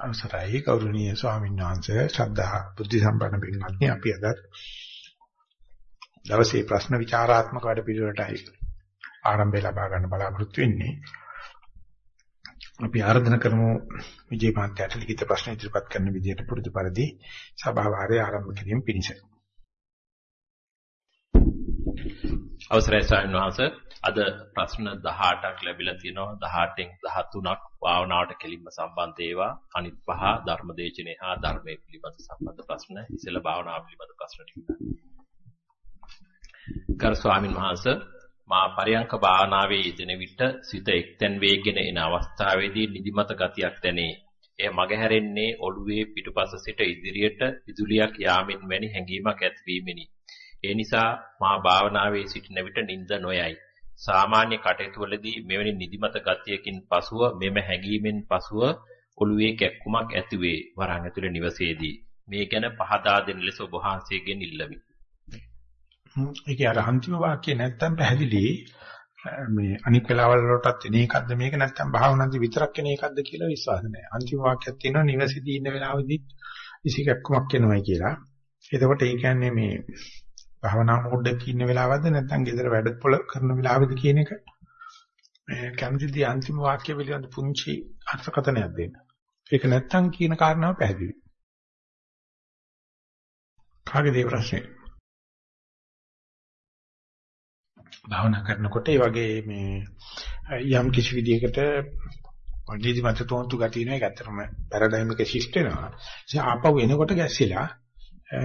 අවසරයි ගෞරවනීය ස්වාමීන් වහන්සේ ශ්‍රද්ධා බුද්ධ සම්පන්න පින්වත්නි අපි අද දවසේ ප්‍රශ්න විචාරාත්මක වැඩ පිළිවෙලටයි ආරම්භය ලබා ගන්න බලාපොරොත්තු වෙන්නේ. අපි ආරාධනා කරමු විජේ මහත්තයාට ලිඛිත ප්‍රශ්න ඉදිරිපත් කරන විදිහට පුරුදු පරිදි සභාවාරය ආරම්භ කිරීම පිණිස. අවසරයි ස්වාමීන් වහන්සේ අද ප්‍රශ්න 18ක් ලැබිලා තිනවා 18න් 13ක් භාවනාවට කෙලින්ම සම්බන්ධ ඒවා අනිත් පහ ධර්මදේශනේ හා ධර්මයේ පිළිබඳ සම්බන්ධ ප්‍රශ්න ඉතල භාවනාව පිළිබඳ ප්‍රශ්න ටික. කර ස්වාමීන් වහන්සේ මා පරියංක භාවනාවේ යෙදෙන විට සිත එක්තැන් වේගෙන එන අවස්ථාවේදී නිදිමත ගතියක් දැනේ. එය මගහැරෙන්නේ ඔළුවේ පිටුපස සිට ඉදිරියට විදුලියක් යාමෙන් වැනි හැඟීමක් ඇතිවීමෙනි. ඒ නිසා මා භාවනාවේ සිටින විට නිින්ද නොයයි. සාමාන්‍ය කටයුතු වලදී මෙවැනි නිදිමත ගතියකින් පසුව මෙම හැඟීමෙන් පසුව ඔළුවේ කැක්කුමක් ඇතිවේ වරන් ඇතුලේ නිවසේදී. මේ ගැන පහදා දෙන ලෙස ඔබ වහන්සේගෙන් ඉල්ලමි. ඒකේ අර අන්තිම වාක්‍යය නැත්තම් පැහැදිලි මේ අනික් වෙලාවල් වලටත් එන එකක්ද මේක නැත්තම් භාවනාදී විතරක් එන එකක්ද කියලා විශ්වාස නැහැ. අන්තිම වාක්‍යයක් තියෙනවා නිවසේදී ඉන්න වෙලාවෙදී ඉසිකක්කමක් එනවයි කියලා. එතකොට ඒ කියන්නේ මේ භාවනා මෝඩ් එකේ ඉන්න වෙලාවද නැත්නම් ගෙදර වැඩ පොළ කරන වෙලාවද කියන එක මේ කැමතිදී අන්තිම වාක්‍ය පිළිබඳ පුංචි අර්ථකථනයක් දෙන්න. ඒක නැත්නම් කියන කාරණාව පැහැදිලි. කාගේද ප්‍රශ්නේ? භාවනා කරනකොට ඒ වගේ මේ යම් කිසි විදියකට වඩීදි මත තෝන්තු ගතිය නේ ඒක ඇත්තටම පැරඩයිම් එක ෂිෆ්ට් වෙනවා. ඒ ආපහු එනකොට ගැස්සිලා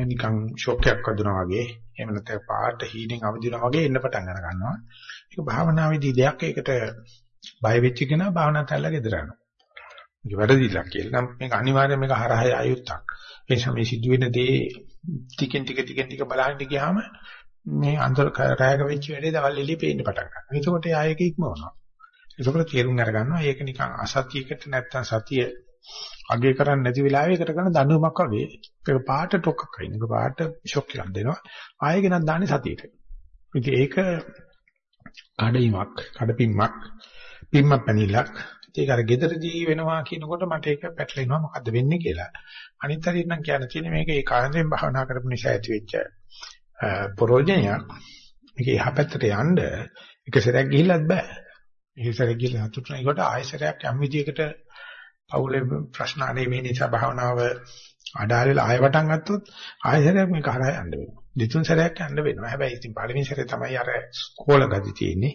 නිකන් ෂොක් එකක් වදුනා වගේ එහෙම නැත්නම් පාට හීනෙන් අවදිනවා වගේ එන්න පටන් අර ගන්නවා. ඒක භාවනාවේදී දෙයක් ඒකට බය වෙච්ච කෙනා භාවනා තැල්ලා ගෙදර යනවා. මේක වැරදිලා කියලා. නම් මේක අනිවාර්යයෙන් මේක හරහා ආයුත්තක්. ඒ සමේ සිදුවෙන දේ ටිකෙන් ටික ටිකෙන් ටික බලන්න ගියාම මේ අන්තර රායක වෙච්ච වැඩේ දවල් එළිය පේන්න පටන් ගන්නවා. එතකොට ආයෙක ඉක්මවනවා. එතකොට තේරුම් අරගන්නවා ඒක නිකන් අසතියකට නැත්තම් සතිය අගය කරන්නේ නැති වෙලාවෙ එකට කරන දඬුවමක් වගේ. ඒක පාට ටොක්ක් අයින්. ඒක පාට ෂොක් එකක් දෙනවා. ආයෙ ගෙනත් දාන්නේ සතියට. ඉතින් ඒක කඩීමක් කඩපින්මක් පින්මක් පැනිලක් ඒක අර gederදී වෙනවා කියනකොට මට ඒක පැටලෙනවා. මොකද්ද වෙන්නේ කියලා. අනිත් හරියට නම් කියන්න තියෙන්නේ මේක ඒ කාරණයෙන් භාවනා කරපු නිසා ඇති වෙච්ච ප්‍රෝජනයක් මේක එහා පැත්තට යන්න එක සැරයක් ගිහිල්ලත් බෑ. ඒ සැරයක් ගිහිල්ලා හතුටුනා ඒකට ආයෙ සැරයක් යම් විදියකට පවුලේ ප්‍රශ්න අනේ මේ නිසා භාවනාව අඩාලෙලා ආය වටන් ගත්තොත් ආය සැරයක් මේක හරහා යන්න වෙනවා. දෙතුන් සැරයක් යන්න වෙනවා. හැබැයි ඉතින් පළවෙනි සැරේ තමයි අර ස්කෝල ගති තියෙන්නේ.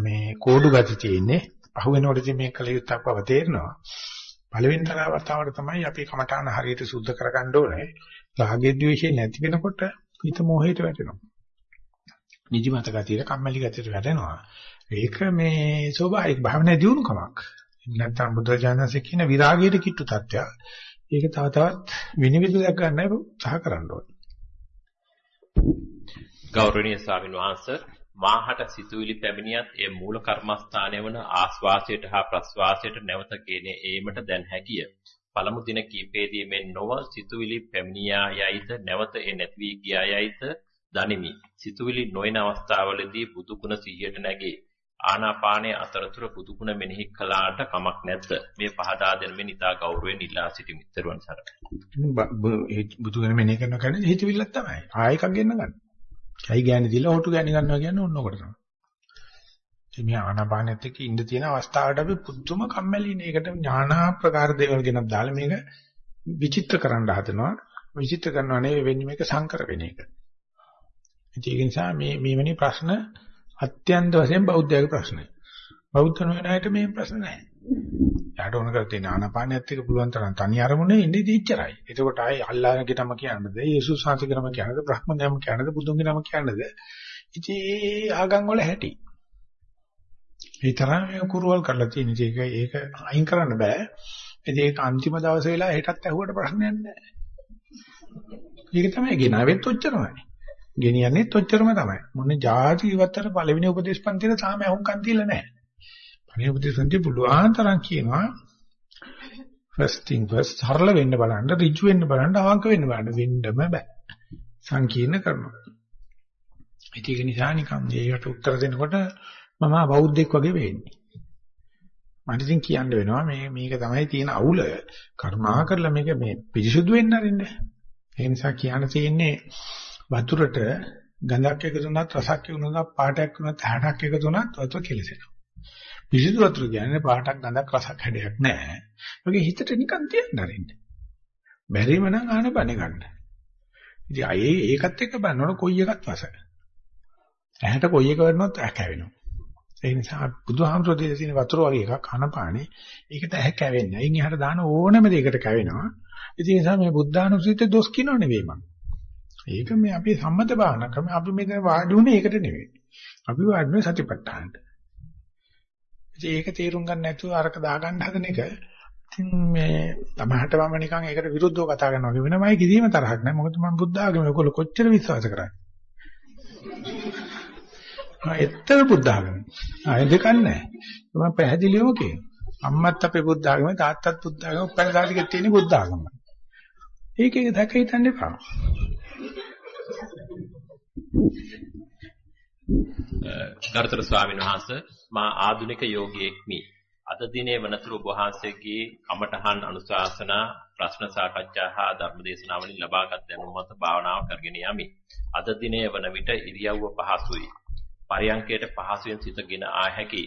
මේ කෝඩු ගති තියෙන්නේ. පහුවෙනකොට ඉතින් මේ කලියුත්තක් බව තේරෙනවා. පළවෙනි තරවතාවට තමයි අපි කමඨාන හරියට සුද්ධ කරගන්න ඕනේ. රාගයේ ද්වේෂේ නැති වෙනකොට හිත මොහේට වැටෙනවා. නිදිමත ගතියට කම්මැලි ගතියට වැටෙනවා. ඒක මේ ස්වභාවික භාවනා දියුණුකමක්. නැත්නම් බුදුරජාණන්සේ කියන විරාගයේ කිට්ටු තත්ත්වයක්. ඒක තව තවත් විනිවිද දැක් ගන්න උත්සාහ කරන්න ඕනේ. ගෞරවනීය ස්වාමීන් වහන්සේ මාහට සිතුවිලි පැමිණියත් ඒ මූල කර්මස්ථානය වන ආස්වාසයට හා ප්‍රස්වාසයට නැවත ගෙන ඒමට දැන් හැකිය. පළමු දින කීපයේදී මෙන් නොව සිතුවිලි පැමිණියා යයිද නැවත ඒ නැති වී ගියා යයිද දනිමි. සිතුවිලි නොයන අවස්ථාවලදී බුදු ගුණ සිහියට නැගේ. ආනාපානයේ අතරතුර බුදුගුණ මෙනෙහි කළාට කමක් නැද්ද? මේ පහදා දෙන මෙන් ඉතා ගෞරවයෙන් ඉල්ලා සිටිමි. ත්වන් සරණයි. බුදුගුණ මෙනෙහි කරන කෙනේ හිතවිල්ලක් තමයි. ආයෙ එකක් ගෙන්න ගන්න. කයි ගෑණි දීලා හොටු ගෑණි ගන්නවා කියන්නේ ඕන ඔකට තමයි. ඉතින් මේ ආනාපානෙත් එක්ක ඉඳ තියෙන අවස්ථාවට අපි පුදුම කම්මැලිනේ. ඒකට ඥානා ප්‍රකාර දේවල් ගෙනත් දාලා මේක විචිත්‍ර කරන්න හදනවා. විචිත්‍ර කරනවා නෙවෙයි වෙන්නේ මේක සංකර වෙන එක. ඒක නිසා මේ මේවැනි ප්‍රශ්න අත්‍යන්ත වශයෙන් බෞද්ධයාගේ ප්‍රශ්නය. බෞද්ධ නොවන අයට මේ ප්‍රශ්න නැහැ. යාට ඕන කර තියෙන ආනාපානියත් එක්ක පුළුවන් තරම් තනි අරමුණේ ඉන්නේ දීච්චරයි. එතකොට ආයේ අල්ලාහගේ නම කියන්නද, යේසුස් වහන්සේගේ නම කියන්නද, බ්‍රහ්ම නම කියන්නද, බුදුන්ගේ නම කියන්නද? ඉතින් ඒ ආගම් වල හැටි. ඒ තරම් කුරුවල් කරලා තියෙන ඒක ඒක අයින් කරන්න බෑ. ඉතින් ඒක අන්තිම දවසේ වෙලා හෙටත් ඇහුවට ප්‍රශ්නයක් නැහැ. ඒක තමයි ගෙනාවෙත් ඔච්චරමයි. ගෙනියන්නේත් ඔච්චරම තමයි. මොන જાති ඉවත්තර පළවෙනි උපදේශ පන්තියේ තාම අහුම්කම් දීලා නැහැ. පළවෙනි උපදේශ පන්තිය පුළුවන් තරම් කියනවා first thing first සරල වෙන්න බලන්න, ඍජු වෙන්න බලන්න, අවංක වෙන්න බලන්න. වෙන්නම බෑ. සංකීර්ණ කරනවා. ඒක නිසා නිකන් ඒකට උත්තර දෙනකොට මම බෞද්ධෙක් වගේ වෙන්නේ. මට ඉතින් කියන්න වෙනවා මේ මේක තමයි තියෙන අවුල. කර්මා කරලා මේක මේ පිරිසුදු වෙන්න අරින්න. ඒ නිසා කියන්න තියෙන්නේ වතුරට ගඳක් එකතු වුණත් රසක් එකතු වුණත් පාටක් වුණත් හැඩක් එකතු වුණත් වතුර කෙලසෙනවා. පිරිසුදු වතුර කියන්නේ පාටක් ගඳක් රසක් හැඩයක් නැහැ. ඒකේ හිතට නිකන් තියන්න අරින්න. බැරිම නම් ආන බණ ගන්න. ඉතින් අයේ ඒකත් එක්ක බලනකොට කොයි එකත් වස. ඇහැට කොයි එක වෙන්නොත් ඇහ කැවෙනවා. ඒ නිසා බුදුහාමුදුරෝ දෙලා තියෙන වතුර වගේ එකක් අනපානේ ඒකට ඇහ කැවෙන්නේ. අයින් එහාට දාන ඕනම දෙයකට කැවෙනවා. ඉතින් ඒ නිසා මේ බුද්ධානුස්සතිය දොස් කියනව නෙවෙයි මම. ඒක මේ අපි සම්මත භාවනා ක්‍රම අපි මෙතන වාඩි උනේ ඒකට නෙවෙයි. අපි වාඩි උනේ සතිපට්ඨානට. ඉතින් ඒක තේරුම් ගන්න නැතුව අරක දාගන්න හදන එක ඉතින් මේ තමහට මම නිකන් ඒකට විරුද්ධව කතා කරනවා වගේ වෙනමයි කිසිම තරහක් නැහැ. මොකද මම බුද්ධ ආගම ඔයගොල්ලෝ කොච්චර විශ්වාස කරන්නේ. ආ එත්තර බුද්ධ ආගම. ආයෙ දෙකක් නැහැ. මම පැහැදිලිවම කියනවා. අම්මත් අපේ බුද්ධ ආගමයි තාත්තත් බුද්ධ ආගම උපැන්න සාතිකෙත් තියෙන බුද්ධ ආගමයි. ඒකේ දැක හිතන්න එපා. ගරුතර ස්වාමීන් වහන්සේ මා ආධුනික යෝගියෙක්මි. අද දිනේ වනතුරු ඔබ වහන්සේගේ කමඨහන් අනුශාසනා ප්‍රශ්න සාකච්ඡා හා ධර්මදේශනා වලින් ලබාගත් දැනුම මත භාවනාව කරගෙන යමි. අද දිනේ වන විට ඉරියව්ව පහසුයි. පරියංකයට පහසුවෙන් සිතගෙන ආ හැකි.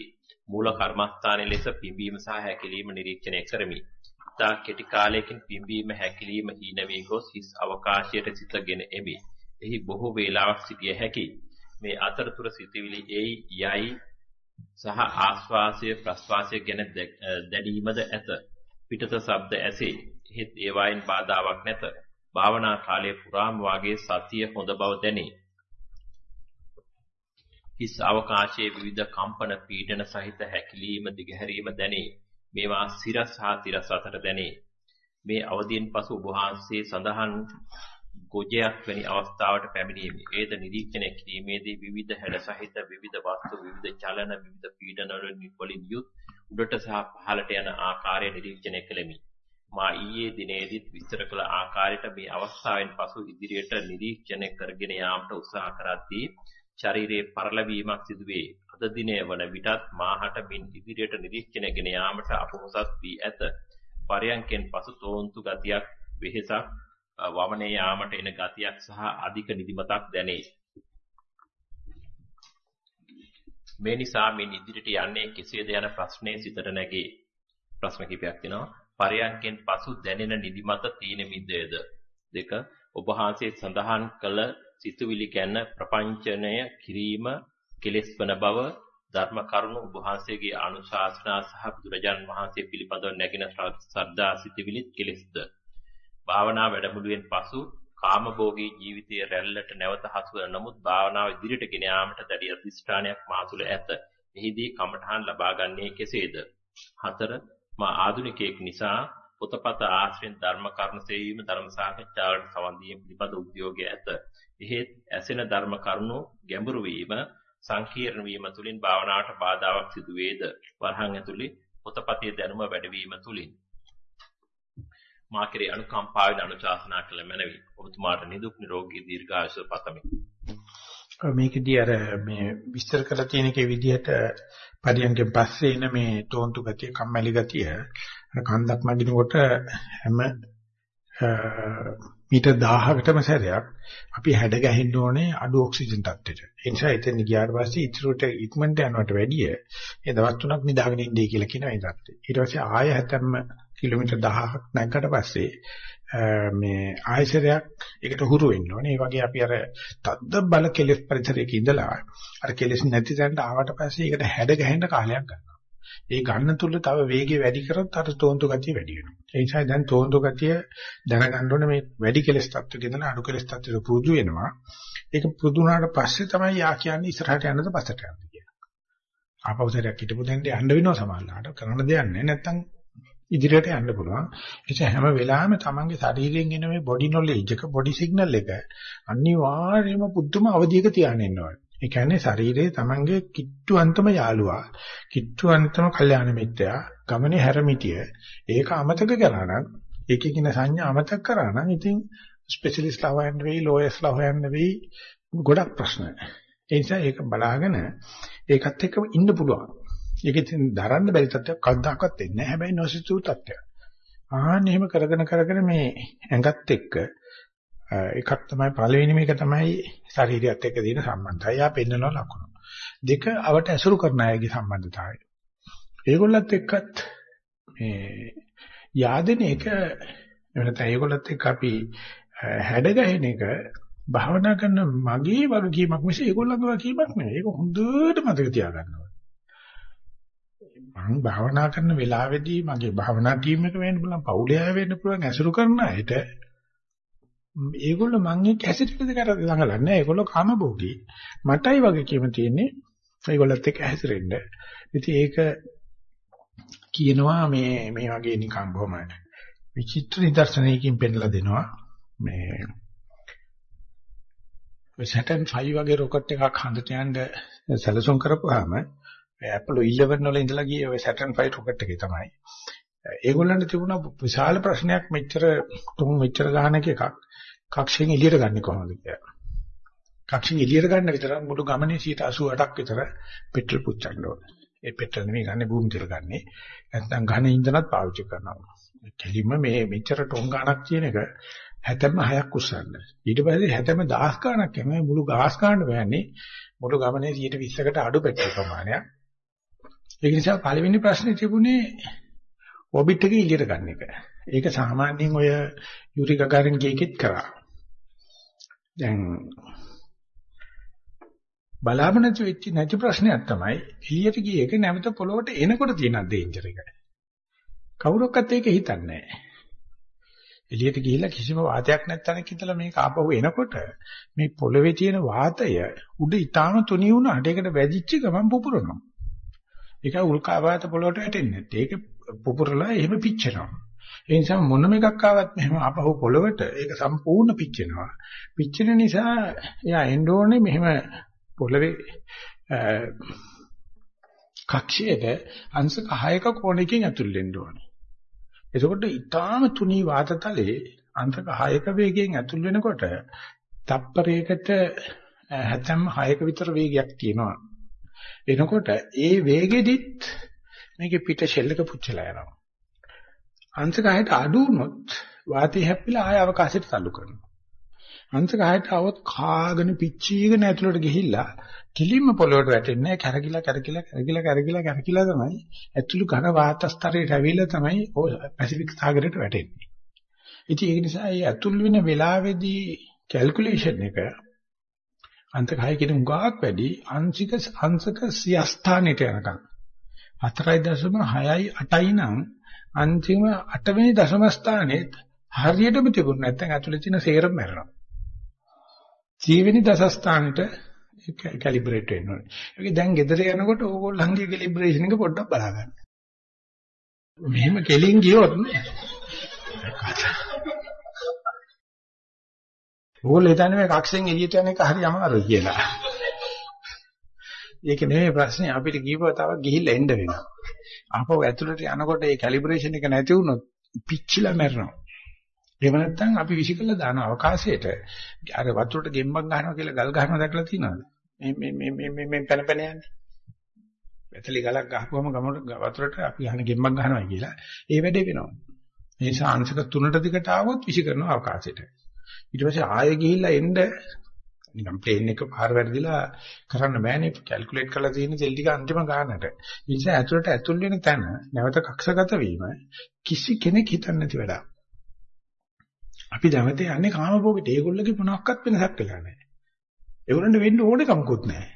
මූල කර්මස්ථානයේ ලෙස පිම්බීම සහ හැකිලිම නිරීක්ෂණය කරමි. තා කෙටි කාලයකින් පිම්බීම හැකිලිම හීන වී ගොස් හිස් අවකාශයට සිතගෙන එමි. එහි බොහෝ වේලාවක් සිටිය හැකියි. මේ අතරතුර සිතවිලි එයි යයි සහ ආස්වාසය ප්‍රස්වාසය ගැන දැනීමද ඇත. පිටත ශබ්ද ඇසේ. එහෙත් ඒවායින් බාධාවක් නැත. භාවනා කාලයේ පුරාම වාගේ සතිය හොඳ බව දැනේ. හිස් අවකාශයේ විවිධ කම්පන පීඩන සහිත හැකිලීම දිගහැරීම දැනේ. මේවා සිරස් හා තිරස් අතර දැනේ. මේ අවදීන් පසු ඔබ වහන්සේ සඳහන් ගොජයක් වැනි අවස්ථාවට පැමිණීමේ ඒද නිරීක්ෂණය කිරීමේදී විවිධ හැඩ සහිත විවිධ වස්තු විවිධ චලන විවිධ පීඩන වලින් යුත් උඩට සහ පහළට යන ආකාරය නිරීක්ෂණය කළෙමි. මා ඊයේ දිනේදීත් විස්තර කළ ආකාරයට මේ අවස්ථාවෙන් පසු ඉදිරියට නිරීක්ෂණය කරගෙන යාමට උත්සාහ කරද්දී ශරීරයේ පරලවීමක් සිදුවේ. අද දිනය වන විටත් මාහට මින් ඉදිරියට නිරීක්ෂණය ගෙන යාමට අපොහොසත් වී ඇත. පරයන්කෙන් පසු තෝන්තු ගතියක් වෙහෙසක් වමනේ යාමට එන ගතියක් සහ අධික නිදිමතක් දැනේ. මේ නිසා මින් ඉදිරියට යන්නේ කෙසේද යන ප්‍රශ්නේ සිතට නැගේ. ප්‍රශ්න කිපයක් තියෙනවා. පරයන්කෙන් පසු දැනෙන නිදිමත තීන මිද්දේද? දෙක ඔබ වහන්සේ සඳහන් කළ සිතුවිලි ගැන ප්‍රපංචනය කිරීම කෙලෙස් වන බව ධර්ම කරුණු ඔබ වහන්සේගේ අනුශාසනා සහ බුදුරජාන් වහන්සේ පිළිබඳව නැගෙන ශ්‍රද්ධා සිතුවිලිත් කෙලෙස්ද භාවනා වැඩමුළුවෙන් පසු කාමභෝගී ජීවිතයේ රැල්ලට නැවත හසු වන නමුත් භාවනාව ඉදිරියට ගෙන යාමට දැඩි අධිෂ්ඨානයක් මා තුළ ඇත. එහිදී කමඨහන් ලබා ගන්නේ කෙසේද? හතර මා ආධුනිකයෙක් නිසා පොතපත ආශ්‍රයෙන් ධර්ම කරුණු සෙවීම ධර්ම සාකච්ඡාවලට සවන් දීම පිළිබඳ උද්‍යෝගය ඇත. එහෙත් ඇසෙන ධර්ම කරුණු ගැඹුරු වීම සංකීර්ණ වීම තුලින් භාවනාවට බාධාවක් සිදු වේද? වරහන් ඇතුලේ පොතපතේ දැනුම වැඩිවීම තුලින් මා කෙරේ අනුකම්පාවෙන් අනුශාසනා කළ මැනවි. ඔබතුමාට නිදුක් නිරෝගී දීර්ඝායුෂ පතමි. මේකදී අර මේ විස්තර කරලා තියෙන එකේ විදිහට පරියන්කෙන් පස්සේ එන මේ තෝන්තු ගතිය, කම්මැලි ගතිය අර කන්දක් මැදිනකොට හැම මීටර් 1000කටම සැරයක් අපි හැඩ ගැහෙන්න ඕනේ අඩු ඔක්සිජන් තත්ත්වෙට. ඒ නිසා එතන ගියාට පස්සේ ඉතුරුට ඉක්මනට යනවට වැඩිය ඒ දවස් තුනක් නිදාගෙන ඉන්නේ කියලා කියන ඒ தත්ත්වය. ඊට පස්සේ ආය හැතැම්ම කිලෝමීටර් 1000ක් නැග්ගට පස්සේ මේ ආයසරයක් ඒකට හුරු වෙන්න ඕනේ. ඒ වගේ අපි අර තද්ද බල කෙලෙස් පරිසරයක ඉඳලා අර කෙලෙස් නැති තැනට ආවට පස්සේ ඒකට හැඩ ගැහෙන්න කාලයක් ගන්නවා. ඒ ගන්න තුල තව වේගය වැඩි කරොත් අර තෝන්තු ගතිය වැඩි වෙනවා. ඒ නිසා දැන් තෝන්තු ගතිය දැනගන්න ඕනේ මේ වැඩි කෙලස් තත්ත්වෙක ඉඳලා අඩු කෙලස් තත්ත්වෙට පුරුදු වෙනවා. ඒක පුරුදු වුණාට පස්සේ තමයි යා කියන්නේ ඉස්සරහට යන්නද පස්සට යන්නද කියලා. ආපෞසරයක් හිටපු දෙන්න යන්න වෙනවා සමහරවිට. කරන්න දෙයක් නැහැ. නැත්තම් ඉදිරියට යන්න පුළුවන්. ඒ හැම වෙලාවෙම තමන්ගේ ශරීරයෙන් එන මේ බොඩි නොලෙජ් එක බොඩි සිග්නල් එක අනිවාර්යයෙන්ම පුදුම අවධියක තියාගෙන ඉන්න ඕනේ. ඒ කියන්නේ ශරීරයේ Tamange කිට්ටුවන්තම යාළුවා, කිට්ටුවන්තම කල්යාණ මිත්‍රයා, ගමනේ හැරමිටිය. ඒක අමතක කරා නම්, ඒකේ කින සංඥා අමතක කරා නම් ඉතින් ස්පෙෂලිස්ට්ලා හොයන්න වෙයි, ලෝයර්ස්ලා හොයන්න වෙයි ගොඩක් ප්‍රශ්න. ඒ නිසා ඒක බලාගෙන ඒකත් එක්ක ඉන්න පුළුවන්. ඒක ඉතින් දරන්න බැරි තත්ත්වයක් කවදාකවත් වෙන්නේ නැහැ. හැබැයි නොසිතූ තත්ත්වයක්. ආන්න එහෙම කරගෙන කරගෙන මේ ඇඟත් එක්ක එකක් තමයි පළවෙනි මේක තමයි ශරීරයත් එක්ක තියෙන සම්බන්ධය. යා පෙන්නන ලකුණු. දෙක අවට ඇසුරු කරන අයගේ සම්බන්ධතාවය. ඒගොල්ලත් එක්කත් මේ yaadෙන එක එවනත ඒගොල්ලත් එක්ක අපි හැඩ ගැහෙන එක භාවනා කරන මගේ වගකීමක් මිස ඒගොල්ලන්ගේ වගකීමක් නෙවෙයි. ඒක හොඳට මතක තියාගන්න ඕනේ. මම භාවනා කරන වෙලාවේදී මගේ භාවනා ටීම් එක වෙන්න පුළුවන්, පවුලේ අය වෙන්න පුළුවන්, ඇසුරු කරන අයට ඒගොල්ලෝ මං එක්ක ඇසිටිද කර ළඟලන්නේ. ඒගොල්ලෝ කාමභෝගී. මටයි වගකීම තියෙන්නේ ඒගොල්ලත් එක්ක ඇසිරෙන්න. ඉතින් ඒක කියනවා මේ මේ වගේ නිකන් බොහොම විචිත්‍ර නිදර්ශනයකින් පෙන්ලා දෙනවා. මේ Saturn 5 වගේ රොකට් එකක් හඳට යන්න සැලසුම් කරපුවාම Apollo 11 වල ඉඳලා ගියේ ඔය Saturn 5 රොකට් එකේ තමයි. ඒගොල්ලන්ට තිබුණා විශාල ප්‍රශ්නයක් මෙච්චර තුන් මෙච්චර ගානක එකක් කක්ෂයෙන් එළියට ගන්න කොහොමද කියලා. කක්ෂයෙන් එළියට ගන්න විතර මුළු ගමනේ 88ක් විතර පෙට්‍රල් පුච්චන්න ඕනේ. ඒ පෙට්‍රල් නෙමෙයි ගන්න භූමි තිර ගන්නේ. නැත්නම් ඝන ඉන්ධනත් පාවිච්චි කරනවා. කෙලින්ම මේ මෙච්චර ටොන් ගානක් කියන එක හැතැම්ම හයක් උස්සන්න. ඊට පස්සේ හැතැම්ම 10 ගානක් යනවා. මුළු ගාස් ගන්න බෑනේ. මුළු ගමනේ 120කට අඩු පෙට්‍රල් ප්‍රමාණයක්. ඒක නිසා පළවෙනි ප්‍රශ්නේ තිබුණේ ඔබිට් එක එළියට ගන්න එක. ඒක සාමාන්‍යයෙන් ඔය යුරි ගගාරින් ගේකෙත් කරා. දැන් බලාපොරොත්තු වෙච්ච නැති ප්‍රශ්නයක් තමයි එළියට ගිය එක නැවත පොළොවට එනකොට තියෙන ඩේන්ජර් එක. කවුරක්වත් ඒක හිතන්නේ නැහැ. එළියට ගිහිල්ලා කිසිම වාතයක් නැත්නම් ඉතලා මේක ආපහු එනකොට මේ පොළවේ තියෙන වාතය උඩ ඊටාම තුනී වුණාට ඒකට වැදිච්ච ගමන් පුපුරනවා. ඒක උල්කාපාත පොළොවට වැටෙන්නේ නැත්තේ. ඒක පුපුරලා එහෙම පිච්චෙනවා. ඒ නිසා මොනම එකක් ආවත් මෙහෙම ආපහු පොළොවට ඒක සම්පූර්ණ පිච්චෙනවා. පිච්චෙන නිසා එයා එන්න ඕනේ මෙහෙම පොළවේ කක්ෂයේද අංශක 6ක කෝණයකින් ඇතුල් වෙන්න ඕනේ. එතකොට ඊටාම තුනී වාතතලයේ අංශක 6ක වේගයෙන් ඇතුල් වෙනකොට තප්පරයකට හැතැම් 6ක විතර වේගයක් තියෙනවා. එනකොට ඒ වේගෙදිත් මේකේ පිට ෂෙල් එක පුච්චලා යනවා. අංශක 6ට අඩු වුණොත් වාතය හැප්පිලා ආය අවකාශයට තල්ලු කරනවා. අංශක 6ට આવොත් කාගෙන පිච්චීගෙන ඇතුළට ගිහිල්ලා කිලින්ම පොළොවට වැටෙන්නේ කැරකිලා කැරකිලා කැරකිලා කැරකිලා කැරකිලා තමයි ඇතුළු ඝන වාත ස්තරයට ඇවිල්ලා තමයි ඔය පැසිෆික් සාගරයට වැටෙන්නේ. ඉතින් ඒක නිසා මේ ඇතුළු වෙන වෙලාවේදී කැල්කියුලේෂන් එක අංශක 6 කියන උගාවක් වැඩි අංශික අංශක සියස්ථානෙට යනකම් 4.6යි 8යි නම් අන්තිම 8 වෙනි දශම ස්ථානයේ හරියටම තිබුණ නැත්නම් ඇතුලේ තියෙන සේරම මැරෙනවා. 10 වෙනි දශ ස්ථානෙට කැලිබ්‍රේට් වෙන්න ඕනේ. ඒක දැන් ගෙදර යනකොට ඕගොල්ලන්ගේ කැලිබ්‍රේෂන් එක පොඩ්ඩක් බලා ගන්න. මෙහෙම කෙලින් ගියොත් ඕගොල්ලෝ හිතන්නේ මේ කක්ෂෙන් එළියට යන එක හරි අමාරුයි කියලා. ඒක නෙමෙයි ප්‍රශ්නේ අපිට කීපව තව ගිහිල්ලා එන්න වෙනවා. ආපහු ඇතුළට යනකොට මේ කැලිබ්‍රේෂන් එක නැති වුණොත් පිච්චිලා මැරෙනවා. එහෙම නැත්නම් අපි විසිකලා දාන අවකාශයට අර වතුරට ගෙම්බක් ගන්නවා කියලා ගල් ගන්නවා දැකලා තියෙනවද? මේ මේ මේ මේ මේ පැන පැන යන්නේ. වැතලි ගලක් ගහපුවම ගමට වතුරට අපි යහන ගෙම්බක් ගන්නවා කියලා. ඒ වැඩේ වෙනවා. මේ ශාංශක තුනට දිගට ආවොත් විසිකරනවා අවකාශයට. ඊට පස්සේ ආයෙ ගිහිල්ලා එන්න නිකන් ප්ලේන් එක පාර වැරදිලා කරන්න බෑනේ කැල්කියුලේට් කරලා තියෙන තෙල් ටික අන්තිම ගානට. ඒ නිසා ඇතුළට ඇතුල් වෙන තැන නැවත කක්ෂගත වීම කිසි කෙනෙක් හිතන්නේ නැති වැඩක්. අපි දැවත යන්නේ කාමභෝගයට. ඒගොල්ලෝගේ මොනක්වත් වෙනසක් වෙලා නැහැ. ඒගොල්ලන්ට වෙන්න ඕනේ කමකුත් නැහැ.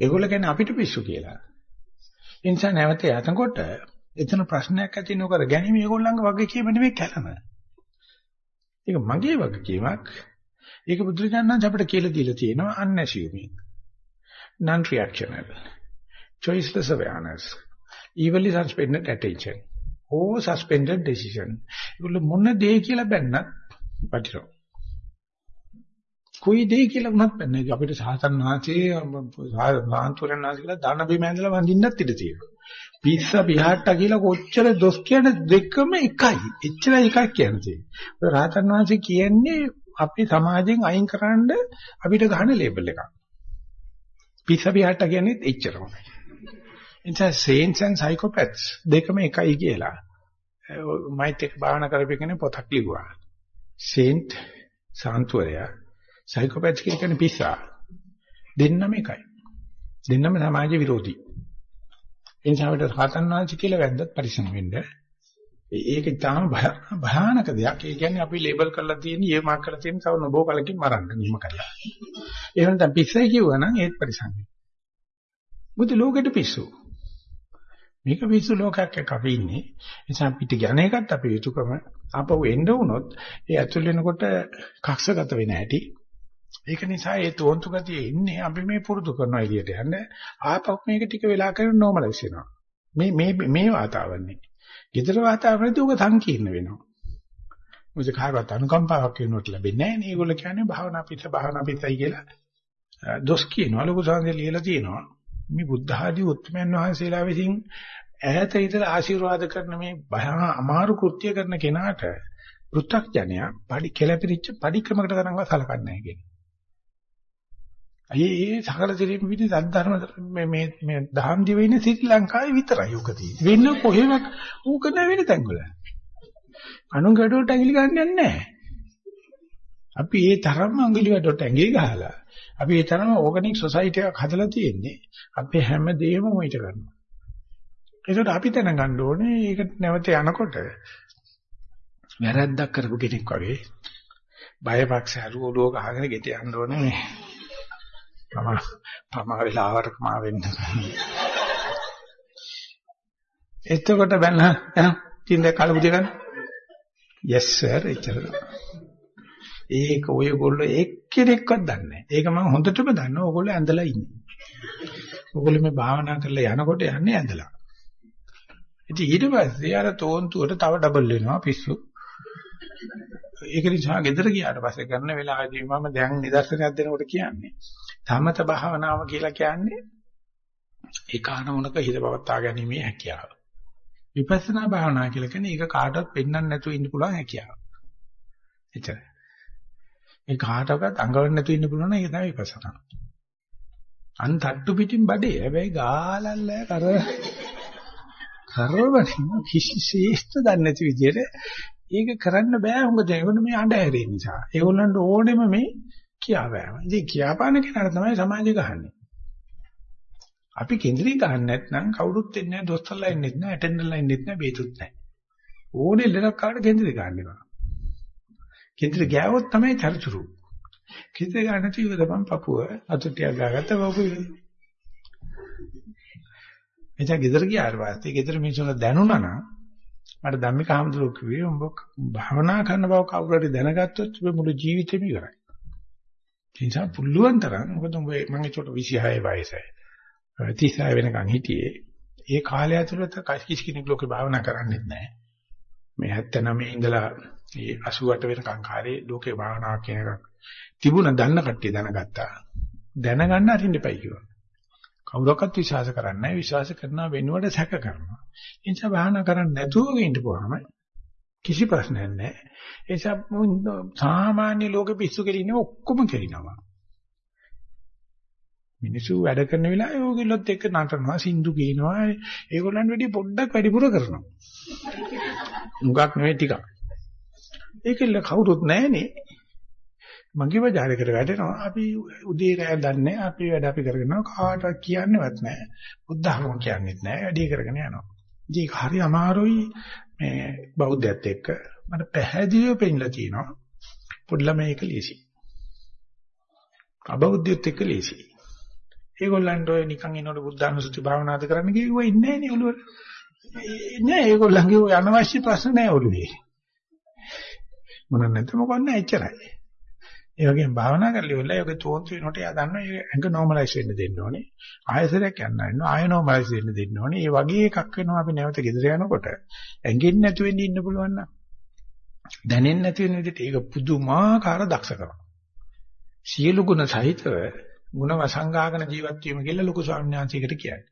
ඒගොල්ලෝ කියන්නේ අපිට පිස්සු කියලා. ඒ නිසා නැවත යතකොට එතන ප්‍රශ්නයක් ඇති නොකර ගැනීම ඒගොල්ලන්ගේ වගකීම නෙමෙයි කැලම. ඒක මගේ වගකීමක්. ඒක බුදුරජාණන් අපිට කියලා දීලා තියෙනවා unassuming. non reactionary. choiceless awareness. evenly suspended attention. or suspended decision. ඒගොල්ලෝ මොන දේ කියලා බැන්නත් වටිනවා. කොයි දෙයක් කියලා වුණත් බෑ. අපිට සාතන් වහන්සේ සාන්තුරන් වහන්සේ කියලා දාන බිම ඇඳලා වඳින්නත් ඉඩ තියෙනවා. පිස්සා පිහාට්ටා කියලා කොච්චර දොස් කියන දෙකම එකයි. එච්චරයි එකක් කියන්නේ. ඔය රාතන් වහන්සේ කියන්නේ අපි සමාජයෙන් අයින් කරන්න අපිට ගන්න ලේබල් එකක්. පිස්සා පිහාට්ටා කියන්නේ එච්චරමයි. එනිසා saints and psychopaths දෙකම එකයි කියලා. මයිත් එක්ක භාවනා කරපෙකනේ පොතක් ලිව්වා. saint සාන්තුවරයා psychopaths කියන්නේ පිස්සා. දෙන්නම එකයි. දෙන්නම සමාජ විරෝධී. ඒ නිසා අපිට රහතන් වහන්සේ කියලා වැද්දත් පරිසම් වෙන්න. ඒක තාම භයානක දෙයක්. ඒ කියන්නේ අපි ලේබල් කරලා තියෙන, ඊය මාක් කරලා තියෙන තව නොබෝ කලකින් මරන්න නිම කරලා. ඒ වෙනතම් පිස්සයි කිව්වනම් ඒත් පරිසම් වෙන්න. බුදු ලෝකෙට පිස්සු. මේක පිස්සු ලෝකයක් එක්ක අපි ඉන්නේ. ඒ නිසා පිට යන එකත් අපේ යුතුයකම. ආපහු එන්න වුණොත් ඒ ඇතුල් වෙනකොට කක්ෂගත වෙන හැටි ඒක නිසා ඒ තෝන්තු ගතිය ඉන්නේ අපි මේ පුරුදු කරන එළියට යන්න ආපහු මේක ටික වෙලා කරන නෝමලයිස් වෙනවා මේ මේ මේ වාතාවරණේ. ගෙදර වාතාවරණයේදී උග සංකීර්ණ වෙනවා. මොකද කාටවත් අනුකම්පාවක් වෙනවට ලැබෙන්නේ නැහැ නේ. ඒගොල්ලෝ කියන්නේ භාවනා පිට භාවනා පිටයි කියලා. දොස් කියනවා ලොකු සංහසේ ලියලා තියෙනවා. මේ බුද්ධ ආදී උත්මයන් වහන්සේලා විසින් ඈත ඉඳලා ආශිර්වාද කරන මේ භයා අමාරු කෘත්‍ය කරන කෙනාට පෘථග්ජනයා පඩි කෙලපිරිච්ච පඩික්‍රමකට තරම්වත් සලකන්නේ නැහැ කියන්නේ. අයේ ඒ සකල දිරීම විදි සද්ධර්ම මේ මේ මේ දහම් දිවේ ඉන්නේ ශ්‍රී ලංකාවේ විතරයි උක තියෙන්නේ. වෙන කොහෙවත් ඌක නැ වෙන තැන්වල. අනුන් ගැඩොල්ට ඇඟිලි ගන්නන්නේ නැහැ. අපි ඒ තරම්ම ඇඟිලි ගැඩොල්ට ඇඟිලි ගහලා අපි ඒ තරම ඕගනික් සොසයිටි එකක් හදලා තියෙන්නේ. අපි හැම දෙයක්ම මොයිට කරනවා. ඒකට අපි දැනගන්න ඕනේ ඒකට නැවත යනකොට වැරද්දක් කරපු කෙනෙක් වගේ බයපක්ෂ හරුවලෝ ගහගෙන ගෙට යන්න ඕනේ මේ පම පම වෙලාවට මා වෙන්න එතකොට බැලන යන තින්ද කලබුදිය ගන්න yes sir එච්චර ඒක ඔයගොල්ලෝ එක්කෙනෙක්වත් දන්නේ නැහැ. ඒක මම හොඳටම දන්නවා. ඔයගොල්ලෝ ඇඳලා ඉන්නේ. ඔයගොල්ලෝ මේ භාවනා කරලා යනකොට යන්නේ ඇඳලා. ඉතින් ඊට පස්සේ අර තෝන්තුවට තව ඩබල් වෙනවා පිස්සු. ඒක නිසා ගෙදර ගියාට පස්සේ කරන වෙලාවදී මම දැන් නිදර්ශනයක් දෙනකොට කියන්නේ සමත භාවනාව කියලා කියන්නේ ඒකානමුණක හිත පවත්වා ගැනීමේ හැකියාව. විපස්සනා භාවනාව කියලා කියන්නේ ඒක කාටවත් පෙන්වන්න නැතුව ඉන්න පුළුවන් හැකියාව. එච්චරයි. ඒ කාටවත් අඟවන්න නැතුව ඉන්න පුළුවන් ඒක තමයි විපස්සනා. අන් තට්ටු පිටින් බඩේ හැබැයි ගාලල්ල කර කරවලින් කිසිසේත් දන්නේ නැති විදිහට ඒක කරන්න බෑ උඹ දෙවන මේ අඬහැරේ නිසා. ඒගොල්ලන්ට ඕනෙම මේ කියාවෑම. ඉතින් කියාපාන කෙනාට තමයි සමාජය ගහන්නේ. අපි කේන්ද්‍රී ගහන්න නැත්නම් කවුරුත් එන්නේ නැහැ, දොස්තරලා එන්නේ නැහැ, ඇටෙන්ඩර්ලා එන්නේ නැහැ, බේතුත් නැහැ. ඕනේ ලෙඩක් කාට කේන්ද්‍රී ගන්නවා. කේන්ද්‍රී ගෑවොත් තමයි චරිචුරු. කේන්ද්‍රී ගන්න නැති ඉව තමයි පපුව අතුටියක් ගාගත්ත පපුව. එතන ගෙදර ගියාට පස්සේ ගෙදර මිනිස්සුන්ට දැනුණා නම් මට ධම්මික හමුදුරුවෝ කිව්වේ උඹ භාවනා කරන බව කවුරු හරි දැනගත්තොත් ඔබ මුළු ජීවිතේම ඉවරයි. ඒ නිසා පුළුවන් තරම් මොකද උඹ මම ඒකට 26 වයසයි. 36 වෙනකන් හිටියේ. ඒ කාලය ඇතුළත කිසි කෙනෙක් ලෝකේ භාවනා කරන්නේත් නැහැ. මේ 79 ඉඳලා මේ 88 වෙනකන් කාලේ ලෝකේ භාවනාව කියන එකක් තිබුණා දන්න කට්ටිය දැනගත්තා. දැනගන්න අරින්න එපයි කිව්වා. කවුරක්වත් විශ්වාස කරන්නේ නැහැ. විශ්වාස කරනවා වෙනුවට සැක කරනවා. ඒ නිසා භාවනා කරන්නේ නැතුව ඉඳපුවාම කිසි ප්‍රශ්නයක් නැහැ. ඒ නිසා සාමාන්‍ය ලෝකෙ පිස්සු කෙලින්නේ ඔක්කොම කෙලිනවා. මිනිස්සු වැඩ කරන වෙලාවේ ඕගොල්ලොත් එක්ක නටනවා, සින්දු කියනවා. ඒගොල්ලන් වැඩි පොඩ්ඩක් වැඩිපුර කරනවා. මුගක් නෙවෙයි ටිකක්. ඒකෙල්ල කවුරුත් නැහනේ. මගේ බજારයකට වැටෙනවා අපි උදේ රෑ දන්නේ අපි වැඩ අපි කරගෙන කාටවත් කියන්නේවත් නැහැ බුද්ධ ධර්ම කියන්නේත් නැහැ වැඩි කරගෙන යනවා ඉතින් ඒක හරි අමාරුයි මේ බෞද්ධයත් එක්ක මට පැහැදිලිව පෙන්නලා තියෙනවා පොඩි ළමයි එක ලීසි අබෞද්ධයත් එක්ක ලීසි ඒගොල්ලන්ට ඔය නිකන් එනකොට බුද්ධානුස්සති භාවනාද කරන්න කිව්වා ඉන්නේ නැහැ නේ ඔළුව නෑ ඒගොල්ලන්ගේ ඔය අනවශ්‍ය ප්‍රශ්න නෑ ඔළුවේ මොන නැත්නම් මොකක් නෑ එච්චරයි ඒ වගේම භාවනා කරලා ඉවරලා යෝගේ තෝන්තු වෙනකොට එයා දන්නවා ඒක ඇඟ normalize වෙන්න දෙන්න ඕනේ. ආයසරයක් යන්න වෙනවා. ආය normalize වෙන්න දෙන්න ඕනේ. ඒ වගේ එකක් වෙනවා අපි නැවත ගෙදර යනකොට. ඇඟෙන්නේ නැතු වෙන්න ඉන්න පුළුවන් නම්. දැනෙන්නේ නැති වෙන විදිහට ඒක පුදුමාකාර දක්ෂකමක්. සියලු ගුණ සහිතව ගුණ වසංගාගෙන ජීවත් වීම කියලා ලොකු ස්වාමීන් වහන්සේකට කියන්නේ.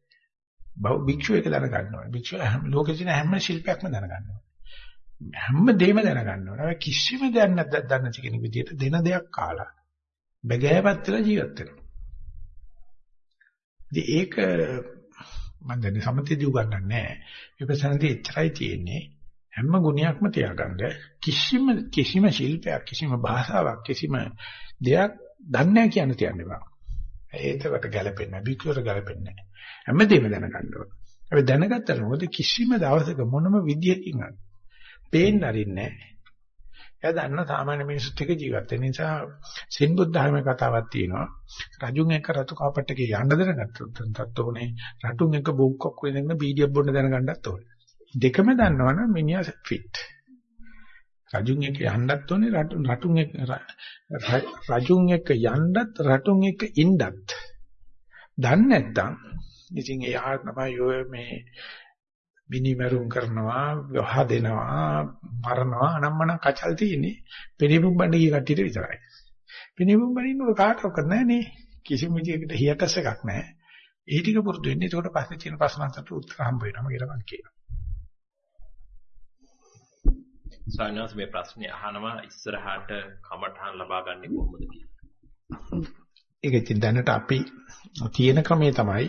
බව භික්ෂුව එක දැනගන්න ඕනේ. භික්ෂුව හැම ලෝකේ තියෙන හැම ශිල්පයක්ම දැනගන්න ඕනේ. හැම දෙයක්ම දැනගන්න ඕනේ. කිසිම දෙයක් නැද්ද දන්නේ නැති කෙනෙක් විදිහට දෙන දෙයක් කාලා බගෑපත් වෙලා ජීවත් වෙනවා. ඉතින් ඒක මම දැන් සමතේදී උගන්වන්නේ නැහැ. විපස්සනාදී එච්චරයි තියෙන්නේ. හැම ගුණයක්ම තියාගන්න කිසිම කිසිම ශිල්පයක් කිසිම භාෂාවක් කිසිම දෙයක් දන්නේ නැහැ කියන්න තියන්න බෑ. ඒකට ගැලපෙන්නේ නැහැ. බිකුවට ගැලපෙන්නේ නැහැ. හැමදේම දැනගන්න ඕනේ. අපි දැනගත්තට මොකද කිසිම දවසක මොනම විදියකින්වත් පේන්න අරින්නේ නැහැ. එයා දන්න සාමාන්‍ය මිනිස්සුත් එක්ක ජීවත් වෙන නිසා සෙන් බුද්ධ ධර්මයේ කතාවක් තියෙනවා. රජුන් එක්ක රතු කාපට් එකේ යන්න දැනගත්තොත් තත් ඕනේ. රටුන් එක්ක බොක්කොක් වෙනගෙන බීඩියක් බොන්න දැනගන්නත් ඕනේ. දෙකම දන්නවනම් මිනිහා ෆිට. රජුන් එක්ක යන්නත් ඕනේ රටුන් එක්ක රජුන් එක්ක යන්නත් රටුන් එක්ක ඉන්නත්. දන්නේ නැත්තම් ඉතින් එයා තමයි ඔය මේ මිනිමරුම් කරනවා වහ දෙනවා මරනවා අනම්මන කචල් තියෙන්නේ පෙනිබුම් බණ්ඩ කිය කට්ටියට විතරයි. පෙනිබුම් බණින්න උඩ කාටවත් නැහැ නේ. කිසිම විදිහකට හියටස් එකක් නැහැ. ඒ ටික පුරුදු වෙන්න. ඒකට පස්සේ තියෙන ප්‍රශ්නකට උත්තර හම්බ වෙනවා කියලා මම කියනවා. සායනස් මේ ප්‍රශ්නේ අහනවා ඉස්සරහට කමඨහන් ලබා ගන්න කොහොමද කියලා. ඒක ඉතින් දැනට අපි තියෙන ක්‍රමේ තමයි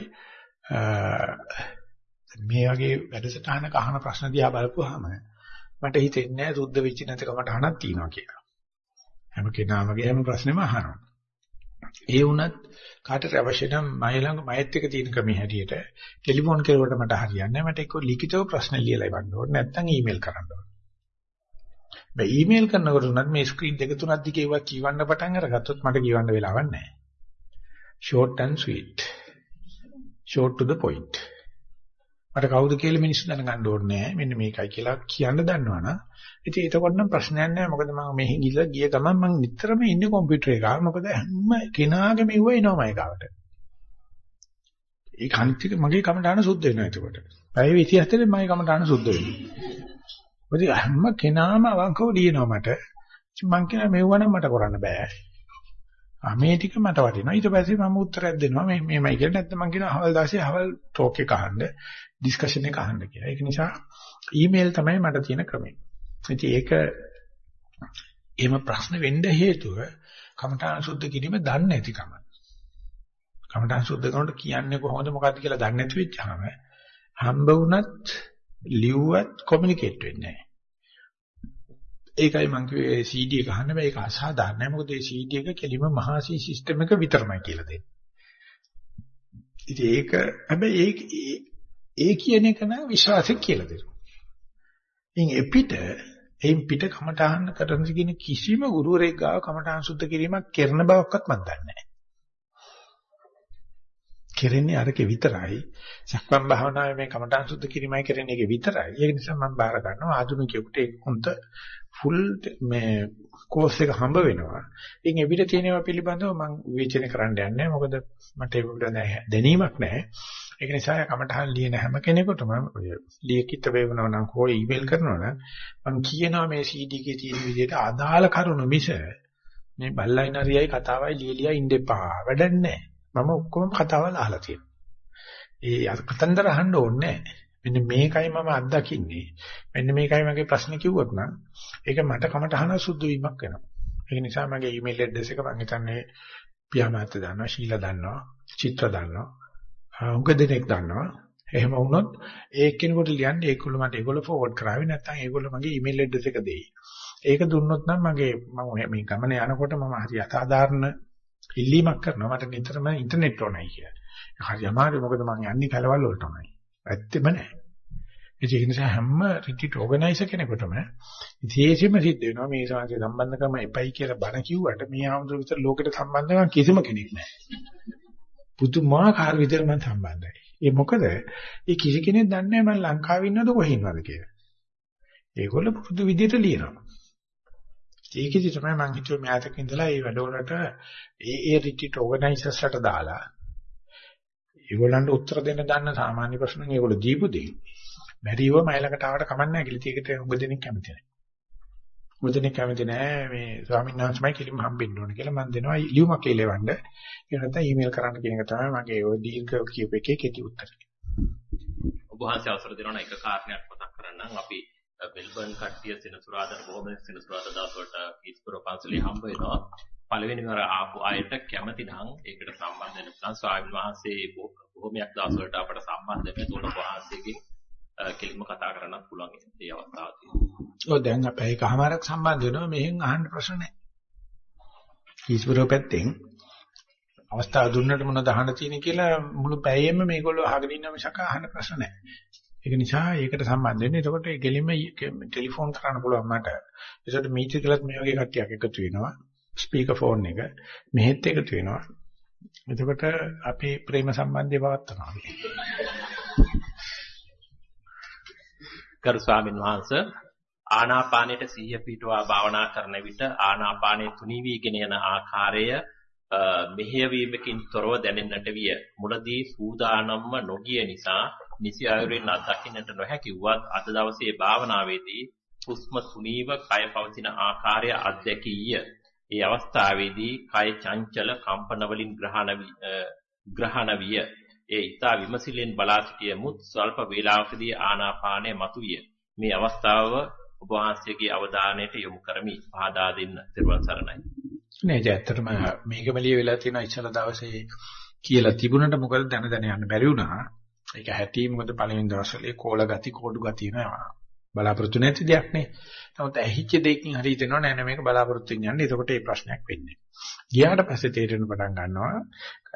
මේ වගේ වැඩසටහනක අහන ප්‍රශ්න දිහා බලපුවාම මට හිතෙන්නේ නැහැ සුද්ධ වෙච්ච නැති කමටහනක් තියෙනවා කියලා. හැම කෙනාමගේ හැම ප්‍රශ්නෙම අහනවා. ඒ වුණත් කාටට අවශ්‍ය නම් මයි ළඟ මයිත් එක තියෙන ක්‍රමයේ හැටියට ටෙලිෆෝන් කරුවට මට හරියන්නේ නැහැ. මට එක්ක ලිඛිතව ප්‍රශ්න ලියලා ඉවන්න ඕනේ නැත්නම් ඊමේල් කරන්න ඕනේ. බෑ ඊමේල් කරනකොට උනත් මේ ස්ක්‍රීන් දෙක තුනක් දිගේ ඒවා කියවන්න පටන් අරගත්තොත් මට කියවන්න වෙලාවක් නැහැ. short and sweet. short to the point. මට කවුද කියලා මිනිස්සු දැනගන්න ඕනේ නැහැ. මෙන්න මේකයි කියලා කියන්න දන්නවනම් ඉතින් එතකොට නම් ප්‍රශ්නයක් නැහැ. මොකද මම මෙහි ගිහලා ගිය ගමන් මම නිතරම ඉන්නේ කම්පියුටර් එකක. මොකද හැම කෙනාගේම ඉව එනවා මයි ගාවට. ඒ කන්තික මගේ කමටහන සුද්ධ වෙනවා එතකොට. පැය 27 මගේ කමටහන සුද්ධ වෙනවා. මොකද හැම කෙනාම අවංකව ලියනවා මට. මං කියන මෙව්වනම් මට කරන්න බෑ. ආ මේ ටික මට වටිනවා. ඊට පස්සේ මම උත්තරයක් දෙනවා. මේ මේමයි කියලා නැත්නම් මං කියනවා හවල් 16 හවල් ටෝක් එක අහන්න. ඩිස්කෂන් එක අහන්න කියලා. ඒක නිසා ඊමේල් තමයි මට තියෙන ක්‍රමය. ඉතින් ඒක එහෙම ප්‍රශ්න වෙන්න හේතුව කමඨාන් සුද්ධ කිරීම දන්නේ නැතිකම. කමඨාන් සුද්ධ කරනකොට කියන්නේ කොහොමද මොකද්ද කියලා දන්නේ නැති වෙච්චාම හම්බ වුණත් ලිව්වත් කොමියුනිකේට් වෙන්නේ නැහැ. ඒකයි මම කිව්වේ CD එක අහන්න බෑ ඒක අසාධාරණයි මොකද මේ CD එක කෙලිම මහා සී සිස්ටම් එක විතරමයි කියලා දෙන්නේ. ඉතින් ඒක හැබැයි ඒ ඒ කියන එක නම් විශ්වාසෙ කියලා දෙනවා. ඉතින් එපිට එයින් පිට කමඨාහන කරන කියන කිසිම ගුරුවරයෙක් ගාව කමඨාහන් සුද්ධ කිරීමක් කරන බවක්වත් මම දන්නේ නැහැ. කෙරෙන්නේ අරකේ විතරයි. සක්මන් භාවනාවේ මේ කමඨාන් සුද්ධ කිරීමයි කරන්නේ ඒකේ විතරයි. ඒක නිසා මම බාර ගන්නවා ආධුනිකයෙකුට ඒක හොඳ ෆුල් මේ කෝස් එක හම්බ වෙනවා. ඉතින් එවිට තියෙනවා පිළිබඳව මම විවේචනය කරන්න යන්නේ මොකද මට ඒක පිළිබඳ දැනීමක් නැහැ. ඒක නිසා කමඨහන් ලියන හැම කෙනෙකුටම ඔය ලියකිට වේවනවා නම් හෝ ඊමේල් කරනවා නම් මම කියනවා මේ CD එකේ තියෙන විදිහට අදාළ කරුණු මිස මේ බල්ලයිනරියයි කතාවයි ලියලියා ඉන්න එපා. වැඩක් නැහැ. මම ඔක්කොම කතාවල් අහලා තියෙනවා. ඒ කතන්දර අහන්න ඕනේ මෙන්න මේකයි මම අත්දකින්නේ. මෙන්න මේකයි මගේ ප්‍රශ්නේ කිව්වොත් නම් ඒක මට කමටහන සුද්ධ වීමක් වෙනවා. ඒක නිසා මගේ ඊමේල් ඇඩ්‍රස් එක මම හිතන්නේ පියාමාත් දන්නවා, ශීලා දන්නවා, චිත්‍ර දන්නවා, උග දෙනෙක් දන්නවා. එහෙම වුණොත් ඒ කෙනෙකුට ලියන්නේ ඒගොල්ලෝ මට ඒගොල්ලෝ ෆෝවර්ඩ් කරાવી නැත්නම් ඒගොල්ලෝ මගේ ඊමේල් ඇඩ්‍රස් එක දෙයි. ඒක දුන්නොත් නම් මගේ මම මේ ගමන යනකොට මම හරි අසාධාරණ ඉල්ලීමක් කරනවා මට නිතරම ඉන්ටර්නෙට් ඕනයි කියලා. හරි අමාරුයි මොකද මම යන්නේ කලවල් වලටමයි. ඇත්තෙම නැහැ. ඒක නිසා හැම රිට්‍රීට් ඕගනයිසර් කෙනෙකුටම විශේෂයෙන්ම සිද්ධ වෙනවා මේ සමාජයේ සම්බන්ධකම එපයි කියලා බණ කිව්වට මේ ආමතුරු විතර ලෝකෙට සම්බන්ධ වෙන කිසිම කෙනෙක් නැහැ. පුදුමාකාර විදිහට මම සම්බන්ධයි. ඒ මොකද ඒ කිසි කෙනෙක් දන්නේ නැහැ මම ලංකාවේ ඉන්නවද කොහේ ඉන්නවද කියලා. ඒගොල්ලෝ පුරුදු විදිහට ලියනවා. ඒකෙදි තමයි මම හිතුවේ මෑතක ඉඳලා මේ වැඩවලට ඒ ඒ රිට්‍රීට් ඕගනයිසර්ස්ලට දාලා ඒගොල්ලන්ට උත්තර දෙන්න දන්න සාමාන්‍ය ප්‍රශ්න ඒගොල්ලෝ දීපු දේ. බැරිව මයිලකට ආවට කමන්නේ නැහැ කියලා ඒකට උඹ දෙනෙක් කැමති නැහැ. උඹ දෙනෙක් කැමති නැහැ මේ ස්වාමීන් වහන්සේමයි කිලිම හම්බෙන්න ඕන කියලා මම දෙනවා ලියුමක් එලවන්න. ඒ නැත්නම් ඊමේල් කරන්න කියන එක තමයි මගේ ওই දීර්ඝ කියප එකේ කෙටි උත්තරය. ඔබ වහන්සේ අවසර දෙනවා එක කාරණයක් මතක් කරන්නම් අපි මෙල්බර්න් කට්ටිය සෙනසුරාදාට බොහොම සෙනසුරාදා දවස් වලට ඊස්පුර පන්සලේ හම්බ වෙනවා. පළවෙනිම අර ආපු අයට කැමති නම් ඒකට සම්බන්ධ වෙන්න පුළුවන් ස්වාමීන් වහන්සේ බොහොමයක් දවස් වලට අපට සම්බන්ධ වෙන තෝරන වහන්සේගෙන් කෙලින්ම කතා කරන්නත් පුළුවන් ඒ අවස්ථාවදී. ඔව් දැන් අපි ඒකමාරක් සම්බන්ධ වෙනවා මෙහෙන් අහන්න ප්‍රශ්න නැහැ. ඊශ්වරෝ පැත්තෙන් අවස්ථාව දුන්නට මොනවද අහන්න තියෙන්නේ කියලා මුළු පැයෙම මේගොල්ලෝ අහගෙන ඉන්න මිසක අහන්න ප්‍රශ්න නැහැ. ඒක නිසා ඒකට සම්බන්ධ වෙන්න. එතකොට ඒ ගෙලින්ම ටෙලිෆෝන් කරන්න පුළුවන් මට. ඒසට මීටර් කියලාත් මේ වගේ කට්ටියක් එකතු වෙනවා. ස්පීකර් ෆෝන් එක මෙහෙත් එකතු වෙනවා. එතකොට අපි ප්‍රේම සම්බන්ධය පවත්වනවා. ගරු ස්වාමීන් වහන්සේ ආනාපානයට සිහිය පිටවා භාවනා කරන විට ආනාපානයේ තුනී වීගෙන යන ආකාරය මෙහෙයවීමකින් තොරව දැනෙන්නට විය. මුලදී සූදානම්ම නොගිය නිසා නිසි ආයුරින් අත්දකින්නට නොහැකි වුවත් අද දවසේ භාවනාවේදී හුස්ම තුනීව කය පවතින ආකාරය අත්දැකීය. ඒ අවස්ථාවේදී කය චංචල කම්පන වලින් ග්‍රහණ විය. ඒ ඊතා විමසිලෙන් බලා සිටියමුත් ස්වල්ප වේලාවකදී ආනාපානය මතුවිය. මේ අවස්ථාව ඔබ වහන්සේගේ අවධානයට යොමු කරමි. පහදා දෙන්න. ත්‍රිවංශ සරණයි. නේද ඇත්තටම මේකම ලිය වෙලා තියෙන ඉස්සල දවසේ කියලා තිබුණට මොකද දැන දැන යන්න බැරි වුණා. ඒක හැටි මොකද පළවෙනි දවස්වලේ කෝල ගති කෝඩු ගති නෑ. බලාපොරොත්තු නැති දෙයක් නේ. නමුත් ඇහිච්ච දෙයකින් හරි හිතෙනවා නෑ නෑ මේක බලාපොරොත්තු වෙන්නේ යන්නේ. එතකොට ඒ ප්‍රශ්නයක් වෙන්නේ. ගියාට පස්සේ තේරෙන්න පටන් ගන්නවා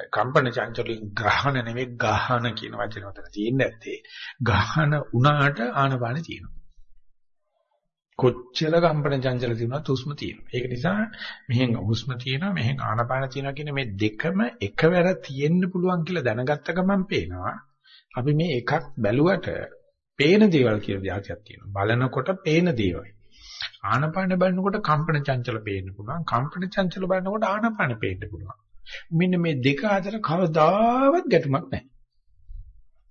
කම්පන චංචලින් ග්‍රහණ නෙමෙයි ගහන කියන වචනේ උතන තියෙන්නේ නැත්තේ. ගහන උනාට ආනපාන තියෙනවා. කොච්චර කම්පන චංචල තිබුණත් හුස්ම තියෙනවා. ඒක නිසා මෙහෙන් හුස්ම තියෙනවා මෙහෙන් ආනපාන තියෙනවා කියන මේ දෙකම එකවර තියෙන්න පුළුවන් කියලා දැනගත්ත ගමන් පේනවා. අපි මේ එකක් බැලුවට පේන දේවල් කියලා જાතියක් තියෙනවා. බලනකොට පේන දේවල්. ආනපාන බලනකොට කම්පන චංචල පේන්න පුළුවන්. කම්පන චංචල බලනකොට ආනපාන පේන්න පුළුවන්. මෙන්න මේ දෙක අතර කවදාවත් ගැටුමක් නැහැ.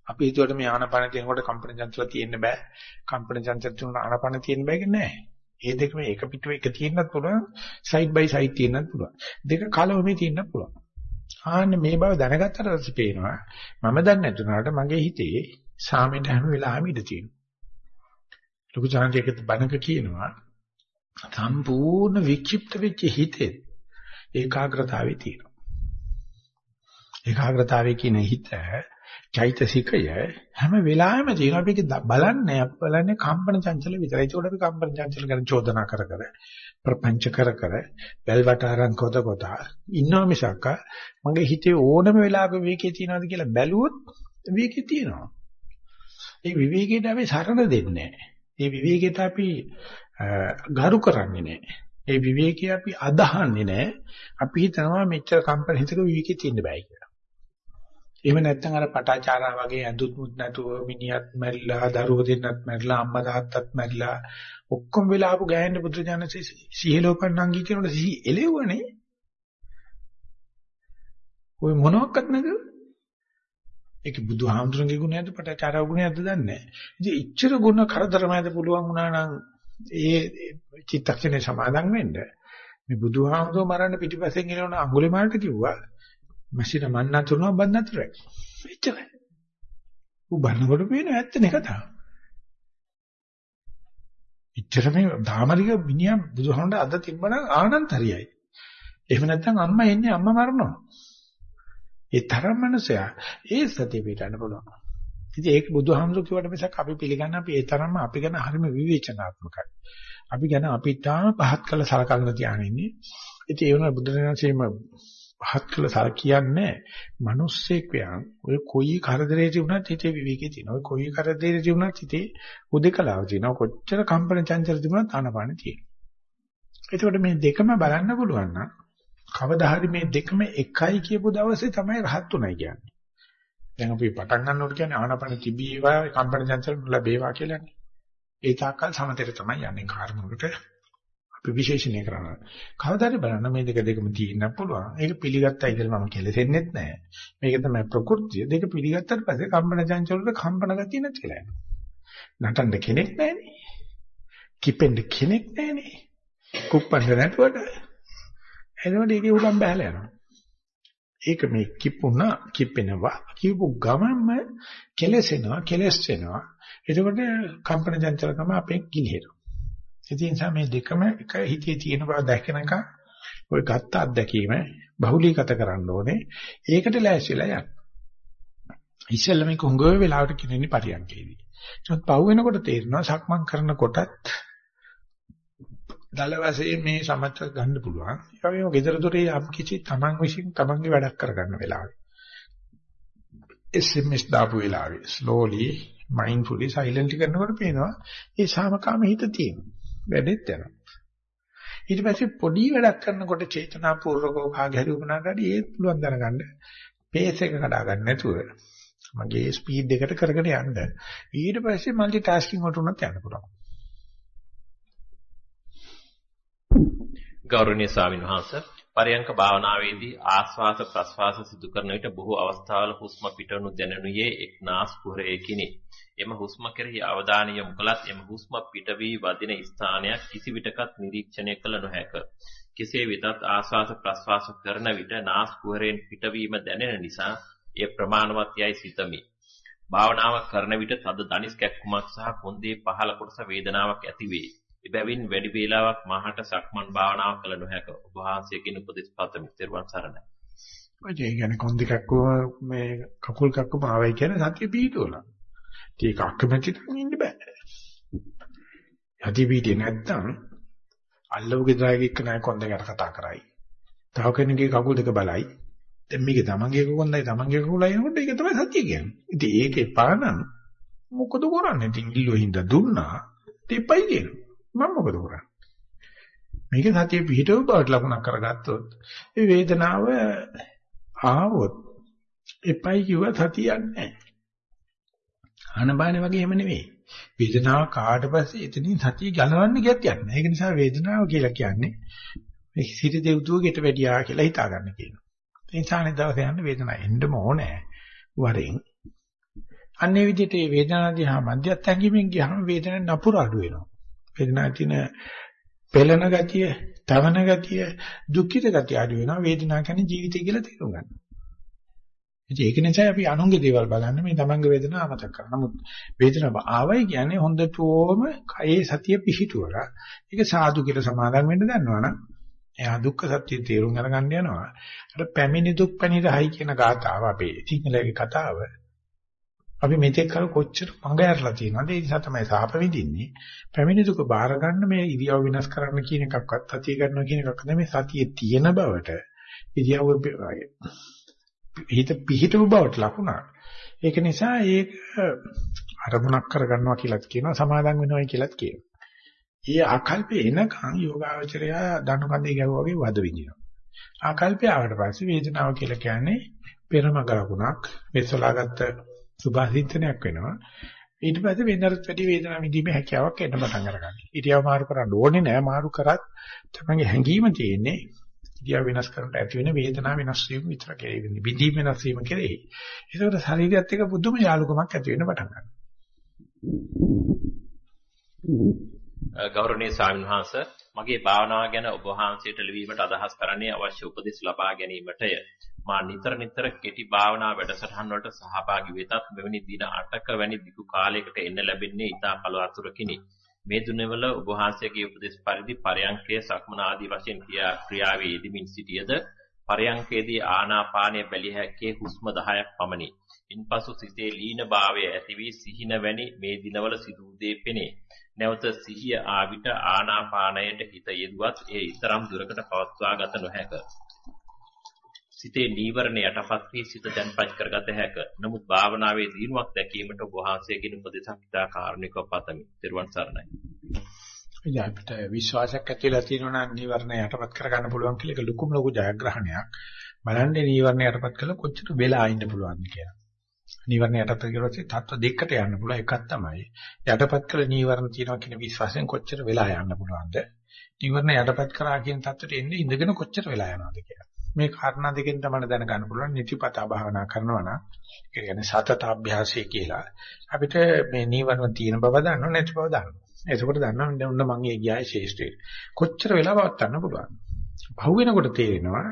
අපි හිතුවට මේ ආනපාන තියෙනකොට කම්පන චංචල තියෙන්න බෑ. කම්පන චංචල තුන ආනපාන තියෙන්න බෑ කියන්නේ නැහැ. ඒ දෙකම එක පිටුව එක තියෙන්නත් පුළුවන්. සයිඩ් බයි සයිඩ් තියෙන්නත් පුළුවන්. දෙක කලවමේ තියෙන්නත් පුළුවන්. ආන්න මේ බව දැනගත්තට පස්සේ පේනවා මම දන්නේ නැතුණාට මගේ හිතේ සාමෙට හැම වෙලාවෙම ඉඳ තියෙනවා. ලොකු චාන්තියකට බණක කියනවා සම්පූර්ණ වික්ෂිප්ත වෙච්ච හිතේ ඒකාග්‍රතාවේ තියෙනවා. ඒකාග්‍රතාවයේ කියන හිත චෛතසිකය හැම වෙලාවෙම තියෙනවා අපි ඒක බලන්නේ අපි බලන්නේ කම්පන චංචල විතරයි. ඒකට අපි කම්පන චංචල ගැන චෝදනා කර කර ප්‍රපංච කර කර බැල්වට අරන් කොට කොට ඉන්නවා මිසක් මගේ හිතේ ඕනම වෙලාවක විවේකයේ තියනවාද කියලා බැලුවොත් විවේකයේ තියෙනවා. ඒ විවේකයට අපි සරණ දෙන්නේ නැහැ. ඒ විවේකයට අපි ගරු කරන්නේ නැහැ. ඒ විවේකී අපි අදහන්නේ නැහැ. අපි හිතනවා මෙච්චර කම්පන හිතක විවේකී තියෙන්න බෑ කියලා. එහෙම නැත්නම් අර පටාචාරා වගේ ඇඳුත් මුත් නැතුව මිනිහත් මැරිලා, දරුවෝ දෙන්නත් මැරිලා, අම්මා තාත්තත් මැරිලා ඔක්කොම වෙලා ආපු ගෑනු පුත්‍රජානසේ සිහිලෝපන්නංගි කියනකොට සිහි එලෙව්වනේ. ඔය මොනවත් නැතුව ඒක බුදුහාමුදුරන්ගේ ගුණයද පටාචාරා ගුණයද දන්නේ නැහැ. ඉතින් ඉච්ඡර ගුණ කරදරමයිද පුළුවන් වුණා නම් ඒ චිත්තක්ෂණේ සමාදන් වෙන්න මේ බුදුහාමුදුරුවෝ මරන්න පිටිපස්සෙන් එනවන අඟුලිමාලට කිව්වා මැසින මන්න තුනවා බන්න තුරයි එච්චරයි ඌ බන්නකොට පේන ඇත්තනේ කතාව. එච්චර මේ ධාමරික මිනිහා බුදුහාමුදුරන්ට අද තිබ්බනම් ආනන්තරියයි එහෙම නැත්නම් අම්මා එන්නේ අම්මා මරනවා. ඒ තරම් මනුස්සයා ඒ සතිය පිටන්න පුළුවන්. ඉතින් ඒක බුදුහාමුදුරු කිව්වට මිසක් අපි පිළිගන්න අපි ඒ තරම්ම අපි ගැන හරිම විවේචනාත්මකයි. අපි ගැන අපි තාම පහත් කළ සලකන්න තියාගෙන ඉන්නේ. ඉතින් ඒ වුණා බුදුරජාණන්සේම පහත් කළ සල කියන්නේ මිනිස්සෙක් වයන් ඔය කොයි කරදරේ තිබුණත් හිතේ විවේකේ තියෙනවා. ඔය කොයි කරදරේ තිබුණත් හිතේ උදේකලාව තියෙනවා. කොච්චර කම්පන චංචල තිබුණත් ආනපාන තියෙනවා. එතකොට මේ දෙකම බලන්න පුළුවන් නම් කවදා හරි මේ දෙකම එකයි කියපු දවසේ තමයි රහත් උනායි කියන්නේ. දැන් අපි පටන් ගන්නකොට කියන්නේ ආනපන තිබීවා කම්පන චංචල ලැබේවා කියලානේ. ඒ තාක්කල් සමතේට තමයි යන්නේ කාර්මකට අපි විශේෂණය කරනවා. කවදාද බලන්න මේ දෙක දෙකම තියෙන්න පුළුවන්. ඒක පිළිගත්තයි කියලා මම කෙලෙසෙන්නෙත් නැහැ. මේක තමයි ප්‍රകൃතිය. දෙක පිළිගත්තට පස්සේ කම්පන චංචල වල කම්පන ගතිය නැතිලා යනවා. නටන්න කෙනෙක් නැහැනේ. කිපෙන්න කෙනෙක් නැහැනේ. කුප්පන්න නැතුවට. එතකොට ඒකේ උලම් බහලා යනවා. ඒක මේ කිපුණා කිපෙනවා කියපු ගමන්ම කෙලසෙනවා කෙලස් වෙනවා එතකොට කම්පන චංචලකම අපෙන් ගිලිහෙනවා ඒ නිසා මේ දෙකම එක හිතේ තියෙන බව දැකනක ඔය ගත්ත අත්දැකීම බහුලීගත කරන්න ඕනේ ඒකට ලෑස්තිලා යන්න ඉස්සෙල්ලා මේක හුඟ වෙලාවට කියන්නේ පරියන්කේදී. ඒත් පහු වෙනකොට තේරෙනවා සක්මන් කරනකොටත් දල වශයෙන් මේ සමත ගන්න පුළුවන්. ඒ වගේම gedara dore යම් කිසි තමන් විසින් තමන්ගේ වැඩක් කරගන්න වෙලාවේ. SMS දාපු වෙලාවේ slowly mindfully silently කරනකොට පේනවා ඒ සාමකාම හිත තියෙනවා. වැඩෙත් යනවා. ඊට පස්සේ පොඩි වැඩක් කරනකොට චේතනාපූර්වකව කාගේ හරි උපනාගාඩි ඒත් පුළුවන් දැනගන්න පේස් එක කඩා ගන්න නැතුව මගේ ස්පීඩ් එකට කරගෙන යන්න. ඊට පස්සේ মালටි ටාස්කින් වලට උනත් යන්න පුළුවන්. ගෞරවනීය ස්වාමීන් වහන්සේ පරයන්ක භාවනාවේදී ආස්වාස ප්‍රස්වාස සිදු කරන විට බොහෝ අවස්ථාවල හුස්ම පිටවනු දැනෙනුයේ එක් නාස් කුහරයකිනි. එම හුස්ම කෙරෙහි අවධානය යොමු කළත් එම හුස්ම පිට වී වදින ස්ථානයක් කිසි විටකත් නිරීක්ෂණය කළ නොහැක. කෙසේ වෙතත් ආස්වාස ප්‍රස්වාස කරන විට නාස් කුහරයෙන් පිටවීම දැනෙන නිසා එය ප්‍රමාණවත් යයි සිතමි. භාවනාව කරන විට තද දනිස් කැක්කුමක් සහ කොන්දේ පහළ කොටස වේදනාවක් ඇතිවේ. එබැවින් වැඩි වේලාවක් මාහට සක්මන් භාවනාව කළ නොහැක. ඔබ වහන්සේගෙන් උපදෙස් පතමි. ත්වන් සරණයි. ඔය කියන්නේ කොන්දේ කැක්කුම මේ කකුල් කැක්කුම ආවයි කියන්නේ සතිය පිහිටුවලා. ඒක අකමැතිට ඉන්න බෑ. යටි පිටියේ නැත්තම් අල්ලවගේ දායක එක්ක නෑ කොන්දේකට කතා කරයි. තව කෙනෙක්ගේ කකුල් දෙක බලයි. දැන් මේක තමන්ගේ කොන්දයි තමන්ගේ කකුලයි නෝට ඒක තමයි සත්‍ය කියන්නේ. ඉතින් ඒකේ පානම් මොකද කරන්නේ? ඉතින් ඉල්ලුවින්ද දුන්නා. දෙපයි කියනවා. මම මොකද කරන්නේ? මේක සතිය පිහිටව බවට ලකුණක් කරගත්තොත් ඒ වේදනාව ආවොත් එපයි කිව්ව සතියක් නැහැ. ආනබාන වගේ එහෙම නෙවෙයි. වේදනාව කාට පස්සේ එතනින් සතිය ගලවන්න ගියත් යන්නේ. ඒක නිසා වේදනාව කියලා කියන්නේ මේ සිට දෙව්තුවකට වැඩියා කියලා හිතා ගන්න කියනවා. ඒ නිසා අනිත් දවසේ යන්න වේදනාව එන්නම ඕනේ. වරෙන් අන්නේ විදිහට මේ වේදනාව දිහා මධ්‍යස්ථ හැඟීමෙන් ගියාම වේදනාව නපුර අඩු වෙනවා. වේදනාවේ තියෙන පෙළෙන ගතිය, තවන ගතිය, දුක්ඛිත ගතිය අඩු වෙනවා. වේදනාව කියන්නේ ජීවිතය කියලා තේරුම් ගන්න. ඉතින් ඒක නිසා අපි අනුන්ගේ දේවල් බලන්න මේ තමන්ගේ වේදනාව අමතක කරනවා. නමුත් වේදනාව ආවයි කියන්නේ හොඳටම කයේ සතිය පිහිටුවලා ඒක සාදු කියලා සමාදන් වෙන්න දන්නවනම් එයා දුක්ඛ සත්‍ය තේරුම් අරගන්න යනවා. අර පැමිණි දුක් පැනිරහයි කියන ගාතාව අපේ සිංහලයේ කතාව අපි මෙතෙක් කල කොච්චර මඟ ඇරලා තියෙනවද ඒ නිසා තමයි සාප විඳින්නේ පැමිණි දුක බාර ගන්න මේ ඉරියව් වෙනස් කරන්න කියන එකක්වත් සතිය කරනවා කියන එකක් නෙමෙයි සතියේ තියෙන බවට ඉරියව් හිත පිහිටව බවට ලකුණක් ඒක නිසා ඒක අරමුණක් කරගන්නවා කියලාත් කියනවා සමාදම් වෙනවයි කියලාත් කියනවා. ඊ ආකල්පේ එනකන් යෝගාවචරය දණු කඳේ ගැහුවා වගේ වද විඳිනවා. ආකල්පය ආවට පස්සේ වේදනාව කියලා කියන්නේ පෙරමග ලකුණක් මෙසලාගත්ත සුභාසින්තනයක් වෙනවා. ඊට පස්සේ වෙනතරත් වැඩි වේදනාව විඳීමේ හැකියාවක් එන්න පටන් අරගන්නවා. ඉරියව් මාරු කරන්න ඕනේ නෑ මාරු කරත් තමන්ගේ හැඟීම තියෙන්නේ ඉරියව් වෙනස් කරනට ඇති වෙන වේදනාව වෙනස් වීම විතරක් ඒ විඳීම වෙනස් වීම කෙරෙහි. ඒකෝට ශරීරයත් එක්ක බුදුම යාලුකමක් ඇති වෙන්න පටන් ගන්නවා. ගෞරවනීය ස්වාමීන් වහන්සේ මගේ භාවනාව ගැන ඔබ වහන්සේට ලිවීමට අදහස් කරන්නේ අවශ්‍ය උපදෙස් ලබා ගැනීමටය. මා නිතර නිතර කෙටි භාවනා වැඩසටහන් වලට සහභාගී වෙතත් මෙවැනි දින 8ක වැනි දිගු කාලයකට එන්න ලැබෙන්නේ ඉතා කලවතුරකිනි. මේ දුන්නේවල ඔබ වහන්සේගේ උපදෙස් පරිදි පරයන්කය සක්මන ආදී වශයෙන් ක්‍රියාවේ යෙදමින් සිටියද පරයන්කේදී ආනාපානය බැලිය හැක්කේ හුස්ම 10ක් පමණි. ඉන්පසු සිතේ ලීන භාවය ඇති වී සිහින වැනි මේ දිනවල සිදු දේ පෙනේ. නැවත සිහිය ආවිත ආනාපානයට හිත යෙදුවත් ඒ ඊතරම් දුරකට පවත්වා ගත නොහැක. සිතේ නීවරණ යටපත් වී සිත දැන්පත් කරගත හැක. නමුත් භාවනාවේ දිනුවක් දැකීමට ඔබ වහන්සේගෙන් උපදෙසක් ඉතා කාරුණිකව පතමි. ත්වන් සරණයි. ඉතින් අපිට විශ්වාසයක් ඇතිලා තියෙනවා නම් නීවරණ යටපත් කරගන්න පුළුවන් කියලා ඒක ලොකුම ලොකු ජයග්‍රහණයක්. බලන්නේ නීවරණ යටපත් කළා කොච්චර වෙලා ඉන්න පුළුවන්ද කියලා. නීවරණ යටපත් කරලා තත්ත්ව දෙකකට යන්න පුළුවන් එකක් තමයි යටපත් කළ නීවරණ තියෙනවා කියන විශ්වාසයෙන් කොච්චර වෙලා යන්න පුළුවන්ද නීවරණ යටපත් කරා කියන තත්ත්වයට එන්නේ ඉඳගෙන කොච්චර වෙලා යනවද කියලා මේ කාරණා දෙකෙන් තමයි දැනගන්න පුළුවන් නිතිපතා භාවනා කරනවා නම් ඒ කියන්නේ සතත අභ්‍යාසය කියලා. අපිට මේ නීවරණ තියෙන බව දන්නව නැති බව දන්නවා. එතකොට දන්නවා ඔන්න මම ඒ ගියායි ශේෂ්ඨේ. කොච්චර වෙලාවක් ගන්න පුළුවන්. පහු වෙනකොට තේරෙනවා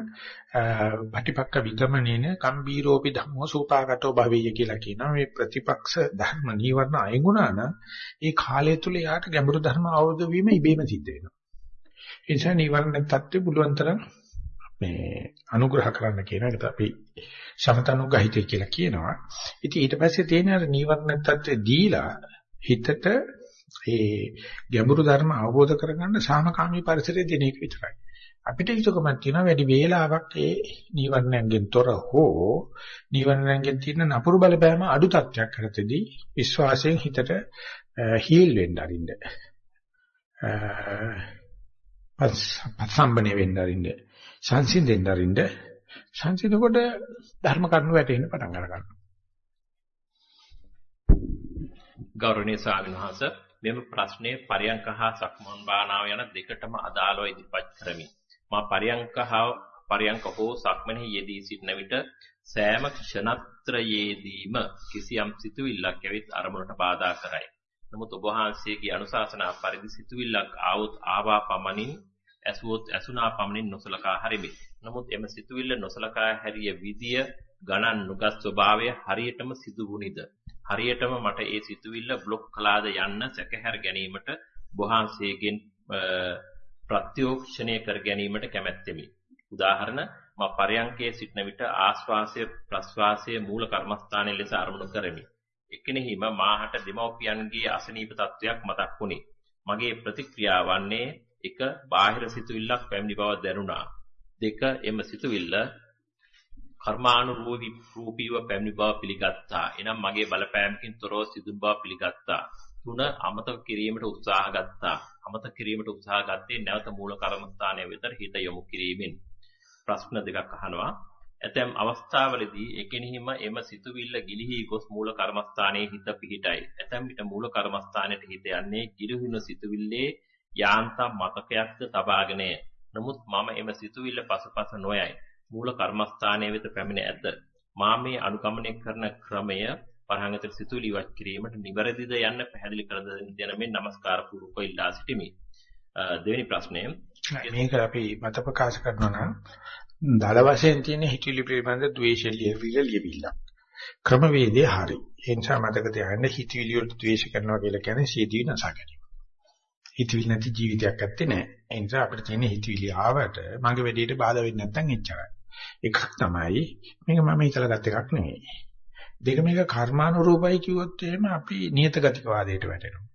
පටිපක්ක විගමනේන කම්බීරෝපි ධම්මෝ සූපාගතෝ භවෙය කියලා කියනවා මේ ප්‍රතිපක්ෂ ධර්ම නීවරණ අයගුණා නම් ඒ කාලය තුල යාට ගැඹුරු ධර්ම අවබෝධ වීම ඉබේම සිද්ධ වෙනවා. ඒ නිසා නීවරණ තත්ත්වෙ පුළුවන් තරම් මේ අනුග්‍රහ කරන්න කියන එකට අපි සමතනුග්‍රහිතය කියලා කියනවා. ඉතින් ඊට පස්සේ තියෙන අර නීවරණ තත්ත්වය දීලා හිතට ඒ ගැඹුරු ධර්ම අවබෝධ කරගන්න සාමකාමී පරිසරය දෙන එක විතරයි. අපිට යුතුයකමක් තියෙනවා වැඩි වේලාවක් ඒ නීවරණයෙන් තොර හෝ නීවරණයෙන් තියෙන නපුරු බලපෑම අඩු තත්ත්වයක් කරතදී විශ්වාසයෙන් හිතට හීල් වෙන්න අරින්න. පස්සම්බනේ වෙන්න අරින්න. සංසිඳෙන්න අරින්න. සංසිඳනකොට ධර්ම කරුණු වැටෙන්න පටන් ගන්නවා. ගෞරවනීය ස්වාමීන් වහන්සේ මෙම ප්‍රශ්නයේ පරියංක හා සක්මන් භාවනාව යන දෙකටම අදාළව ඉදිරිපත් කරමි. මා පරියංක හා පරියංක හෝ සක්මනේ යෙදී සිටන විට සෑම ක්ෂණත්‍රයේදීම කිසියම් සිතුවිල්ලක් ඇවිත් අරමුණට බාධා කරයි. නමුත් ඔබ වහන්සේගේ අනුශාසනා පරිදි සිතුවිල්ලක් ආවොත් ආවා පමණින් ඇසුවොත් ඇසුනා පමණින් නොසලකා හරිමි. නමුත් එම සිතුවිල්ල නොසලකා හැරිය විදිය ගණන් නුගත් ස්වභාවය හරියටම සිදු වුනිද හරියටම මට ඒ සිතුවිල්ල બ્લોක් කළාද යන්න සැකහැර ගැනීමට වහන්සේගෙන් ප්‍රත්‍යෝක්ෂණය කර ගැනීමට කැමැත්තෙමි. උදාහරණ මා පරයන්කේ සිටන විට ආශ්වාසය ප්‍රශ්වාසය මූල කර්මස්ථානයේ ලෙස අරමුණු කරමි. එකිනෙහිම මාහට දෙමව්පියන්ගේ අසනීප තත්වයක් මතක් වුණි. මගේ ප්‍රතික්‍රියාව වන්නේ එක බාහිර සිතුවිල්ලක් පැමිණි බව දැනුණා. දෙක එම සිතුවිල්ල කර්මානුරූපී රූපීව පැමිණි බව පිළිගත්තා. එනම් මගේ බලපෑමකින් තොරව සිදුන බව පිළිගත්තා. තුන අමතක කිරීමට උත්සාහ ගත්තා. අමතක කිරීමට උත්සාහ ගත්තේ නැවත මූල කර්මස්ථානයේ වෙතට හිත යොමු කිරීමෙන්. ප්‍රශ්න දෙකක් අහනවා. ඇතැම් අවස්ථාවලදී එකිනෙහිම එම සිතුවිල්ල ගිලිහි ගොස් මූල කර්මස්ථානයේ හිත පිහිටයි. ඇතැම් විට මූල කර්මස්ථානයට හිත යන්නේ ගිලිහුණු සිතුවිල්ලේ යාන්තම් මතකයක්ද තබාගෙනය. නමුත් මම එම සිතුවිල්ල පසුපස නොයයි. මූල කර්මස්ථානයේ වෙත පැමිණ ඇත. මා මේ අනුගමනය කරන ක්‍රමය පරහංගත සිතුවිලි ඉවත් කිරීමට නිවැරදිද යන්න පැහැදිලි කර දෙන මෙන් নমස්කාර පූර්වක ඉල්ලා සිටිමි. දෙවෙනි ප්‍රශ්නය මේක අපි මත ප්‍රකාශ කරනවා නම් දල වශයෙන් තියෙන හිතවිලි පිළිබඳ ද්වේෂ ලියවිල්ල ක්‍රමවේදය හරි. ඒ නිසා මතක තියාගන්න හිතවිලි වලට ද්වේෂ කරනවා කියලා කියන්නේ සියදී නසා ගැනීම. හිතවිලි නැති ජීවිතයක් ඇත්තේ නැහැ. ඒ නිසා අපිට තියෙන හිතවිලි ආවට මගේ වැඩේට බාධා වෙන්නේ නැත්නම් එච්චරයි. එකක් තමයි මේක මම හිතලා ගත් එකක් නෙවෙයි. දෙක මේක කර්මානුරූපයි කිව්වොත් එහෙම අපි නියත ගතිකවාදයට වැටෙනවා.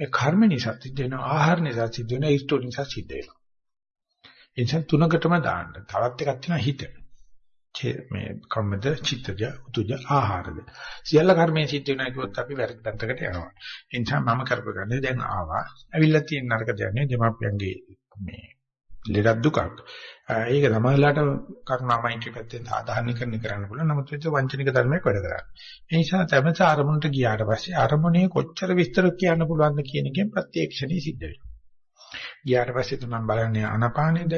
ඒ කර්ම නිසා සිද්ධ වෙන ආහාර නිසා සිද්ධ වෙන ඉෂ්ට නිසා සිද්ධ වෙනවා. ඒ නිසා තුනකටම දාන්න. තවත් එකක් තියෙනවා හිත. මේ කම්මද චිත්තජ උතුජ ආහාරද. සියල්ල කර්මයෙන් සිද්ධ වෙනවා කිව්වොත් අපි වැරදි පැත්තකට යනවා. ඒ නිසා මම කරපගන්නේ දැන් ආවා. ඇවිල්ලා තියෙන නරක දෙන්නේ දෙමාපියන්ගේ මේ ලෙඩක් දුකක්. ඒක සමාජලාට කරුණාමයින්ටි පැත්තෙන් සාධාරණීකරණය කරන්න පුළුවන්. නමුත් ඒක වංචනික ධර්මයක් වැඩ කරන්නේ. ඒ නිසා තමස ආරමුණට ගියාට පස්සේ ආරමුණේ කොච්චර විස්තර කියන්න පුළුවන්ද කියන එකෙන් ප්‍රත්‍යක්ෂණී සිද්ධ වෙනවා. ගියාට පස්සේ තමයි බලන්නේ අනපානේද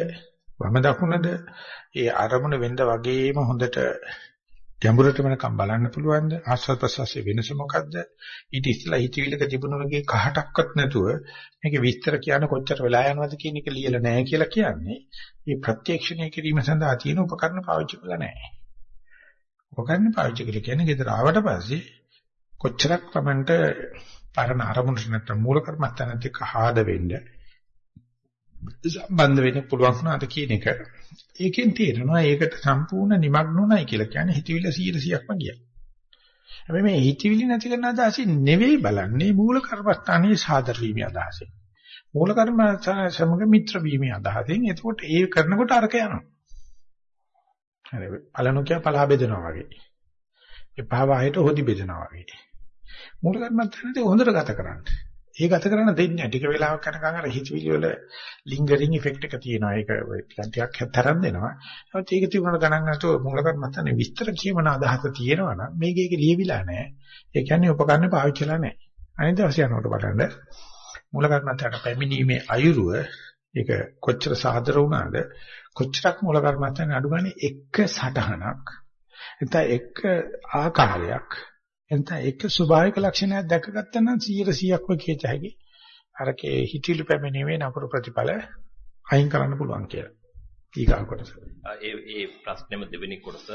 වම දකුණද ඒ ආරමුණ වෙන්න වගේම හොඳට ගැඹුරට වෙනකම් බලන්න පුළුවන්ද? ආස්වාද ප්‍රසවාසයේ වෙනස මොකද්ද? ඊට ඉස්සලා හිතවිලක තිබුණ වගේ කහටක්වත් නැතුව මේක විස්තර කියන්න කොච්චර වෙලා යනවද කියන එක ලියලා නැහැ කියලා කියන්නේ මේ ප්‍රත්‍යක්ෂණය කිරීම සඳහා තියෙන උපකරණ පාවිච්චි කරලා නැහැ. උපකරණ පාවිච්චි කරලා කියන්නේ ගෙදර ආවට පස්සේ කොච්චරක් Tamanට පරණ අරමුණට නැත්නම් මූල කර්මස්ථානත් එක්ක ආද වෙන්න සම්බන්ධ වෙන්න පුළුවන් වුණාද කියන එක. ඒකෙන් තේරෙනවා ඒකට සම්පූර්ණ නිමග්නුණයි කියලා කියන්නේ හිතවිල්ල 100%ක්ම ගියා. හැබැයි මේ හිතවිලි නැති කරන අදහසින් නෙවෙයි බලන්නේ මූල කර්මස්ථානයේ සාදර වීමේ අදහසෙන්. මූල කර්මස්ථාන සමග මිත්‍ර වීමේ අදහසෙන් එතකොට ඒ කරනකොට අරක යනවා. හරි පළනොකිය පලා බෙදනවා වගේ. එපා වාහයට හොදි බෙදනවා වගේ. මූල කර්මස්ථානයේ හොඳට ගත කරන්නේ. ඒ ගත කරන්න දෙන්නේ ටික වෙලාවක් යනකම් අර හිතවිලි වල ලින්ගරින් ඉෆෙක්ට් එක තියෙනවා. ඒක ටිකක් ටිකක් තරම් දෙනවා. නමුත් ඒක තිබුණාට ගණන් නැතුව මූල කර්මස්ථානේ විස්තර කියමන අදහස තියෙනවා නම් මේක ඒක ලියවිලා නැහැ. ඒ කියන්නේ උපකරණ පාවිච්චිලා නැහැ. අනිත් දවසේ යනකොට බලන්න මූල කර්මස්ථානට පැමිණීමේ අයුරුව ඒක කොච්චර සාදර වුණාද කොච්චරක් මූල කර්මස්ථානේ අඩු ගානේ එක සටහනක් එතන එක ආකාරයක් එතන එක ස්වභාවික ලක්ෂණයක් දැකගත්තා නම් 100%ක්ම කියත හැකි. අරකේ හිතිලි පැමිණීමේ නපුරු ප්‍රතිඵල අයින් කරන්න පුළුවන් කියලා. ඊගා කොටස. ඒ ඒ ප්‍රශ්නෙම දෙවෙනි කොටස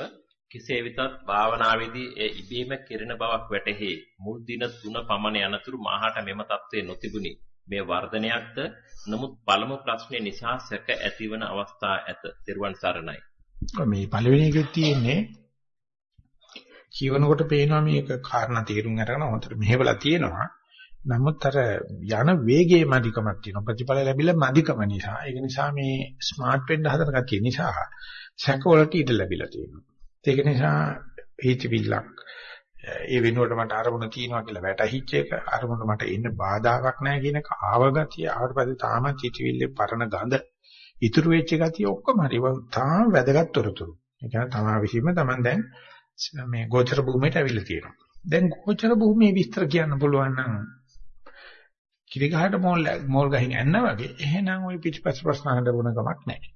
කෙසේ වෙතත් භාවනාවේදී ඒ ඉබේම කෙරෙන බවක් වැටහි. මුල් දින 3 පමණ යනතුරු මාහට මෙම தત્ත්වය නොතිබුණි. මේ වර්ධනයක්ද නමුත් පළමු ප්‍රශ්නේ නිසා සැක ඇතිවන අවස්ථා ඇත. ත්‍රිවන් සරණයි. මේ පළවෙනි එකේ තියෙන්නේ කියවනකොට පේනවා මේක කාරණා තේරුම් අරගෙන හොඳට මෙහෙवला තියෙනවා. නමුත් අර යන වේගයේ මදිකමක් තියෙනවා. ප්‍රතිඵල ලැබිලා මදිකම නිසා. ඒක නිසා මේ ස්මාර්ට් වෙන්න හදන කතිය නිසා සැකවලට ඉඩ ලැබිලා තියෙනවා. ඒක නිසා හේතිවිල්ලක් ඒ වෙනුවට මට අරමුණ තියෙනවා කියලා වැටහිච්ච එක අරමුණ මට එන්න බාධාවක් නැහැ කියන එක ආවගතිය ආවට පස්සේ තාම චිතිවිල්ලේ පරණ ගඳ ඉතුරු වෙච්ච ගතිය ඔක්කොම හරි තාම වැදගත් තොරතුරු. ඒ කියන්නේ තමා විසීම තමන් දැන් මේ ගෝචර භූමියට ඇවිල්ලා තියෙනවා. දැන් ගෝචර භූමියේ විස්තර කියන්න පුළුවන් නම් කිරිගහට මෝල් මෝල් ගහින් යන්න වගේ එහෙනම් ওই පිටිපස්ස ප්‍රශ්න අහන්න ඕන කමක් නැහැ.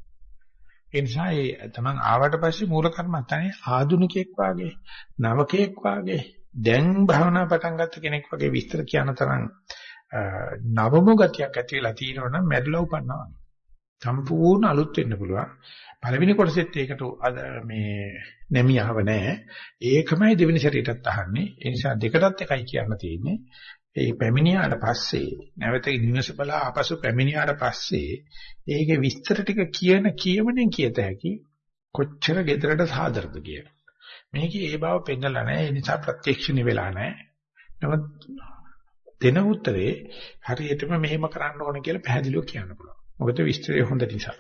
ඒ නිසා ඒ තමන් ආවට පස්සේ මූල කර්මත්තානේ ආදුනිකෙක් වාගේ නවකෙක් වාගේ දැන් භාවනා පටන් ගත්ත කෙනෙක් වගේ විස්තර කියන තරම් නවම ගතියක් ඇති වෙලා තියෙනවනම් මැරිලා උපන්නවා. සම්පූර්ණ අලුත් වෙන්න පුළුවන්. පළවෙනි කොටසෙත් ඒකට මේ නැමියව නැහැ. ඒකමයි දෙවෙනි ශරීරයටත් අහන්නේ. ඒ නිසා දෙකටත් එකයි කියන්න තියෙන්නේ. ඒ පැමිණියාට පස්සේ නැවත නිවස බලා ආපසු පැමිණියාට පස්සේ ඒකේ විස්තර ටික කියන කියමනේ කියත හැකි කොච්චර gedarata සාදරද කියන. මේකේ ඒ බව පෙන්නලා නැහැ. ඒ නිසා ප්‍රත්‍යක්ෂණි වෙලා නැහැ. නමුත් දෙන උත්තරේ හරියටම මෙහෙම කරන්න ඕන කියලා පැහැදිලිව කියන්න පුළුවන්. මොකද විස්තරය හොඳ නිසා.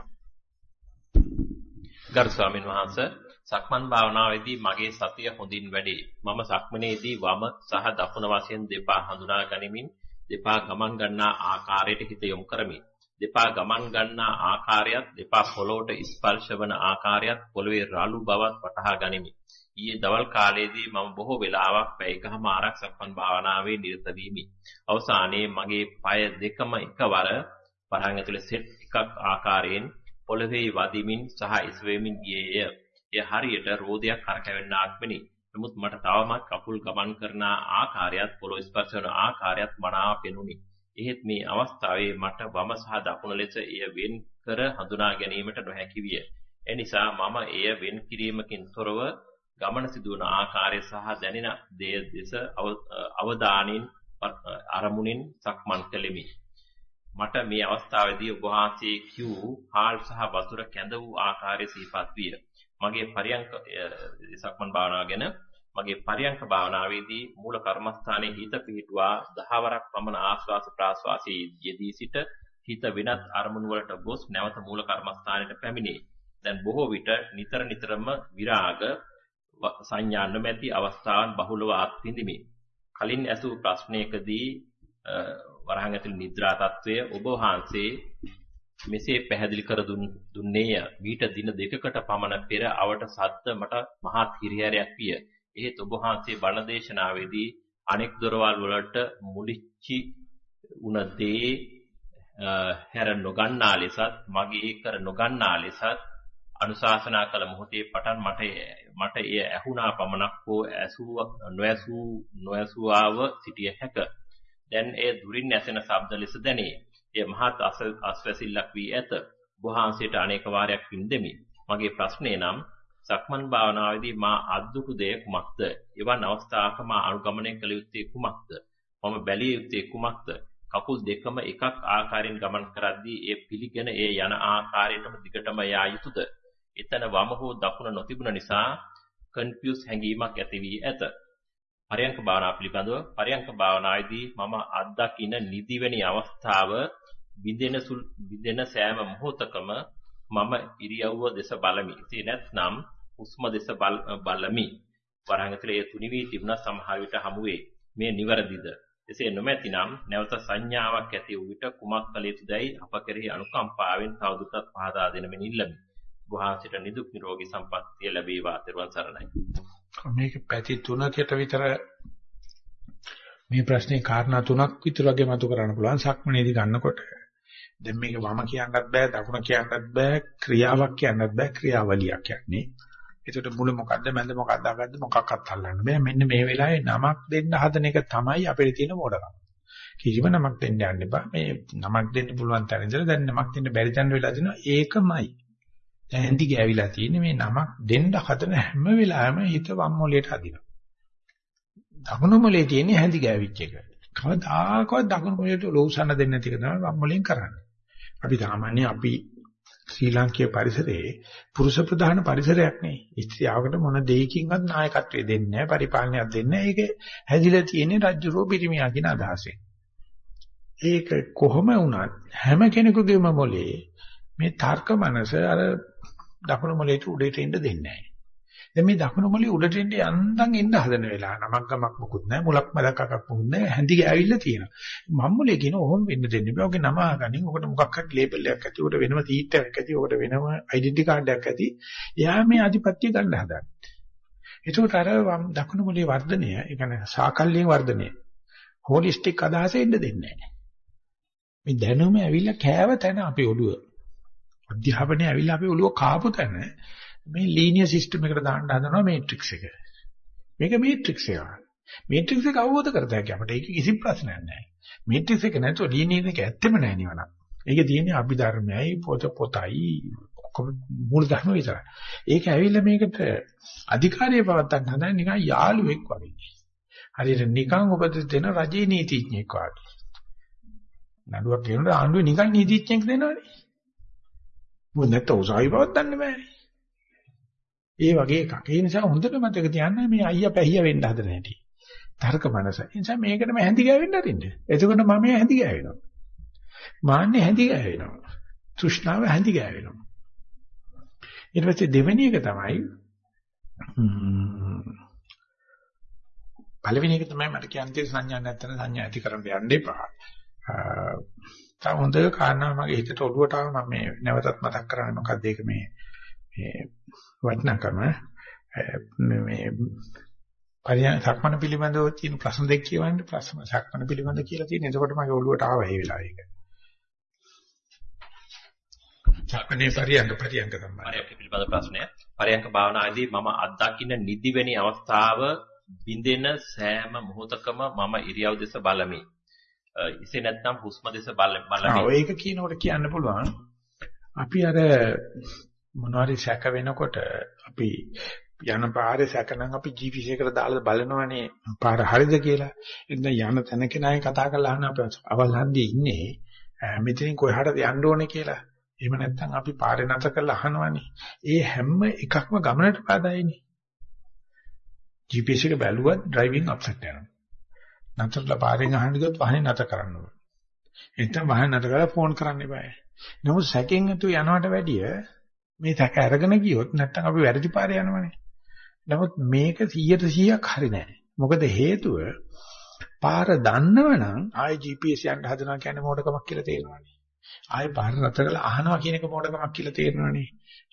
ගරු ස්වාමීන් වහන්සේ සක්මන් භාවනාවේදී මගේ සතිය හොඳින් වැඩේ. මම සක්මනේදී වම සහ දකුණ වශයෙන් දෙපා හඳුනා ගනිමින් දෙපා ගමන් ගන්නා ආකාරයට හිත යොමු කරමි. දෙපා ගමන් ගන්නා ආකාරයත් දෙපා පොළොවට ස්පර්ශ වන ආකාරයත් පොළවේ රළු බවත් වටහා ගනිමි. ඊයේ දවල් කාලයේදී මම බොහෝ වෙලාවක් පැය එකමාරක් සක්මන් භාවනාවේ නිරත වීමි. අවසානයේ මගේ පාය දෙකම එකවර වරහන් ඇතුලේ සෙට් එකක් ආකාරයෙන් පොළවේ වදිමින් සහ ඉස්වෙමින් ගියේය. එය හරියට රෝදයක් කරකැවෙන්නාක් මෙනි. නමුත් මට තවමත් කකුල් ගමන් කරන ආකාරයත් පොළොව ස්පර්ශ වන ආකාරයත් මනාව පෙනුනි. එහෙත් මේ අවස්ථාවේ මට වම සහ දකුණ ලෙස එය වෙන් කර හඳුනා ගැනීමට නොහැකි විය. එනිසා මම එය වෙන් කිරීමකින් තොරව ගමන සිදුවන ආකාරය සහ දැනෙන දේ දෙස අවධානයෙන් අරමුණින් සක්මන් කෙලිමි. මට මේ අවස්ථාවේදී ඔබ වහන්සේ කියූ හාල් සහ වතුර කැඳ වූ ආකාරය සිහිපත් විය. මගේ පරියංක සක්මන් භාවනාව ගැන මගේ පරියංක භාවනාවේදී මූල කර්මස්ථානයේ හිත පිහිටුවා දහවරක් පමණ ආස්වාස ප්‍රාස්වාසයේ යෙදී සිට හිත වෙනත් අරමුණු වලට ගොස් නැවත මූල කර්මස්ථානයට පැමිණේ. දැන් බොහෝ විට නිතර නිතරම විරාග සංඥා නොමැති අවස්ථාවන් බහුලව අත්විඳිමි. කලින් ඇසූ ප්‍රශ්නයකදී වරහන් ඇතුළේ නිද්‍රා తත්වය ඔබ වහන්සේ මෙසේ පැහැදිලි කර දුන්නේය. මීට දින දෙකකට පමණ පෙර අවට සද්ද මට මහත් හිරිහැරයක් විය. එහෙත් ඔබ වහන්සේ බණ දේශනාවේදී අනෙක් දොරවල් වලට මුලිච්චි උන දේ හැර නොගන්නා ලෙසත් මගේ කර නොගන්නා ලෙසත් අනුශාසනා කළ මොහොතේ පටන් මට මට එය ඇහුණා පමණක් හෝ ඇසූ නොඇසූ නොඇසුවාව සිටිය හැක. දැන් එය දුරින් ඇසෙන ශබ්ද ලෙස දැනේ. එය මහත් අස්වැසිල්ලක් වී ඇත. වහන්සේට අනේක වාරයක් වින්දෙමි. මගේ ප්‍රශ්නේ නම් සක්මන් භාවනාවේදී මා අද්දුටු දෙය කුමක්ද? එවන් අවස්ථාවක මා අනුගමනය කළ යුත්තේ කුමක්ද? මම බැලිය යුත්තේ කුමක්ද? කකුල් දෙකම එකක් ආකාරයෙන් ගමන් කරද්දී ඒ පිළිගෙන ඒ යන ආකාරයටම දිගටම යා යුතුයද? එතන වම හෝ දකුණ නොතිබුණ නිසා කන්ෆියුස් හැඟීමක් ඇති වී ඇත. පරයන්ක භාවනාව පිළිබඳව පරයන්ක භාවනාවේදී මම අත්දකින නිදිවෙනි අවස්ථාව විඳෙන විඳෙන සෑම මොහොතකම මම ඉරියව්ව දෙස බලමි. ඉතින් නැත්නම් හුස්ම දෙස බලමි. වරහන් ඇතුලේ ඒ තුනි වී තිබුණ සමහර විට හමු වේ. මේ නිවැරදිද? එසේ නොමැතිනම් නැවත සංඥාවක් ඇති වූ විට කුමක් කළ යුතුදයි අප කෙරෙහි අනුකම්පාවෙන් තවදුරටත් පහදා දෙන මෙන් ඉල්ලමි. වහන්සේට නිදුක් නිරෝගී සම්පන්නිය ලැබේවා. ත්වන් සරණයි. මේක පැති තුනකට විතර මේ ප්‍රශ්නේ කාරණා තුනක් විතර වගේ මතු කරන්න පුළුවන් සක්මනේදී ගන්නකොට. දැන් මේක වම කියන්නත් බෑ දකුණ කියන්නත් බෑ ක්‍රියාවක් කියන්නත් බෑ ක්‍රියාවලියක් කියන්නේ. ඒකට මුල මොකද්ද මැද මොකක්ද අගද්ද මොකක්වත් අල්ලන්න බෑ. මෙන්න මේ වෙලාවේ නමක් දෙන්න හදන එක තමයි අපේ තියෙන මොඩකම. කිසිම නමක් දෙන්න යන්න එපා. මේ නමක් දෙන්න පුළුවන් තැන ඉඳලා දැන් නමක් දෙන්න බැරි තැන වෙලා තිනවා ඒකමයි. දැන් ඇඳි ගෑවිලා තියෙන්නේ මේ නමක් දෙන්න හදන හැම වෙලාවෙම හිත වම් මොලේට අදිනවා. දකුණු මොලේ තියෙන්නේ හැඳි ගෑවිච්ච එක. කවදාකවත් දකුණු මොලේට ලෝසන්න දෙන්නේ නැති එක තමයි වම් මොලෙන් කරන්නේ. අපි සාමාන්‍ය අපි ශ්‍රී ලාංකීය පරිසරයේ පුරුෂ ප්‍රධාන පරිසරයක් නේ. ස්ත්‍රියකට මොන දෙයකින්වත් නායකත්වය දෙන්නේ නැහැ, පරිපාලනයක් දෙන්නේ නැහැ. ඒක හැදිලා තියෙන්නේ රජ්ජුරෝ පිරිමියා කියන අදහසෙන්. ඒක කොහොම වුණත් හැම කෙනෙකුගේම මොලේ මේ තර්ක මනස අර දකුණු මොලේට උඩට එන්න දෙන්නේ නැහැ. දැන් මේ දකුණු මොලේ උඩට එන්න යන්තම් එන්න හදන වෙලාව. නමක් ගමක් මොකුත් නැහැ. මුලක් මලක් අකක් මොකුත් නැහැ. හැඳි ගෑවිල්ලා තියෙනවා. මම මොලේ කියන ඕම් වෙන්න දෙන්න බෑ ඔගේ නම අහගනින් ඔකට මොකක් හරි ලේබල් එකක් ඇති. ඔකට වෙනම සීට් එකක් ඇති. ඔකට වෙනම ඩෙන්ටි කාඩ් එකක් ඇති. එයා මේ ආධිපත්‍ය ගන්න හදන්නේ ඒකට අර දකුණු මොලේ වර්ධනය ඒ කියන්නේ සාකල්‍යයේ වර්ධනය හෝලිස්ටික් අදහස එන්න දෙන්නේ නැහැ. මේ දැනුම ඇවිල්ලා කෑව තැන අපේ ඔළුව. අධ්‍යාපනය ඇවිල්ලා අපේ ඔළුව කාපු තැන මේ ලීනියර් සිස්ටම් එකට දාන්න හදනවා මේට්‍රික්ස් එක. මේක මේට්‍රික්ස් එකක්. මේට්‍රික්ස් එක අවබෝධ කරගන්න අපිට ඒක කිසි ප්‍රශ්නයක් නැහැ. මේට්‍රික්ස් එක නැතුව ලීනියර් එක ඇත්තෙම නැහැ නිවන. ඒක තියෙන්නේ අභිධර්මයයි පොත පොතයි මූල ධර්ම විතරයි. ඒක ඇවිල්ලා මේකට අධිකාරිය පවත්තන්න හදන නිකන් යාළුවෙක් වගේ. හරියට නිකන් උපදෙස් දෙන රජේ නීතිඥයෙක් වගේ. නඩුවක් කියනකොට ආණ්ඩුවේ නිකන් නීතිඥයෙක් දෙනවනේ. මොකද නැත්නම් උසාවි පවත්තන්න බෑනේ. ඒ වගේ එකක්. ඒ නිසා හොඳට මතක තියාගන්න මේ අයියා පැහිය වෙන්න හදන හැටි. තර්ක මනස. ඒ නිසා මේකටම හැඳි ගෑවෙන්න අරින්න. එතකොට මම හැඳි ගෑවෙනවා. මාන්නේ හැඳි ගෑවෙනවා. තෘෂ්ණාව හැඳි ගෑවෙනවා. ඊට පස්සේ දෙවෙනි එක තමයි පළවෙනි එක තමයි මට කියන්නේ සංඥා නැත්තන සංඥා ඇති කරන්න යන්න එපා. තව හොඳ කාරණා මගේ හිතට ඔළුවට ආව මම මේ නැවතත් මතක් කරන්නේ මොකක්ද ඒක මේ මේ වටිනාකම මේ පරියන් සක්මන පිළිබඳව තියෙන ප්‍රශ්න දෙක කියවන්න ප්‍රශ්න සක්මන පිළිබඳව කියලා තියෙන. එතකොට මගේ ඔළුවට ආවා මේ වෙලාවේ ඒක. සක්මනේ පරියන්ක පරියන්ක තමයි. පරියන්ක පිළිබඳ ප්‍රශ්නය. පරියන්ක භාවනාදී මම අත්දකින්න නිදිවෙනි අවස්ථාව බින්දෙන සෑම මොහොතකම මම ඉරියව් දෙස බලමි. ඉසේ නැත්නම් හුස්ම දෙස බලමි. ඔව් ඒක කියනකොට කියන්න පුළුවන්. අපි අර මොනවාරි සැක වෙනකොට අපි යන පාරේ සැකනම් අපි GPS එකට දාලා බලනවනේ පාර හරිද කියලා. එතන යන තැනක නයි කතා කරලා අහන අපි අවල් හන්දියේ ඉන්නේ මෙතනින් කොහාටද යන්න ඕනේ කියලා. එහෙම නැත්නම් අපි පාරේ නැත කරලා අහනවනේ. ඒ හැම එකක්ම ගමනට බාධායිනේ. GPS එක බැලුවත් ඩ්‍රයිවිං අප්සෙට් යනවා. නැතරලා පාරෙන් අහන්න ගියොත් වාහනේ නැත කරන්න ඕනේ. එතන වාහනේ නැත කරලා ෆෝන් කරන්න එපායි. නමුත් සැකෙන් අතු යනවට වැඩිය මේ තක අරගෙන ගියොත් නැත්තම් අපි වැරදි පාරේ යනවනේ. නමුත් මේක 100%ක් හරි නෑ. මොකද හේතුව පාර දන්නවනම් ආයි GPS යන්න හදනවා කියන්නේ මොඩකමක් කියලා තේරෙනවනේ. ආයි පාර නතර කරලා අහනවා කියන එක මොඩකමක් කියලා තේරෙනවනේ.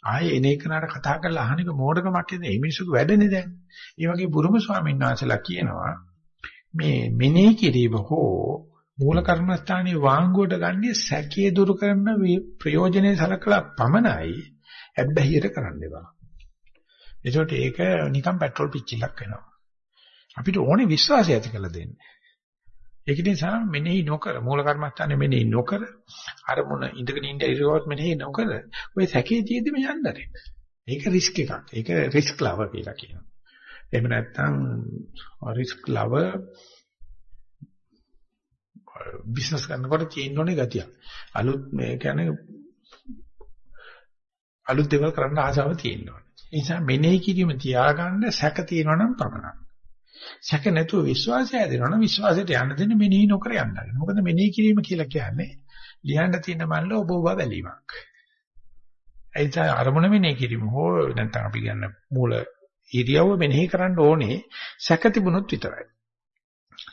ආයි එන එකනට කතා කරලා අහන එක මොඩකමක් කියන්නේ මේ මිනිස්සුක වැඩනේ දැන්. ඒ වගේ බුරුම ස්වාමීන් වහන්සේලා කියනවා මේ මෙනෙහි කිරීම හෝ මූල කර්මස්ථානයේ වාංගුවට ගන්නේ සැකයේ දුරු කරන ප්‍රයෝජනේ සලකලා පමණයි ඇබ්බැහියට කරන්න එපා. ඒකට ඒක නිකන් පෙට්‍රල් පිච්චිලක් වෙනවා. අපිට ඕනේ විශ්වාසය ඇති කරලා දෙන්න. ඒක නිසා මෙනෙහි නොකර මූල කර්මස්ථානේ මෙනෙහි නොකර අරමුණ ඉඳගෙන ඉඳ ඉරියව්වත් මෙනෙහි නොකර ඔය සැකේ තියෙද්දි මේ යන්න ආරෙන්න. ඒක රිස්ක් එකක්. ඒක රිස්ක් ලව කියලා කියනවා. එහෙම නැත්නම් රිස්ක් ලව බිස්නස් කරනකොට තියෙන්න ඕනේ ගතියක්. අලුත් මේ කියන්නේ අලුත් දේවල් කරන්න ආසාව තියෙනවා. ඒ නිසා මෙනෙහි කිරීම තියාගන්න සැක තියෙනවා නම් පමණයි. සැක නැතුව විශ්වාසය ඇදෙනවා නම් විශ්වාසයට යන්න දෙන්න මෙනෙහි නොකර යන්න ආරයි. මොකද මෙනෙහි කිරීම කියලා කියන්නේ ලියන්න තියෙන මල්ල ඔබ ඔබ බැලීමක්. ඒ නිසා අරමුණ මෙනෙහි කිරීම හෝ නැත්නම් අපි ගන්න මූල ඉරියව්ව මෙනෙහි කරන්න ඕනේ සැක තිබුණොත් විතරයි.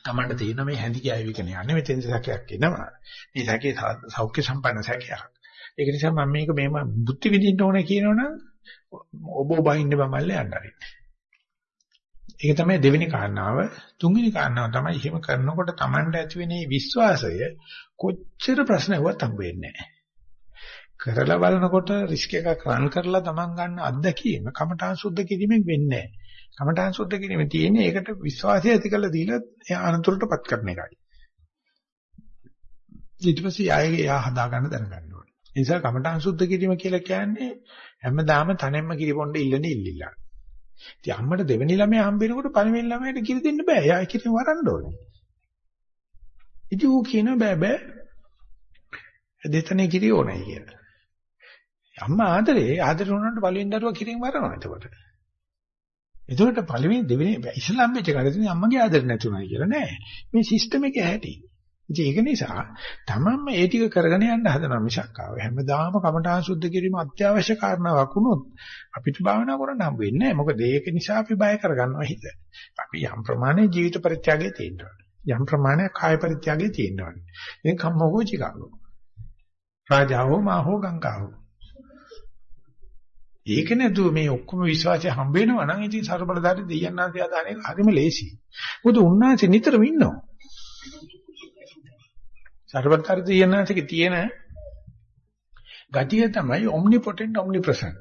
තමන්ට තියෙන මේ හැඳි ගෑවිකන යන්නේ මෙතෙන් සැකයක් එනවා. මේ සැකේ සෞඛ්‍ය සම්පන්න සැකයක්. ඒක නිසා මම මේක මේම බුද්ධි විඳින්න ඕනේ කියනවනම් ඔබ ඔබ ඉන්න බමල්ල යන්න හරින්න. ඒක තමයි දෙවෙනි කාරණාව. තුන්වෙනි කාරණාව තමයි එහෙම කරනකොට Tamanට ඇති වෙන විශ්වාසය කොච්චර ප්‍රශ්න වුවත් හම්බ වෙන්නේ නැහැ. කරලා බලනකොට රිස්ක් එකක් රන් කරලා Taman ගන්න අත්දැකීම කමඨාන් සුද්ධ කිරීමෙන් වෙන්නේ නැහැ. කමඨාන් සුද්ධ කිරීමේ තියෙන්නේ ඒකට විශ්වාසය ඇති කරලා දීලා එයා අනතුරටපත් කරන එකයි. ඊට පස්සේ ආයෙ එයා හදා ගන්න දැනගන්න ඕනේ. ඒ නිසා කමඨං සුද්ධ කිරීම කියලා කියන්නේ හැමදාම තනෙම්ම කිරිපොණ්ඩ ඉල්ලන ඉල්ලිලා. ඉතින් අම්මට දෙවෙනි ළමයා හම්බ වෙනකොට පළවෙනි ළමයාට කිරි දෙන්න බෑ. එයා කිරි වරන්න ඕනේ. ඉතින් ඌ කියන බෑ බෑ දෙතනේ කිරි ඕනයි කියලා. අම්මා ආදරේ ආදර වුණාට පළවෙනි දරුවා කිරින් වරනවා එතකොට. එතකොට පළවෙනි දෙවෙනි ඉස්ලාම් වෙච්ච කාලේදී අම්මගේ ආදර නැතුණයි කියලා නෑ. මේ සිස්ටම් එකේ හැටි. ඉතින් ඒක නිසා තමන්ම ඒ ටික කරගෙන යන්න හදනවා මිසක් ආව හැමදාම කමඨාන් සුද්ධ කිරීම අත්‍යවශ්‍ය කාරණාවක් වුණොත් අපිට භාවනා කරන්න හම්බ වෙන්නේ නැහැ. මොකද ඒක නිසා අපි බය කරගන්නවා හිත. අපි යම් ප්‍රමාණයේ ජීවිත පරිත්‍යාගය තියෙනවා. යම් ප්‍රමාණයක් කාය පරිත්‍යාගය තියෙනවා. ඉතින් කම්මෝගෝ චිකාගෝ. රාජාවෝ මාහෝ ගංගාවෝ. ඒක නැතුව මේ ඔක්කොම විශ්වාසය හම්බ වෙනවා නම් ඉතින් ਸਰබලධාරී දෙයයන් ආන්ති ආදාන එක හරිම ලේසියි. මොකද උන්වහන්සේ නිතරම ඉන්නවා. ਸਰබලධාරී දෙයයන් ආන්තිගේ තියෙන ගතිය තමයි omnipotent omnipresent.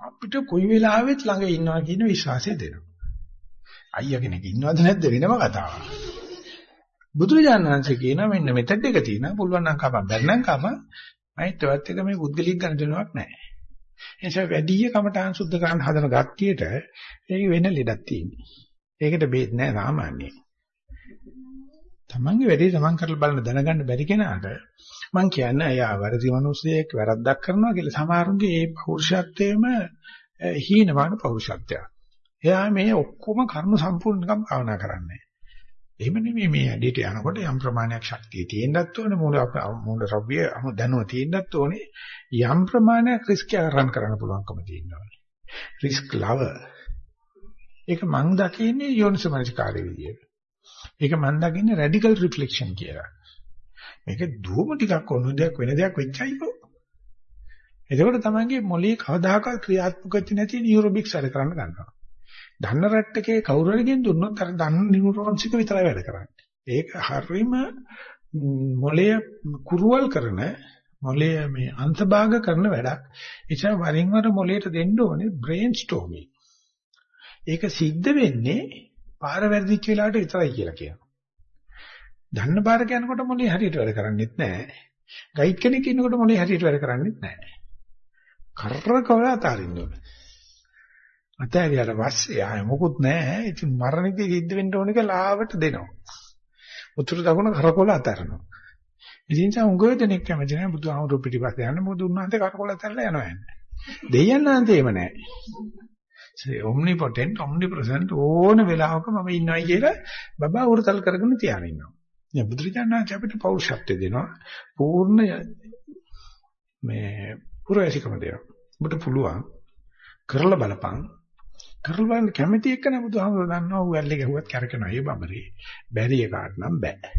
අපිට කොයි වෙලාවෙත් ළඟ ඉන්නවා කියන විශ්වාසය දෙනවා. අයියා කෙනෙක් ඉන්නවද නැද්ද වෙනම කතාවක්. බුදුරජාණන් වහන්සේ කියනවා මෙන්න මෙතෙක් දෙක තියෙනවා. පුළුවන් නම් කපන්න බැරි නම් කපන්න. අනිත් තවත් එක මේ පුද්ගලික ගණනාවක් නැහැ. ඒ නිසා වැඩි කමඨාන් සුද්ධ කරන්න හදන ගත්තියට ඒක වෙන ලෙඩක් තියෙනවා. ඒකට බේත් නැහැ සාමාන්‍යයෙන්. තමන්ගේ වැඩේ තමන් කරලා බලන්න දැනගන්න බැරි කෙනාට මම කියන්නේ එයා වැරදි මිනිස්සෙක් වැරද්දක් කරනවා කියලා සමහරුන්ගේ ඒ පෞරුෂත්වයේම හීනමාන පෞරුෂත්වයක්. එයා මේ ඔක්කොම කර්ම සම්පූර්ණකම් භාවනා කරන්නේ. එහෙම නෙමෙයි මේ ඇඩේට යනකොට යම් ප්‍රමාණයක් ශක්තිය තියෙන්නත් ඕනේ මූල මූල රව්‍ය දැනුව තියෙන්නත් ඕනේ යම් ප්‍රමාණයක් රිස්ක් අරන් කරන්න පුළුවන්කම තියෙනවා. රිස්ක් ලව. ඒක මං දකින්නේ යෝනිසමනසිකාරයේ විදියට. ඒක මං දකින්නේ රැඩිකල් රිෆ්ලෙක්ෂන් කියලා. මේක දුවම ටිකක් ඔන්න දෙයක් වෙන දෙයක් වෙච්චයි කො. එතකොට තමයිගේ මොළේ කවදාකවත් ක්‍රියාත්මක වෙන්නේ නැති නියුරොබික්ස් වැඩ කරන්න ගන්නවා. දන්න රැට්ටකේ කවුරු හරිගෙන් දුන්නොත් අර දන්න නියුරොන්ස් එක විතරයි වැඩ කරන්නේ. ඒක හරීම මොළය කුරුවල් කරන මොළය මේ අන්තභාග කරන වැඩක්. එචා වරින් වර මොළයට දෙන්න ඕනේ බ්‍රේන් ස්ටෝමින්. ඒක සිද්ධ වෙන්නේ පාර වැරදිච්ච වෙලාවට විතරයි කියලා කියනවා. දන්න පාරක යනකොට මොළේ හරියට වැඩ කරන්නේත් නැහැ. ගයිඩ් කෙනෙක් ඉන්නකොට මොළේ හරියට වැඩ කරන්නේත් නැහැ. කරකවල අතාරින්න ඕනේ. අතෑරියට පස්සේ ආය මොකුත් නැහැ. ඉතින් මරණෙදි සිද්ධ වෙන්න ඕන එක ලාවට දෙනවා. උතුරු දකුණ කරකොල අතරනවා. ඉතින් සා උංගෝ දෙනෙක් කැමති නැහැ බුදුහාමුදුරු පිටිපස්සේ යන්න මොකද උන්වහන්සේ කරකොල අතරලා යනවා යන්නේ. දෙයයන් නැන්තේම නැහැ. ඒ omnipotent omnipresent ඕන වෙලාවක මම ඉන්නවයි කියලා බබා උරතල් කරගෙන තියාගෙන ඉන්නවා. දැන් බුදුරජාණන් අපිට පෞරුෂත්වය දෙනවා. පූර්ණ මේ පුරවැසිකම දෙනවා. ඔබට පුළුවන් කරලා බලපන් කරලා බලන්න කැමති එක්ක නේ බුදුහාමුදුරුවෝ දන්නවා ඌ ඇල්ලේ ගැහුවත් කරකිනවා ඒ බඹරේ. බැරි එකාට නම් බෑ.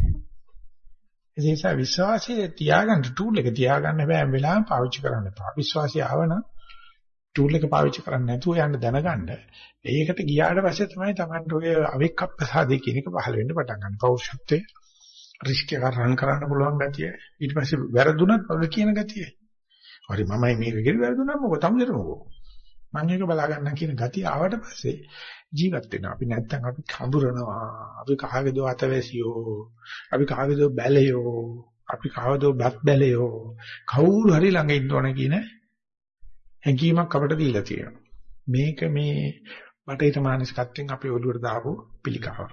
ඒ නිසා විශ්වාසය තියාගන්න ටූල් එක තියාගන්න බෑ වෙලාවෙම පාවිච්චි කරන්න එපා. විශ්වාසය ආවනම් ටූල් එක පාවිච්චි කරන්න නැතුව යන්න දැනගන්න. ඒකට ගියාට පස්සේ තමයි Tamanට ඔය අවික්කප්පසාදේ කියන එක පහළ වෙන්න පටන් ගන්න. පෞරුෂත්වයේ රිස්ක් එක රන් කරන්න පුළුවන් ගතිය. ඊට පස්සේ වැරදුනත් වග කියන ගතිය. හරි මමයි මේක කියලා වැරදුනම මොකද තමුදෙර මොකෝ. මම ඒක බලා ගන්න කියන ගතිය ආවට පස්සේ ජීවත් වෙනවා. අපි නැත්තම් අපි කඹරනවා. අපි කහගේදෝ අතවැසියෝ. අපි කහගේදෝ බැලයෝ. අපි කවදෝ බත් බැලයෝ. කවුරු හරි ළඟ ඉන්න ඕන කියන හැඟීමක් අපට දීලා තියෙනවා. මේක මේ බටහිර මානසිකත්වයෙන් අපේ ඔළුවට දාපු පිළිකාවක්.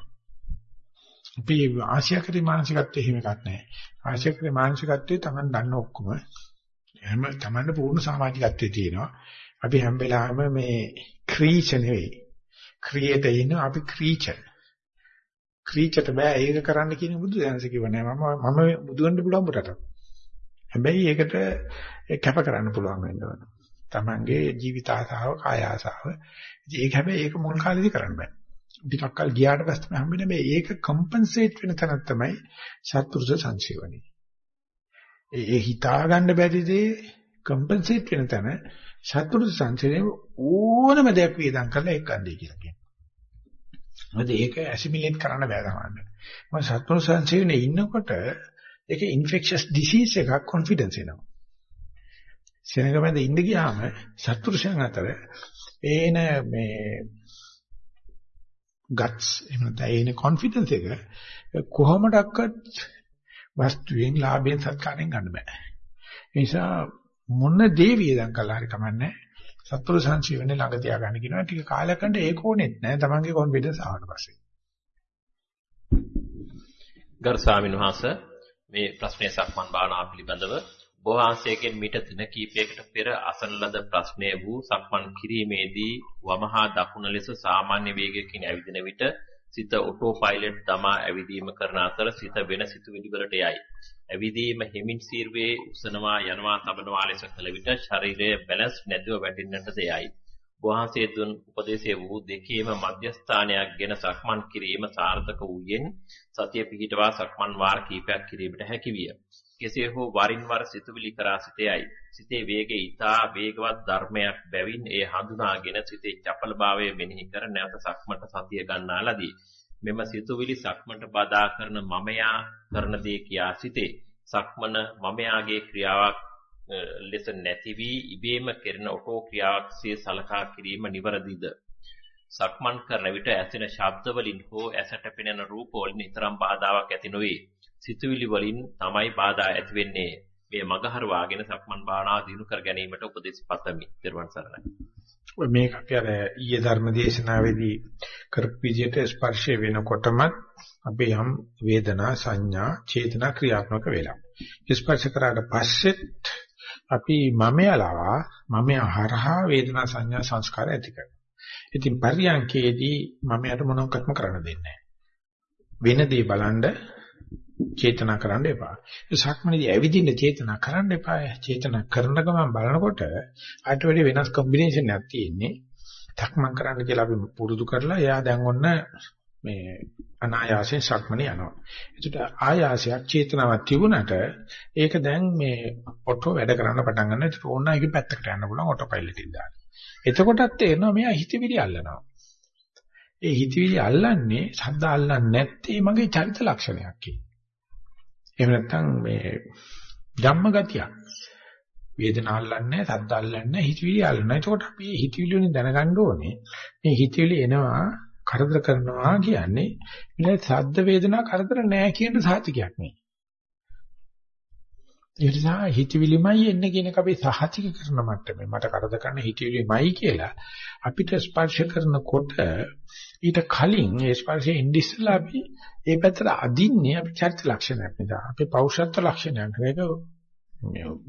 අපි ආශියාකරී මානසිකත්වයේ එහෙම එකක් නැහැ. ආශියාකරී මානසිකත්වයේ Taman දන්න ඔක්කොම එහෙම Tamanට පූර්ණ සමාජිකත්වයේ තියෙනවා. අපි හැම වෙලාවෙම මේ ක්‍රීචර් නෙවෙයි. ක්‍රියේටර් ඉන්න අපි ක්‍රීචර්. ක්‍රීචර්ට බෑ ඒක කරන්න කියන බුදු දහමස කිව්ව නෑ මම මම බුදුන්ට පුළුවන් බුටට. හැබැයි ඒකට කැප කරන්න පුළුවන් වෙන්න ඕන. Tamange ජීවිත ආසාව, කාය ආසාව. ඒක හැබැයි ඒක මුල් කාලේදී කරන්න බෑ. ටිකක් කල් ගියාට පස්සේ තමයි හම්බෙන්නේ මේ ඒක කම්පෙන්සේට් වෙන තැනක් තමයි සත්පුරුෂ සංසේවණී. ඒ හිතා ගන්න බැරි දේ කම්පෙන්සේට් වෙන තැන සත්පුරුෂ සංසේවණී ඕනම දෙයක් වේදම් කරලා ඒක ගන්නයි කියලා කියනවා. මොකද ඒක ඇසිමිලේට් කරන්න බෑ තමයි. මම සත්පුරුෂ සංසේවණී ඉන්නකොට ඒක ඉන්ෆෙක්ෂස් ඩිසීස් එකක් කොන්ෆිඩන්ස් එනවා. සෙනඟ මැද ඉඳ ගියාම සත්පුරුෂයන් අතර ඒන මේ ගට්ස් එහෙම නැත්නම් ඒන කොන්ෆිඩන්ස් එක කොහොමඩක්වත් වස්තුවෙන් ලාභයෙන් සත්කාරයෙන් ගන්න බෑ. ඒ නිසා මොන දේ වියදම් කළා හරි කමන්නේ සත්පුරුෂ සංසීවනේ ළඟ තියාගන්න කියනවා. ටික කාලයකට ඒක ඕනෙත් නෑ තමන්ගේ කොන්ෆිඩන්ස් ආවට පස්සේ. ගරු ස්වාමීන් වහන්සේ මේ ප්‍රශ්නය සක්මන් භාවනාව පිළිබඳව බෝවාංශයෙන් මීට දින කිහිපයකට පෙර අසන ලද ප්‍රශ්නය වූ සක්මන් කිරීමේදී වමහා දකුණ ලෙස සාමාන්‍ය වේගයකින් ඇවිදින විට සිත ඔටෝ පයිලට් දමා ඇවිදීම කරන අතර සිත වෙන සිතුවිලි වලට යයි. ඇවිදීම හිමින් සීර්වේ උසනවා යනවා තබනවා ලෙස කළ විට ශරීරයේ බැලන්ස් නැතිව වැටෙන්නටද යයි. වහන්සේ දුන් උපදේශය වූ දෙකේම මධ්‍යස්ථානයක් ගෙන සක්මන් කිරීම සාර්ථක වූයෙන් සතිය පිහිටවා සක්මන් වාර කිහිපයක් කිරීමට හැකි විය. කෙසේ හෝ වරින් වර සිතුවිලි කරා සිටයයි. සිතේ වේගය ඊටා වේගවත් ධර්මයක් බැවින් ඒ හඳුනාගෙන සිතේ චපලභාවය මෙනෙහි කර නැවත සක්මට සතිය ගන්නා ලදී. මෙම සිතුවිලි සක්මට බාධා කරන මමයා කරන දේ කියා සිටේ. සක්මන මමයාගේ ක්‍රියාවක් ලෙස නැති වී ඉබේම කෙරෙන ඔටෝ ක්‍රියාවක්සේ සලකා කිරීම නිවැරදිද? සක්මන් කරන විට ඇසෙන ශබ්ද වලින් හෝ ඇසට පෙනෙන රූප වලින් නිතරම බාධාවක් ඇති නොවේ. සිතුවිලි වලින් තමයි බාධා ඇති වෙන්නේ. මේ මගහරවාගෙන සක්මන් භාවනාව දිනු කර ගැනීමට උපදෙස් පතමි. ත්වන් සරණයි. මේක අපි අර ඊයේ ධර්ම දේශනාවේදී කරපු විදිහට ස්පර්ශය වෙනකොටම අපි යම් වේදනා සංඥා චේතනා ක්‍රියාත්මක වෙලා. ස්පර්ශ කරාට පස්සෙත් අපි මමයලවා මමයා හරහා වේදනා සංඥා සංස්කාර ඇති කරනවා. ඉතින් පරියන්කේදී මමයට මොනවත්ක්ම කරන්න දෙන්නේ වෙන දේ බලන්ඩ චේතනා කරන්න එපා. ඒ සක්මණේදී ඇවිදින්න චේතනා කරන්න එපා. චේතනා කරන ගමන් බලනකොට ආට වැඩි වෙනස් කොම්බිනේෂන් එකක් තියෙන්නේ. සක්මන් කරන්න කියලා අපි පුරුදු කරලා එයා දැන් ඔන්න මේ අනායාසයෙන් සක්මනේ යනවා. ඒකට ආයාසයක් චේතනාවක් තිබුණට ඒක දැන් මේ ඔටෝ වැඩ කරන්න පටන් ගන්නවා. ඒක ඕන එක පැත්තකට යන්න පුළුවන් ඔටෝ පයිලට් එක දාන්න. එතකොටත් තේරෙනවා මෙයා හිතවිලි අල්ලනවා. ඒ හිතවිලි අල්ලන්නේ ශබ්ද අල්ලන්නේ නැත්තේ මගේ චරිත ලක්ෂණයක් කියලා. එහෙම නැත්නම් මේ ධම්ම ගතියක්. වේදනාව අල්ලන්නේ සද්ද අල්ලන්නේ හිතවිලි අල්ලනවා. එතකොට අපි හිතවිලි වලින් දැනගන්න ඕනේ මේ හිතවිලි එනවා කරදර කරනවා කියන්නේ මේ සද්ද වේදනා කරදර නෑ කියන සාතිකයක් නේ. ඒ නිසා හිතවිලිමයි එන්නේ කියන එක අපි සහතික කරන මට්ටමේ මට කරදර කරන හිතවිලිමයි කියලා අපිට ස්පර්ශ කරනකොට ඊට කලින් ඒ ස්පර්ශයේ ඉන්දිස්සලා අපි ඒ පැත්තට අදින්නේ අපි චරිත ලක්ෂණයක් නිසා. අපේ පෞෂත්ව ලක්ෂණයක්. ඒක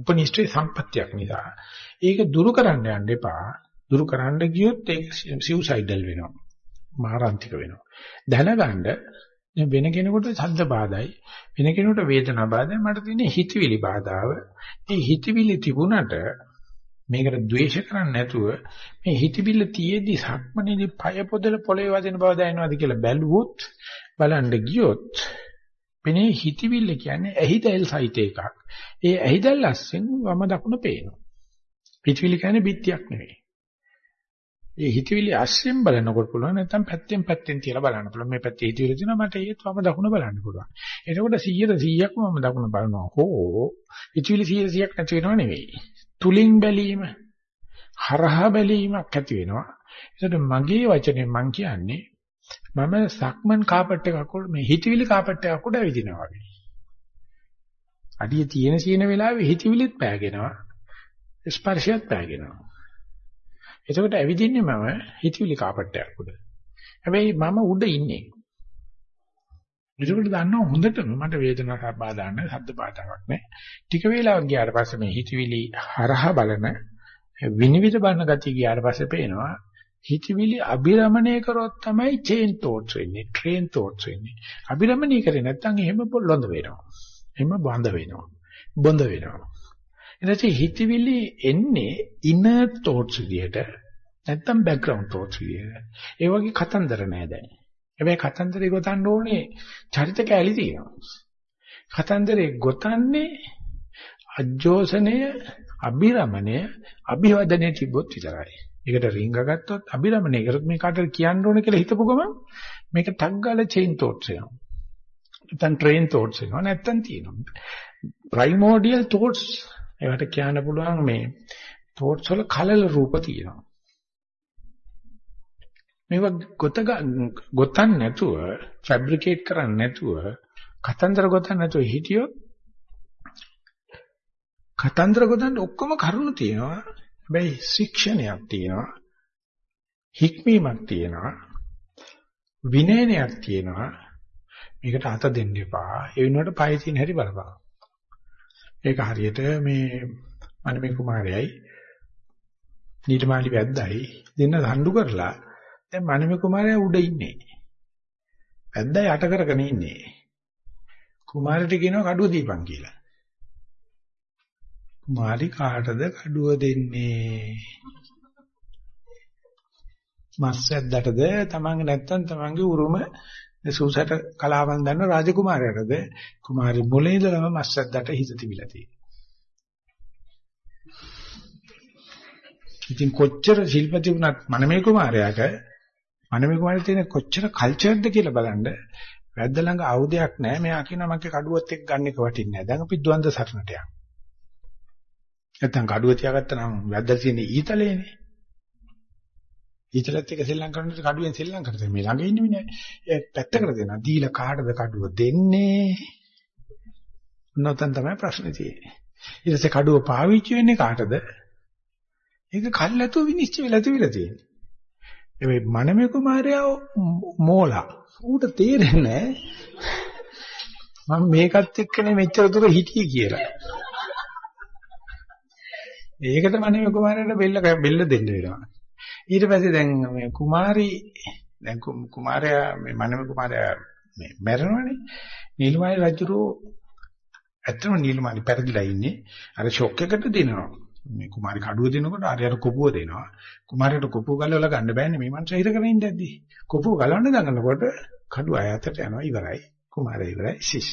උපනිෂ්ඨේ සම්පත්තියක් නිසා. ඒක දුරු කරන්න යන්න එපා. දුරු කරන්න ගියොත් ඒක සිව්සයිඩල් වෙනවා. මාරාන්තික වෙනවා. දැනගන්න වෙන කෙනෙකුට ශබ්ද බාධායි වෙන කෙනෙකුට වේදනා බාධායි මට තියෙන හිතවිලි බාධාව. මේ හිතවිලි තිබුණට මේකට ද්වේෂ කරන්නේ නැතුව මේ හිතවිල්ල තියේදී සක්මනේදී පය පොදල පොළවේ වදින බව දැනනවාද කියලා බැලුවොත් බලන්න ගියොත් මෙනේ හිතවිල්ල කියන්නේ ඇහිදල් සහිත එකක්. ඒ ඇහිදල් අස්සෙන් වම දකුණ පේනවා. හිතවිලි කියන්නේ බිත්තියක් නෙවෙයි. ඒ හිතවිලි අස්සෙන් බලනකොට පුළුවන් නැත්නම් පැත්තෙන් පැත්තෙන් තියලා බලන්න පුළුවන්. මේ පැත්තේ හිතවිලි තියෙනවා මට ඒත් වම දකුණ බලන්න පුළුවන්. එතකොට 100ට 100ක්ම වම දකුණ බලනවා. හෝ හිතවිලි 100 100ක් නැති වෙනව නෙවෙයි. තුලින් බැලීම හරහා බැලීමක් ඇති වෙනවා. ඒකට මගේ වචනේ මම කියන්නේ මම සක්මන් කාපට් එකක් උඩ මේ හිතවිලි කාපට් එකක් උඩ ඇවිදිනවා වගේ. අඩිය තියෙන සීන වෙලාවේ හිතවිලිත් පෑගෙනවා. ස්පර්ශයත් පෑගෙනවා. එතකොට ඇවිදින්නේ මම හිතවිලි කාපට් එකක් උඩ. හැබැයි මම උඩ ඉන්නේ. ඒකට දන්නවා හොඳටම මට වේදනාවක් බාධා නැහැ, ශබ්ද බාධාවක් නැහැ. ටික වේලාවක් ගියාට පස්සේ මේ හිතවිලි හරහා බලන විනිවිද බලන ගතිය ගියාට පස්සේ පේනවා හිතවිලි අබිරමණය කරොත් තමයි චේන් තෝට්ස් වෙන්නේ, ට්‍රේන් තෝට්ස් වෙන්නේ. අබිරමණය කරේ නැත්නම් එහෙම පොළොඳ වෙනවා. එහෙම බඳ වෙනවා. බොඳ වෙනවා. එනසේ හිතවිලි එන්නේ ඉනර් තෝට්ස් විදියට නැත්නම් බෑග්ග්‍රවුන්ඩ් තෝට්ස් විදියට. ඒ වගේ කතන්දර නෑ දැන්. හැබැයි කතන්දරේ ගොතන්න ඕනේ චරිත කැලි තියෙනවා. කතන්දරේ ගොතන්නේ අජෝසනය, අබිරමණය, අභිවදනය තිබොත් විතරයි. ඒකට රිංග ගත්තොත් අබිරමණය කරොත් මේ කාටද කියන්න ඕන කියලා හිතපු ගමන් මේක ටග් ගාලා චේන් තෝට්ස් එනවා. නැත්නම් ට්‍රේන් තෝට්ස් එනවා නැත්නම් තියෙනවා. ප්‍රයිමෝඩියල් තෝට්ස් ඒවට කියන්න පුළුවන් මේ තෝට්ස් වල කලල රූප තියෙනවා. මේවා ගොත ගොතන්න නැතුව ෆැබ්‍රිකේට් කරන්න නැතුව කතන්දර ගොතන්න නැතුව හිටියොත් කතන්දර ගොතන්න ඔක්කොම කරුණු තියෙනවා. හැබැයි ශික්ෂණයක් තියෙනවා. හික්මීමක් තියෙනවා. විනයනයක් තියෙනවා. මේකට අත දෙන්න එපා. ඒ වෙනුවට පය තියෙන හැටි බලපන්. ඒක හරියට මේ මනමේ කුමාරයයි නීටමාලි වැද්දයි දෙන්න රණ්ඩු කරලා දැන් මනමේ කුමාරයා උඩ ඉන්නේ. වැද්දා යට කරගෙන ඉන්නේ. කුමාරට කියනවා කඩුව දීපන් කියලා. කුමාරි කාටද කඩුව දෙන්නේ? මස් වැද්දටද තමන්ගේ නැත්තම් තමන්ගේ උරුම සූසට කලාවන් දන්න රාජකුමාරයාටද කුමාරි මුලින් ඉඳලම මස් වැද්දට හිත තිබිලා තියෙනවා. ඉතින් කොච්චර ශිල්පති වුණත් මනමේ කුමාරයාට මනමේ කුමාරයාට තියෙන කොච්චර කල්චර්ද කියලා බලන්න වැද්ද ළඟ ආයුධයක් නැහැ. මෙයා කියනවා මගේ කඩුවත් එක්ක ගන්න එක වටින්නේ නැහැ. දැන් අපි ද්වන්ද සරණට යනවා. නැත්තම් කඩුව තියාගත්තා නම් වැද්දට තියෙන ඊතලේනේ. ඊතලත් එක්ක සෙල්ලම් කරනකොට කඩුවෙන් සෙල්ලම් කරතේ මේ ළඟ ඉන්නේ නෑ. ඒ පැත්තකට දෙනවා. දීලා කාටද කඩුව දෙන්නේ? නොතන් තමයි ප්‍රශ්නේ තියෙන්නේ. ඊට පස්සේ කඩුව පාවිච්චි වෙන්නේ කාටද? ඒක කල්ැතුව විනිශ්චය වෙලා තිබිලා තියෙන්නේ. ඒ මනමේ කුමාරයා මෝලා. ඌට තේරෙන්නේ මම මේකත් එක්කනේ මෙච්චර දුර හිටියේ කියලා. ඒකට මනමේ කුමාරයාට බෙල්ල බෙල්ල දෙන්න වෙනවා. ඊට පස්සේ දැන් මේ කුමාරි දැන් කුමාරයා මේ මනමේ කුමාරයා මේ මැරෙනවනේ. නීලමාලි රජුරෝ ඇත්තම නීලමාලි පෙරදිලා ඉන්නේ. අර ෂොක් එකට දෙනවා. මේ කුමාරි කඩුව දෙනකොට ආර්යයට කොපුව දෙනවා. කුමාරයට කොපුව ගලවලා ගන්න බෑනේ මේ මං ශරීර කරගෙන ඉඳද්දී. කොපුව ගලවන්න දඟනකොට කඩුව අයතට යනවා ඉවරයි. කුමාරය ඉවරයි සිස්.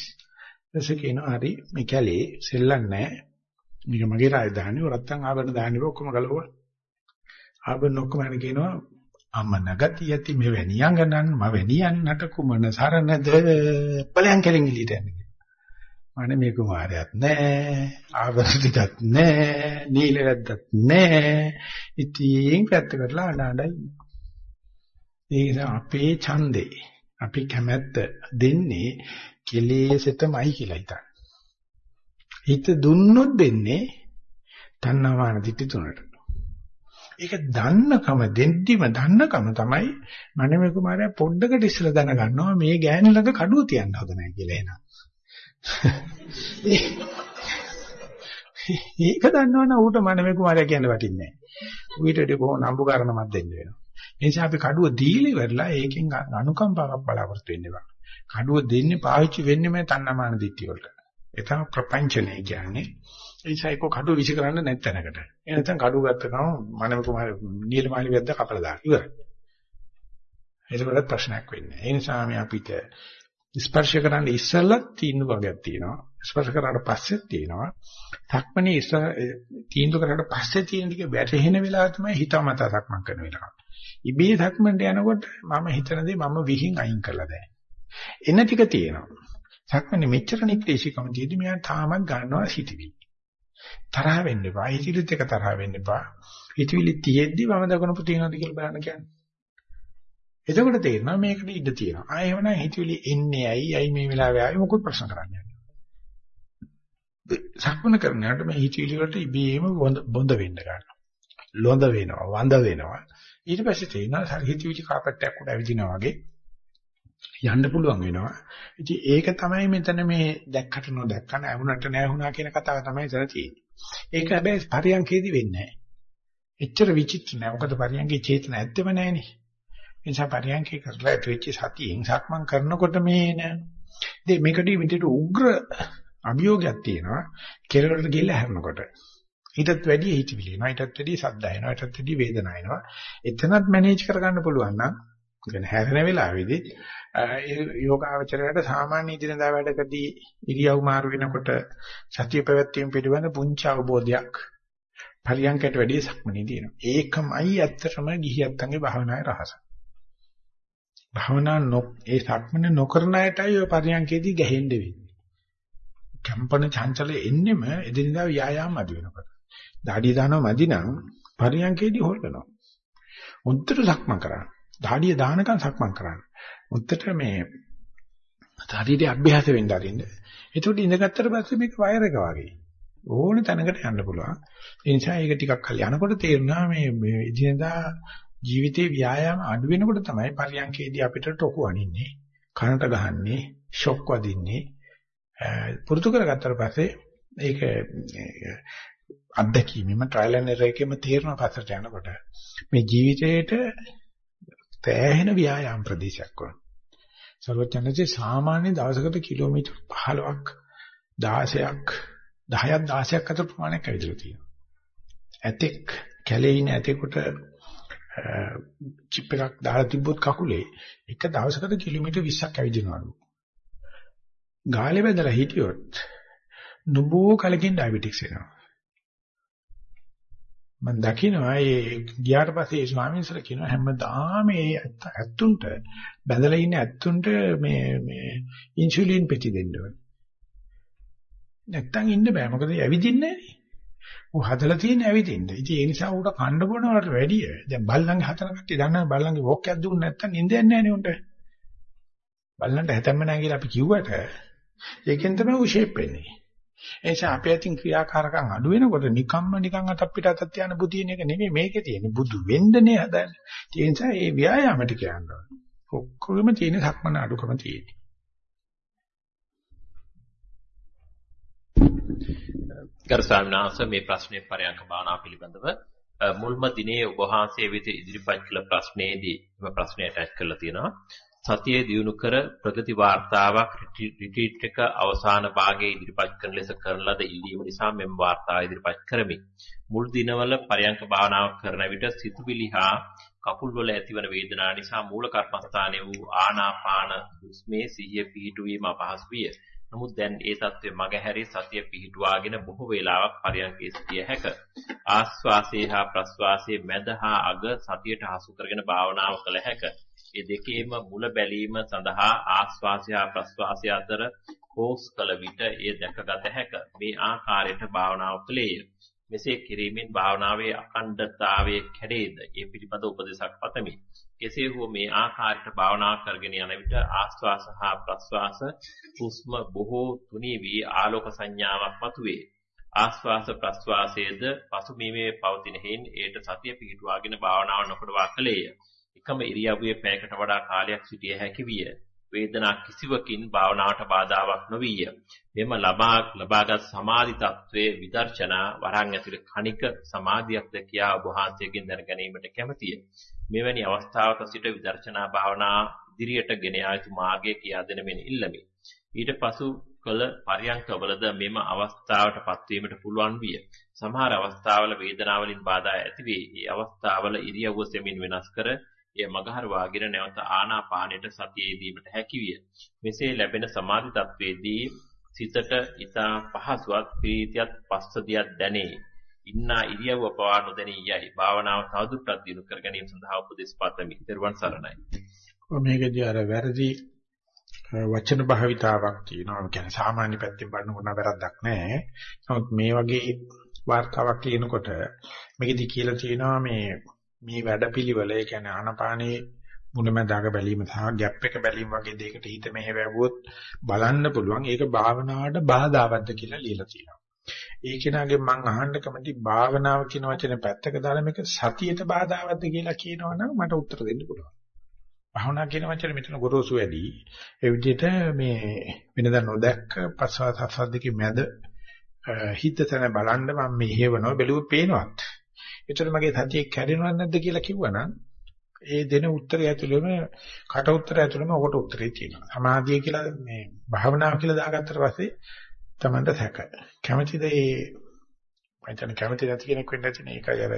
ඊටසේ කියනවා හරි මේ කැලේ සෙල්ලන්නේ නැහැ. මේක මගේ රාජධානිය වරත්තන් ආවරණ දාන්නේ ඔක්කොම ගලවුවා. ආවරණ ඔක්කොම යන කියනවා අම්මා නගති යති මේ වැණියන් ගන්නන් මම වැණියන්නට කුමන සරණද ඵලයන් කෙලින් ඉලිට යන්නේ. මම මේ කුමාරයාත් නැහැ ආවරණ ටිකක් නැහැ නීල වැද්දත් නැහැ ඉතින් පැත්ත කරලා අඬයි ඒ අපේ ඡන්දේ අපි කැමැත්ත දෙන්නේ කෙලෙසටමයි කියලා හිතන්න. හිත දුන්නොත් දෙන්නේ තණ්හාමාන දිටි තුනට. ඒක දන්නකම දෙන්දිම දන්නකම තමයි මනමේ කුමාරයා පොඩ්ඩකට ඉස්සලා දැනගන්නවා මේ ගෑණි ළඟ කඩුව තියන්න හොඳ නැහැ කියලා එනවා. ඒක දන්නවනම් ඌට මනමේ කුමාරයා කියන්න වටින්නේ නැහැ. ඌට වඩා කොහොම නම්බුකාරණමක් දෙන්න වෙනවා. ඒ නිසා අපි කඩුව දීලා ඉවරලා ඒකෙන් අනුකම්පාවක් බලාපොරොත්තු වෙන්න බෑ. කඩුව දෙන්නේ පාවිච්චි වෙන්නේ මේ තණ්හාමාන දිට්ඨිය වලට. ඒ තමයි ප්‍රපංචනය කියන්නේ. ඒ නිසා ඒක කඩුව විසි කරන්න නැත්ැනකට. ඒ නැත්නම් කඩුව ගත්ත ගමන් මනම කුමාර නීලමාලි වැද්ද කපලා දාන්න ඉවරයි. ඒකවලත් ප්‍රශ්නයක් වෙන්නේ. ඒ නිසා මේ අපිට ස්පර්ශ කරන්න ඉස්සෙල්ලත් තීන්දුව වර්ගයක් තියෙනවා. ස්පර්ශ කරාට පස්සෙත් තියෙනවා. සක්මණේ ඉස්සර තීන්දුව කරාට පස්සේ තියෙන ටික වැටහෙන වෙලාව තමයි හිතමතා සක්මන් කරන වෙලාව. ඉබේ සක්මන්ට යනකොට මම හිතන දේ මම විහිං අයින් කළා දැන්. එන ටික තියෙනවා. සක්මණේ මෙච්චර නික්ලේශිකම තියෙදි මෙයා තාමත් ගන්නවා හිතවිලි. තරහ වෙන්න එපා. හිතවිලිත් එක තරහ වෙන්න එපා. හිතවිලි තියෙද්දි වම දකුණු තියෙනවද කියලා බලන්න කියන්නේ. එතකොට තේරෙනවා මේකට ඉඩ තියෙනවා. ආ එහෙමනම් හිතවිලි එන්නේ ඇයි? ඇයි මේ වෙලාවේ ආවේ? මොකද ප්‍රශ්න කරන්නේ? සක්මන කරනකොට මේ හිතවිලි වලට ඉබේම බොඳ වෙන්න ගන්නවා. ලොඳ වෙනවා, වඳ වෙනවා. ඊට පස්සේ තේරෙනවා හිතවිලි කාපට්ටයක් උඩ ඇවිදිනා වගේ යන්න පුළුවන් වෙනවා. ඉතින් ඒක තමයි මෙතන මේ දැක්කට නොදැක්ක නැහුණට නැහුණා කියන කතාව තමයි ඉතන තියෙන්නේ. ඒක හැබැයි පරියන්කේදී වෙන්නේ නැහැ. එච්චර විචිත්‍ර නෑ. මොකද පරියන්කේ චේතන ඇත්තෙම නැහෙනේ. ඒ නිසා පරියන්කේ කරලා ඇතුල්ච්ච සතියෙන් සක්මන් කරනකොට මේ නෑ. ඉතින් මේකට විදිහට උග්‍ර අභියෝගයක් තියෙනවා. කෙරවලට ගිහිල්ලා හැරෙනකොට. ඊටත් වැඩි හිතවිලි එනවා. ඊටත් වැඩි සද්ද එනවා. ඊටත් වැඩි වේදනා එනවා. එතනත් මැනේජ් කරගන්න පුළුවන් නම් කියන්නේ හැරෙන වෙලාවේදී යෝගාවචරයට සාමාන්‍ය දිනදා වැඩකදී ඉරියව් මාරු වෙනකොට සතිය පැවැත්වීම පිළිබඳ පුංචි අවබෝධයක් පරියන්කට වැඩිය සක්මනේ තියෙනවා. ඒකමයි ඇත්තටම ගිහියත්තන්ගේ භාවනාවේ රහස. භාවනා නො ඒ සක්මනේ නොකරන අයටයි ඔය පරියන්කේදී ගැහෙන්න වෙන්නේ. කම්පන චංචල එන්නෙම එදිනදා ව්‍යායාම අඩු වෙනකොට. দাঁඩිය දානවා මදි නම් පරියන්කේදී හොල්නවා. උන්ටට සක්මන් කරන්න. দাঁඩිය දානකම් සක්මන් කරන්න. උත්තර මේ ශරීරයේ අභ්‍යාස වෙන්න අරින්න. ඒකට ඉඳගත්තට පස්සේ මේක වයර් එක වගේ. ඕන තැනකට යන්න පුළුවන්. ඒ නිසා ඒක ටිකක් කල් යනකොට තේරුණා මේ ඉදිනදා ජීවිතේ ව්‍යායාම අඩු වෙනකොට තමයි පරියන්කේදී අපිට ටොකු අනින්නේ. කනට ගහන්නේ, ෂොක් වදින්නේ. පුරුදු කරගත්තට පස්සේ ඒක අත්දැකීමෙම ට්‍රයිල් ඇන්ඩ් එරර් එකෙම තේරෙන පස්සට යනකොට මේ ජීවිතේට තෑහෙන ව්‍යායාම ප්‍රදේශයක් වුණා. සර්වඥාන්සේ සාමාන්‍ය දවසකට කිලෝමීටර් 15ක් 16ක් 10ක් 16ක් අතර ප්‍රමාණයක් ඇවිදලා තියෙනවා. ඇතෙක් කැලේ ඉන්න ඇතෙකුට චිප් එකක් දාලා තිබ්බොත් කකුලේ එක දවසකට කිලෝමීටර් 20ක් ඇවිදිනවලු. ගාලේ බැඳලා හිටියොත් නුඹෝ කලකින් ඩයබටික්ස් එනවා. මම දකිනවා ඒ ගියාට පස්සේ ඒ ස්වාමීන් වහන්සේ කියනවා හැමදාම මේ ඇත්තුන්ට බැඳලා ඉන්න ඇත්තුන්ට මේ මේ ඉන්සුලින් පෙති දෙන්න ඕනේ. නැත්තම් ඉන්න බෑ මොකද ඇවිදින්නේ නැහැ. ඌ හදලා තියෙන ඇවිදින්න. ඉතින් ඒ නිසා ඌට කණ්ඩ බොන වලට වැඩිය. දැන් බල්ලන්ගේ හතර කට්ටිය දන්නා බල්ලන්ගේ වොක් එකක් දුන්නේ නැත්තම් නිින්දයක් නැහැ නේ උන්ට. බල්ලන්ට හැතැම්ම නැහැ කියලා අපි කිව්වට ඒකෙන් තමයි ඌ ෂේප් වෙන්නේ. ඒ නිසා අපේ අතින් ක්‍රියාකාරකම් අඩු වෙනකොට නිකම්ම නිකන් අතක් පිට අතක් තියන බුදින එක නෙමෙයි මේකේ තියෙන්නේ. බුදු වෙන්නනේ හදන්නේ. ඒ නිසා මේ ව්‍යායාම ටික යනවා. ඔක්කොම තියෙන සක්මන අඩුකම තියෙන්නේ. ගරු ස්වාමීන් වහන්සේ මේ ප්‍රශ්නේ පරයන්ක භාවනා පිළිබඳව මුල්ම දිනේ ඔබ වහන්සේ වෙත ඉදිරිපත් කළ ප්‍රශ්නයේදී මේ ප්‍රශ්නය ඇටච් කරලා තියෙනවා. සතියේ දිනු කර ප්‍රගති වාර්තාවක් රිට්‍රීට් එක අවසාන භාගයේ ඉදිරිපත් කරන ලෙස කරන ලද ඉල්ලීම නිසා මෙම වාර්තාව ඉදිරිපත් කරමි. මුල් දිනවල පරයන්ක භාවනාවක් කරන විට සිතුවිලි හා කකුල් වල ඇතිවන වේදනා නිසා මූල කර්මස්ථානයේ වූ ආනාපාන දුස්මේ සිහිය පිහිටුවීම අපහසු විය. නමුත් දැන් ඒ தත්ත්වය මගහැරී සතිය පිහිටුවාගෙන බොහෝ වේලාවක් පරයන්කේ සිටිය හැක. ආස්වාසේ හා ප්‍රස්වාසයේ මැද හා අග සතියට හසු කරගෙන භාවනාව කළ හැක. ඒ දෙකේම මුල බැලීම සඳහා ආස්වාසය හා ප්‍රස්වාසය අතර කෝස් කළ විට ඒ දැකගත හැක. මේ ආකාරයට භාවනාව කළේය. මෙසේ කිරීමෙන් භාවනාවේ අඛණ්ඩතාවයේ කැඩේද? ඒ පිළිබඳ උපදේශක් පතමි. කෙසේ හෝ මේ ආකාරයට භාවනා කරගෙන යන විට ආස්වාස හා ප්‍රස්වාස හුස්ම බොහෝ තුනී වී ආලෝක සංඥාවක් මතුවේ. ආස්වාස ප්‍රස්වාසයේද පසුබිමේ පවතින හේන් ඒට සතිය පිහිටුවාගෙන භාවනාව නොකඩවා කලේය. එකම ඉරියව්වේ පැයකට වඩා කාලයක් සිටිය හැකි විය. වේදනා කිසිවකින් භාවනාවට බාධාවක් නොවිය. මෙම ලබා ලබාගත් සමාධි තත්වයේ විදර්ශනා වරන් ඇතුළේ කණික සමාධියක්ද කියා ඔබ වහන්සේගෙන් දැන ගැනීමට කැමැතිය. මෙවැනි අවස්ථාවක සිට විදර්ශනා භාවනා ඉදිරියට ගෙන යා යුතු මාර්ගය කියා දෙන මෙන් ඉල්ලමි. ඊට පසු කළ පරියංකවලද මෙම අවස්ථාවට පත්වීමට පුළුවන් විය. සමහර අවස්ථාවල වේදනාවලින් බාධා ඇති වේ. මේ අවස්ථාවල ඉරියව්ව සෙමින් වෙනස් කර එය මගහරවාගෙන නැවත ආනාපානයට සතිය යෙදීමට හැකියිය. මෙසේ ලැබෙන සමාධි තත්වයේදී සිතට ඊතා පහසුවක් ප්‍රීතියත් පස්සදියක් දැනේ. ඉන්නා ඉරියව්ව පවා නොදැනී යයි. භාවනාව තවදුරටත් දියුණු කර ගැනීම සඳහා උපදෙස් පතමි. ත්වන් සරණයි. මේකදී අර වැරදි වචන භාවිතාවක් තියෙනවා. ඒ කියන්නේ සාමාන්‍ය පැත්තෙන් බලනකොට වැරද්දක් නැහැ. නමුත් මේ වගේ වාර්තාවක් කියනකොට මේකෙදි කියලා තියෙනවා මේ මේ වැඩපිළිවෙල ඒ කියන්නේ ආනපානේ මුලමඳාක බැලීම සහ ગેප් එක බැලීම වගේ දෙයකට හිත මෙහෙවුවොත් බලන්න පුළුවන් ඒක භාවනාවට බාධාවත්ද කියලා ලියලා තියෙනවා. ඒ කෙනාගේ මම අහන්න කැමති භාවනාව කියන වචනේ පැත්තක දාලා මේක සතියට බාධාවත්ද කියලා කියනවනම් මට උත්තර දෙන්න පුළුවන්. භාවනා කියන වචනේ මෙතන ගොරෝසු වැඩි. ඒ විදිහට මේ වෙනදා නොදැක්ක පස්වාස දෙකේ මැද හිත තන බලන්න මම මෙහෙවනවා බැලුවොත් පේනවත්. ඒතර මගේ සතිය කැඩෙනවද නැද්ද කියලා කිව්වනම් ඒ දෙන උත්තරය ඇතුළෙම කට උත්තරය ඇතුළෙම ඔකට උත්තරේ තියෙනවා. සමාධිය කියලා මේ භාවනාව කියලා දාගත්තට පස්සේ තමන්ට සැක. කැමැතිද ඒ මචං කැමැති නැති කෙනෙක් වෙන්න ඇති නේ. ඒකයි අර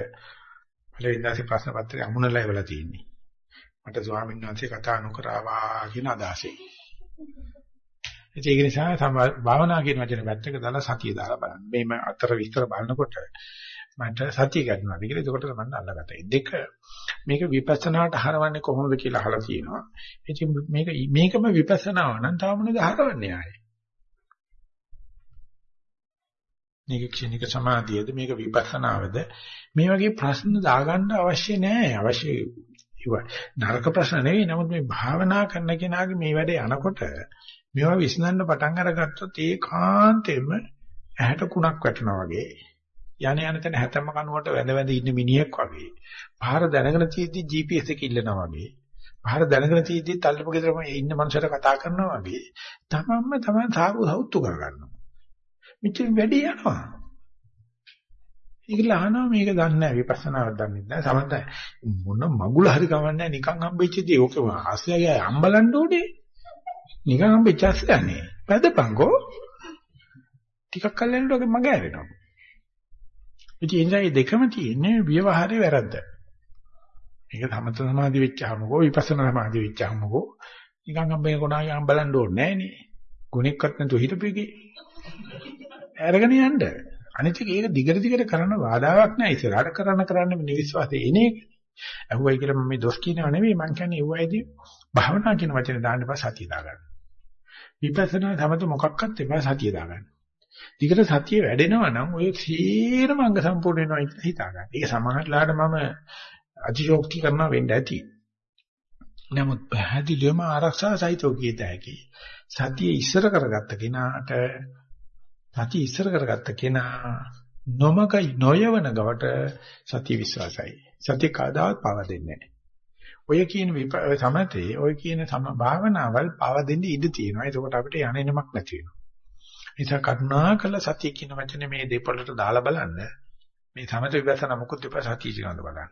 පළවෙනි දාසේ ප්‍රශ්න පත්‍රය අමුණලා ඉවලා තියෙන්නේ. මට ස්වාමීන් වහන්සේ කතා නොකරවා කියන අදහසෙන්. ඒක නිසා භාවනා කියන වචනේ පැත්තක දාලා සතිය දාලා බලන්න. මේ අතර විස්තර බලනකොට මට සතිය ගන්නවා කියලා. ඒකට මම අල්ලගත්තා. දෙක මේක විපස්සනාට හරවන්නේ කොහොමද කියලා අහලා තියෙනවා. ඉතින් මේක මේකම විපස්සනාව නම් තාම මොනද හරවන්නේ ආයේ. මේක ක්ෂණික සමාධියද මේක විපස්සනාවද මේ වගේ ප්‍රශ්න දාගන්න අවශ්‍ය නැහැ. අවශ්‍ය නරක ප්‍රශ්න නෙවෙයි. නමුත් මේ භාවනා කරන කෙනාගේ මේ වැඩේ යනකොට මේවා විශ්නන්න පටන් අරගත්තොත් ඒකාන්තෙම ඇහැට කුණක් වැටෙනවා වගේ යන යන තැන හැතැම්ම කනුවට වැඳ වැඳ ඉන්න මිනිහෙක් වගේ. පාර දැනගෙන තියෙද්දි GPS එක ඉල්ලනවා වගේ. පහර දැනගෙන තියෙද්දි තල්ලපු ගෙදරම ඉන්න මනුස්සයට කතා කරනවා වගේ තමන්ම තමන් සාරු සෞතු කරගන්නවා. මෙච්චර වැඩි යනවා. ඒකල අහනවා මේක දන්නේ නැහැ විපස්සනාවක් දන්නේ නැහැ. සමහර මොන මගුල හරි කවන්නේ නිකන් හම්බෙච්චදී ඕක ආස්ලගේ අම්බලන්න ඕනේ. නිකන් හම්බෙච්ච ආස්ලන්නේ පැදපංකෝ ටිකක් කල්ලානට ඔගේ මග ඇරෙනවා. ඉතින් ඒ නිසා මේ දෙකම තියෙන්නේ ව්‍යවහාරයේ වැරද්ද. මේක සමත සමාධි වෙච්චාමකෝ විපස්සනා සමාධි වෙච්චාමකෝ නිකන් හම්බෙන කොනාගේ අම්බලන්න ඕනේ නැහැ නේ. ගුණෙක්වත් නැතුව හිටපෙකේ අරගෙන යන්න අනිත් එක ඒක දිගට දිගට කරන බාධාවක් නෑ ඉස්සරහට කරන්න කරන්න නිවිශ්වාසය එන එක. අහුවයි කියලා මම මේ දොස් කියනව නෙවෙයි මං කියන්නේ ඒවයිදී භාවනා කියන වචනේ දාන්න එපා සතිය දාගන්න. විපස්සනා සමත මොකක්වත් එපා සතිය දාගන්න. දිගට සතිය වැඩෙනවා නම් ඔය සීරම අංග සම්පූර්ණ වෙනවා කියලා හිතා ගන්න. ඒක සමාහట్లాට මම අතිශෝක්ති කරනවා වෙන්න ඇති. නමුත් පැහැදිලිවම ආරක්ෂා සහිතව කියත හැකි. සතිය ඉස්සර කරගත්ත කෙනාට සතිය ඉස්සර කරගත්ත කෙනා නොමග නොයවන ගවට සතිය විශ්වාසයි. සතිය කවදාවත් පාව දෙන්නේ නැහැ. ඔය කියන සමතේ ඔය කියන සම භාවනාවල් පාව දෙන්න ඉඩ තියෙනවා. ඒකෝට අපිට යන්නේ නමක් නැති වෙනවා. නිසා කරුණාකර සතිය කියන වචනේ මේ දෙපොළට දාලා බලන්න. මේ සමත විපස්සනා මුකුත් දෙපා සතිය කියනවාද බලන්න.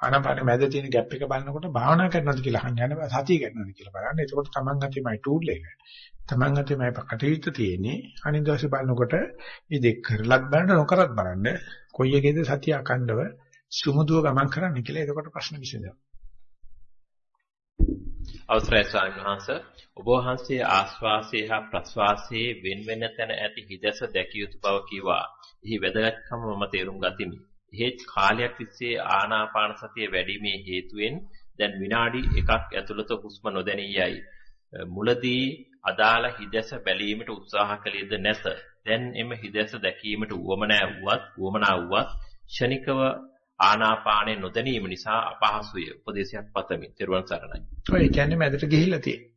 ආනාපානෙ මැද තියෙන ગેප් එක බලනකොට භාවනා කරනවද කියලා අහන්න යනවා සතිය කරනවද කියලා බලන්න. එතකොට Taman අතේමයි ටූල් එක. Taman අතේමයි කටයුත්ත තියෙන්නේ. අනිත් දවසේ බලනකොට මේ දෙක කරලත් බලන්න නොකරත් බලන්න කොයි එකේද සතිය අකණ්ඩව සුමුදුව ගමන් කරන්න කියලා. එතකොට ප්‍රශ්න විසඳෙනවා. අවසරයි ස්වාමීන් වහන්සේ ඔබ වහන්සේ ආස්වාසයේ හා ප්‍රස්වාසයේ වෙන වෙන තැන ඇති හිදැස දැකිය යුතු බව කිව්වා. එහි වැදගත්කම මම තේරුම් ගතිමි. එහෙත් කාලයක් තිස්සේ ආනාපාන සතිය වැඩිීමේ හේතුවෙන් දැන් විනාඩි 1ක් ඇතුළත හුස්ම නොදැනී යයි. මුලදී අදාළ හිදැස බැලීමට උත්සාහ කළේද නැත. දැන් එම හිදැස දැකීමට උවමනා වුවත් උවමනා වුවත් ක්ෂණිකව ආනාපානේ නොදැනීම නිසා අපහසුය. උපදේශයක් පතමි. ත්වන් සරණයි. ඔය කියන්නේ මැදට ගිහිල්ලා තියෙන්නේ.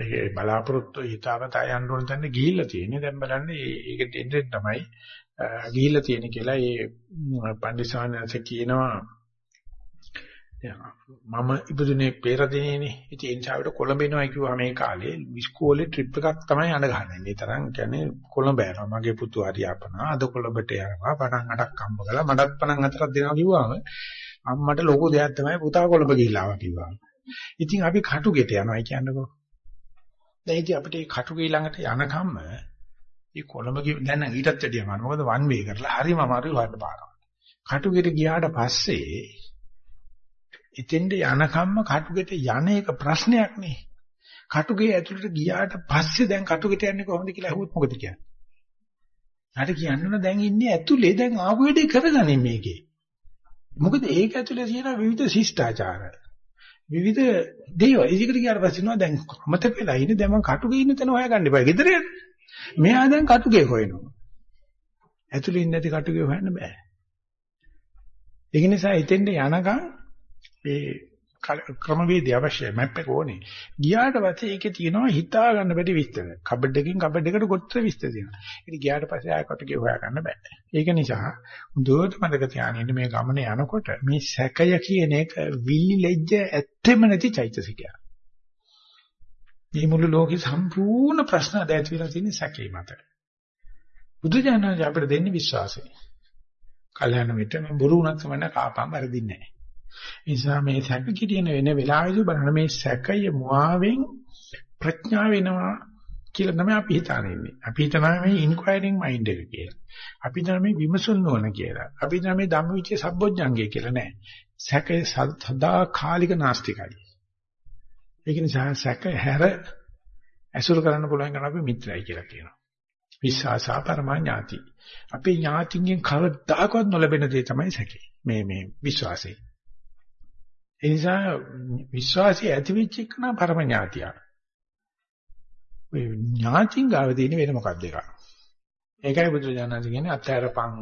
ඒ බලාපොරොත්තු හිතාවතා යන්න ඕන තැන ගිහිල්ලා තියෙන්නේ. දැන් බලන්න ඒක දෙන්නේ තමයි ගිහිල්ලා තියෙන කියලා ඒ පණ්ඩිසානස කියනවා මම ඉපදුනේ පෙරදිනේනේ. ඉතින් ඒ නිසාවට කොළඹ එනවා කිව්වා මේ කාලේ ඉස්කෝලේ ට්‍රිප් එකක් තමයි අඬ ගහන්නේ. මේ තරම් කියන්නේ කොළඹ යනවා. මගේ පුතු හරියාපනා අද කොළඹට යනවා. පණන් අටක් හම්බ කළා. මටත් පණන් හතරක් දෙනවා කිව්වම අම්මට ලොකු දෙයක් තමයි පුතා කොළඹ ගිහිල්ලා ආවා කිව්වා. ඉතින් අපි කටුගෙට යනවා කියන්නකෝ. දැන් ඉතින් අපිට මේ කටුගේ ළඟට යනකම්ම මේ කොළඹ දැන් ඊටත් වැඩිය අමාරු. මොකද වන් වේ කරලා හරිම අමාරුයි හොයන්න පාරවල්. කටුගෙට ගියාට පස්සේ ඉතින්ද යනකම්ම කටුගෙට යන එක ප්‍රශ්නයක් නේ. කටුගේ ඇතුළට ගියාට පස්සේ දැන් කටුගෙට යන්නේ කොහොමද කියලා අහුවොත් මොකද කියන්නේ? හරි කියන්න දැන් ඉන්නේ ඇතුලේ දැන් ආපු වැඩේ කරගන්නේ මේකේ. මොකද ඒක ඇතුලේ තියෙන විවිධ ශිෂ්ටාචාර. විවිධ දේවල්. ඒකට ගියාට පස්සේ නෝ දැන් අමතක වෙලා ඉන්නේ දැන් මම කටුගේ ඉන්න තැන හොයාගන්න එපා. ගෙදර යන්න. මෙයා දැන් කටුගේ හොයනවා. ඇතුලේ ඉන්නේ නැති කටුගේ හොයන්න බෑ. ඒක නිසා එතෙන්ට යනකම් ඒ ක්‍රමවේදය අවශ්‍යයි මැප් එක ඕනේ. ගියාට පස්සේ ඒකේ තියෙනවා හිතා ගන්න බැරි විස්තර. කබඩ් එකකින් කබඩ් එකට කොච්චර විස්තර තියෙනවා. ඒක ගියාට පස්සේ ආය කටුගේ හොයා ගන්න බෑ. ඒක නිසා හොඳට මතක තියාගන්න මේ ගමන යනකොට මේ සැකය කියන එක විලි ලැජ්ජ ඇත්තෙම නැති චෛතසිකයක්. මේ මුළු ලෝකේ සම්පූර්ණ ප්‍රශ්න දැති වෙලා තියෙන සැකේ මත. බුදුජානක අපිට දෙන්නේ විශ්වාසය. කල්යනා මිත්‍ර මම බොරු උනත් සමන්න කාපම් වරදින්නේ නැහැ. ඒ නිසා මේ සැක කිරියන වෙන වෙලාවෙදි බලන්න මේ සැකය මුවාවෙන් ප්‍රඥා වෙනවා කියලා තමයි අපි හිතන්නේ. අපි හිතනවා මේ ඉන්ක්වයරිං මයින්ඩ් එක කියලා. අපි හිතනවා මේ විමසුන් නොවන කියලා. අපි හිතනවා මේ ධම්මවිචේ සබ්බොජ්ජංගය කියලා නෑ. සැකය සදා කාලික නාස්තිකයි. ඒක නිසා සැක හැර ඇසුරු කරන්න පුළුවන් කරන අපි මිත්‍රයි කියලා කියනවා. විශ්වාසා පරමා ඥාති. අපේ ඥාතින්ගෙන් කවදාකවත් නොලැබෙන දේ තමයි සැකේ. මේ මේ විශ්වාසය. ඒ නිසා විශ්වාසය ඇති වෙච්ච එක නම් පරම ඥාතියක්. ඔය ඥාතින් ගාව තියෙන වෙන මොකක්ද එක. ඒකයි බුදුරජාණන් කියන්නේ අත්‍යරපං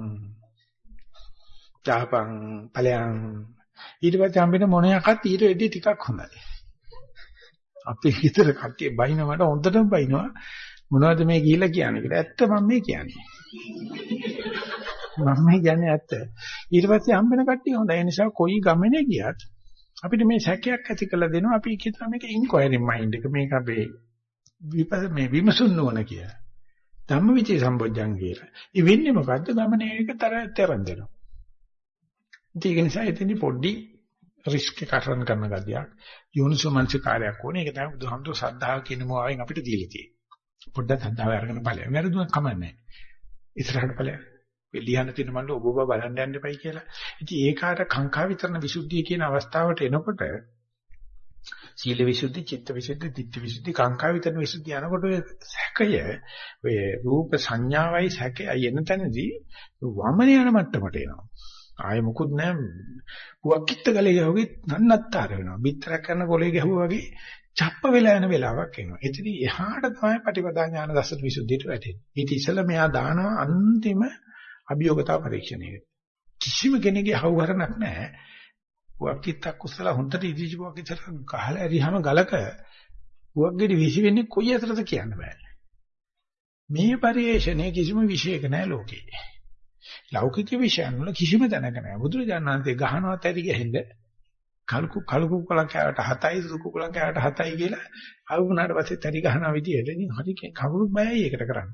ජාපං ඵලයන් ඊට පස්සේ හම්බෙන මොන යකත් ඊට වෙඩි ටිකක් හොඳයි. අපි හිතර කට්ටිය බයිනවට හොඳටම බයිනවා මොනවද මේ ගිහිල්ලා කියන්නේ කියලා. ඇත්ත මම මේ කියන්නේ. මම මේ කියන්නේ ඇත්ත. ඊට පස්සේ හම්බෙන කට්ටිය හොඳයි. ඒ නිසා කොයි ගමනේ ගියත් අපිට මේ සැකයක් ඇති කරලා දෙනවා අපි කියනවා මේක ඉන්ක්වයරි මයින්ඩ් එක මේක අපේ විපස මේ විමසුන් නොවන කියලා. ධම්මවිචේ සම්බොජ්ජං කියලා. ඒ වෙන්නේ මොකද්ද? ගමනේ එක තරම් දෙනවා. ඒක නිසා එතනදි පොඩ්ඩි රිස්ක් එක අරන් කරන ගතියක් යෝනිසෝමනසික කාර්යයක් ඕනේ. ඒක තමයි බුදුහාමුදුරුවෝ සද්ධාව කියන මොවාවෙන් අපිට දීලා තියෙන්නේ. පොඩ්ඩක් සද්ධාව අරගෙන ඵලයක්. වැරදුනක් කමන්නේ. ඉස්සරහට ඵලයක්. ලියන්න තියෙන මල්ල ඔබ ඔබ බලන්න යන්න එපයි කියලා. ඉතින් ඒකාට කාංකා විතරන විසුද්ධිය කියන අවස්ථාවට එනකොට සීල විසුද්ධි, චිත්ත විසුද්ධි, ditthi විසුද්ධි, කාංකා විතරන විසුද්ධිය යනකොට ඔය සැකය, ඔය රූප සංඥාවයි සැකයයි එන තැනදී වමන යන මට්ටමට එනවා. ආයෙ මුකුත් නැහැ. පුවක්කිට ගලේ ගහුවේ නන්නත්තර වෙනවා. බිත්තරක් කරන කොලේ ගැහුවා වගේ චප්ප වෙලා යන වෙලාවක් එනවා. එතන එහාට තමයි පටිපදා ඥාන දර්ශන විසුද්ධියට වැටෙන්නේ. ඊට ඉස්සෙල්ලා මෙයා දානවා අන්තිම අභියෝගතා පරීක්ෂණයකට. කිසිම කෙනෙකුගේ හවුහරණක් නැහැ. පුවක්කිටක් උස්සලා හොන්දට ඉදිරි පුවක්කිටක් ගහලා ඇරිහම ගලක පුවක්ගෙඩි විසි වෙන්නේ කොයි අතරද කියන්න බෑ. මේ පරිේශණය කිසිම විශේෂක නැහැ ලෝකේ. ලෞකික විෂයන් වල කිසිම දැනග නැහැ. බුදුරජාණන් වහන්සේ ගහනවත් ඇති ගහෙන්න කලකු කලකු කලක් කෑවට 7යි සුකු කලක් කෑවට 7යි කියලා අවුනාට පස්සේ තරි ගහන විදියට ඉතින් හරි කවුරුත් බයයි ඒකට කරන්න.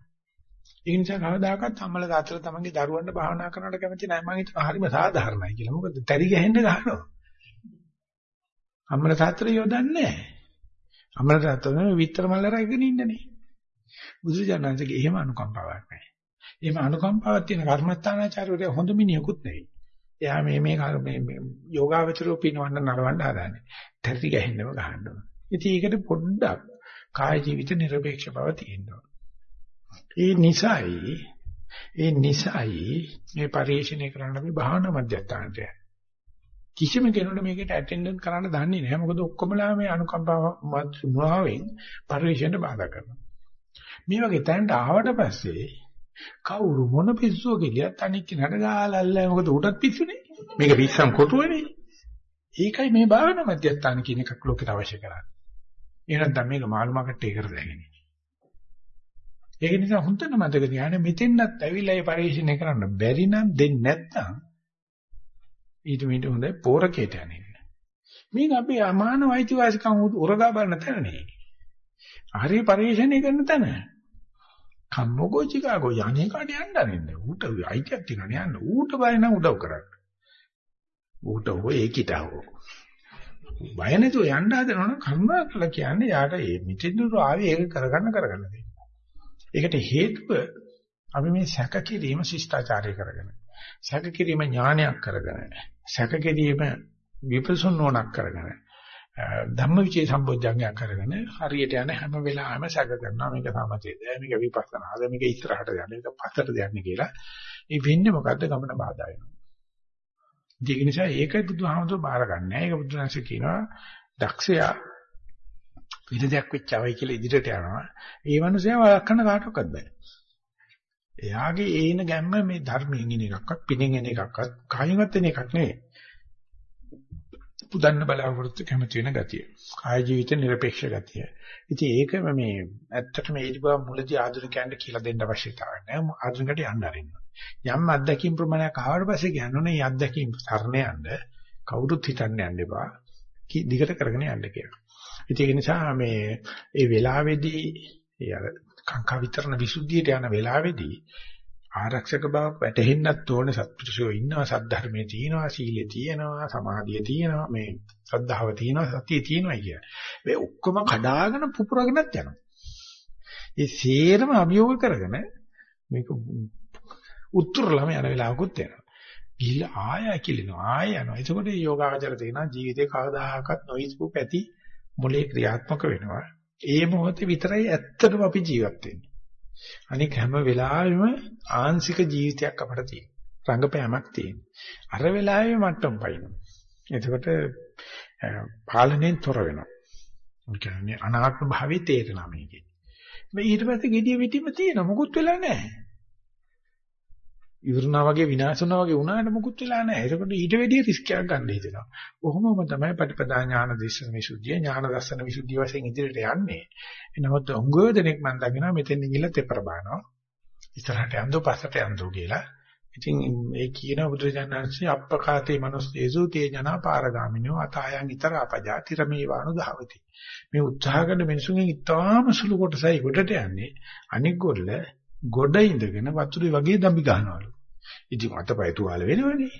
ඒ නිසා කවදාකවත් අම්මලා තාත්තලා තමන්ගේ දරුවන්ට භාවනා කරනවට කැමති නැහැ. මම හිතනවා හරිම සාධාරණයි කියලා. මොකද තරි ගහෙන්න ගහනවා. අම්මලා තාත්තලා යොදන්නේ නැහැ. අම්මලා තාත්තලා විතර මල්ල රැගෙන ඉන්නනේ. බුදුජානන්සේගේ එහෙම අනුකම්පාවක් නැහැ. එහෙම අනුකම්පාවක් තියෙන කර්මස්ථානාචාර්යවරයා හොඳ මිනිහෙකුත් නෙවෙයි. එයා මේ මේ මේ යෝගාවචරෝ පිනවන්න නරවන්න හදාන්නේ. තරි ගහෙන්නම ගහන්න ඕන. ඉතින් ඒකට පොඩ්ඩක් කාය ජීවිත නිර්පේක්ෂ බව තියෙනවා. ඒ නිසායි ඒ නිසායි මේ පරිශ්‍රණය කරන්න අපි භාවනා මධ්‍යස්ථානට කිසිම කෙනෙකුට මේකට ඇටෙන්ඩන්ස් කරන්න දන්නේ නැහැ. මොකද ඔක්කොමලා මේ අනුකම්පාව මුවාවෙන් පරිශ්‍රණයට බාධා කරනවා. මේ වගේ තැනට ආවට පස්සේ කවුරු මොන පිස්සුව කියලා තනික් කෙනාට ගාලල්ලා මොකද උටත් පිස්සුනේ මේක පිස්සම් කොටුවනේ. ඒකයි මේ භාවනා මධ්‍යස්ථාන කියන එකක් ලෝකෙට අවශ්‍ය කරන්නේ. එහෙනම් දැන් මේක මාළු මාකට් එකකට දැගෙන්නේ ඒක නිසා හොඳට මතක තියාගන්න මෙතෙන්වත් ඇවිල්ලා ඒ පරිශීලනය කරන්න බැරි නම් දෙන්නේ නැත්නම් ඊට මෙට හොඳයි පෝරකේට යන්නේ. මේක අපි අමාන වෛද්‍යවාසිකම් උරගා බලන තැන නෙවෙයි. හරි පරිශීලනය කරන තැන. කම්මෝගෝ චිකාගෝ යන්නේ කාට යන්න අරින්න. ඌට අයිතියක් තියෙනවා යන්න. ඌට බය නම් උදව් කරන්න. ඌට හොය ඒකිටව. බය නැතුව යන්න හදනවනම් කරුණා කළා කියන්නේ යාට මේ මිත්‍දුරු ආවේ ඒක කරගන්න කරගන්න දෙන්න. ඒකට හේතුව අපි මේ සැක කිරීම ශිෂ්ටාචාරය කරගෙන සැක කිරීම ඥානයක් කරගෙන සැක කිරීම විපස්සන නොනක් කරගෙන ධම්මවිචේ සම්බොජ්ජංගයක් කරගෙන හරියට යන හැම වෙලාවෙම සැක කරනවා. මේක සමතේද මේක විපස්සනාද මේක ඉස්සරහට යන්නේ මේක පස්සට යන්නේ කියලා. ඒ වෙන්නේ මොකද්ද? ගමන බාධා වෙනවා. ඒක නිසා ඒක බුදුහාමුදුරුවෝ බාර ගන්නෑ ඒක බුදුරජාණන්සේ කියනවා දක්ෂයා වෙන දෙයක් වෙච්චවයි කියලා ඉදිරියට යනවා. ඒ මනුස්සයා වළක්වන්න කාටවත් බෑ. එයාගේ ඒන ගැම්ම මේ ධර්මයෙන් එන එකක්වත් පිනෙන් එන එකක්වත් කායින්වත් එන එකක් නෙවෙයි. පුදන්න බලාපොරොත්තු කැමති වෙන ගතිය. කාය ජීවිත নিরপেক্ষ ගතිය. ඉතින් ඒකම මේ ඇත්තටම ඒ දිබා මුලදී ආධුනිකයන්ට කියලා දෙන්න අවශ්‍යතාවයක් නැහැ. ආධුනිකට යන්න ආරින්න. යම් අත්දැකීම් ප්‍රමාණයක් ආවට පස්සේ කියනෝනේ මේ අත්දැකීම් තරණ යන්න කවුරුත් හිතන්න යන්න එපා. දිගට කරගෙන යන්න කියලා. ඒක නිසා මේ ඒ වෙලාවේදී ඒ අර කාංකා විතරන විසුද්ධියට යන වෙලාවේදී ආරක්ෂක බවක් වැටහෙන්නත් ඕනේ සත්පුරුෂයෝ ඉන්නවා සද්ධර්මයේ තියෙනවා සීලයේ තියෙනවා සමාධියේ තියෙනවා මේ ශ්‍රද්ධාව තියෙනවා සතියේ තියෙනවා කිය. මේ ඔක්කොම කඩාගෙන පුපුරගෙනත් යනවා. ඒ සේරම අභියෝග කරගෙන මේක උත්තරලම යන වෙලාවකුත් එනවා. ගිහිල්ලා ආය ඇකිලිනවා ආය යනවා. එතකොට යෝගාචර තේනවා ජීවිතේ කවදාහක්වත් නොයිස්පු පැති මොලේ ක්‍රියාත්මක වෙනවා. ඒ මොහොතේ විතරයි ඇත්තටම අපි ජීවත් වෙන්නේ. අනික හැම වෙලාවෙම ආංශික ජීවිතයක් අපට තියෙනවා. රංගපෑමක් තියෙනවා. අර වෙලාවේ මට්ටම් පයින්නවා. එතකොට පාලනයෙන් තොර වෙනවා. ඒ කියන්නේ අනාත්ම භාවයේ තේරෙනවා මේකේ. මේ ඊට පස්සේ gediya විටිම තියෙන මොකුත් වෙලා නැහැ. ඉවරනා වගේ විනාශ වුණා වගේ වුණාට මොකුත් වෙලා නැහැ. ඒකට ඊට වැඩිය රිස්ක් එකක් ගන්න හිතෙනවා. කොහොමම තමයි පටිපදා ඥාන දේශන විසුද්ධිය ඥාන දර්ශන විසුද්ධිය වශයෙන් ඉදිරියට යන්නේ. එනමුත් උංගව දෙනෙක් මම දකිනවා මෙතෙන් ගිහිල්ලා තෙපර බානවා. ඉස්සරහට යන්දෝ පස්සට යන්දෝ කියලා ඉතින් මේ කියන බුදුරජාණන්සේ අප්පකාතේ මනුස්සේසු තේ ජනා පාරගාමිනෝ අතයන් ඊතර අපජාති රමේ වානු ධාවති. මේ උත්සාහ කරන මිනිසුන්ගෙන් ඉතාම සුළු කොටසයි ගොඩට යන්නේ. අනික් ගොල්ල ගොඩ ඉඳගෙන වතුරේ වගේ දම්බි ගන්නවලු. ඉතින් අතපය තුවාල වෙනවනේ.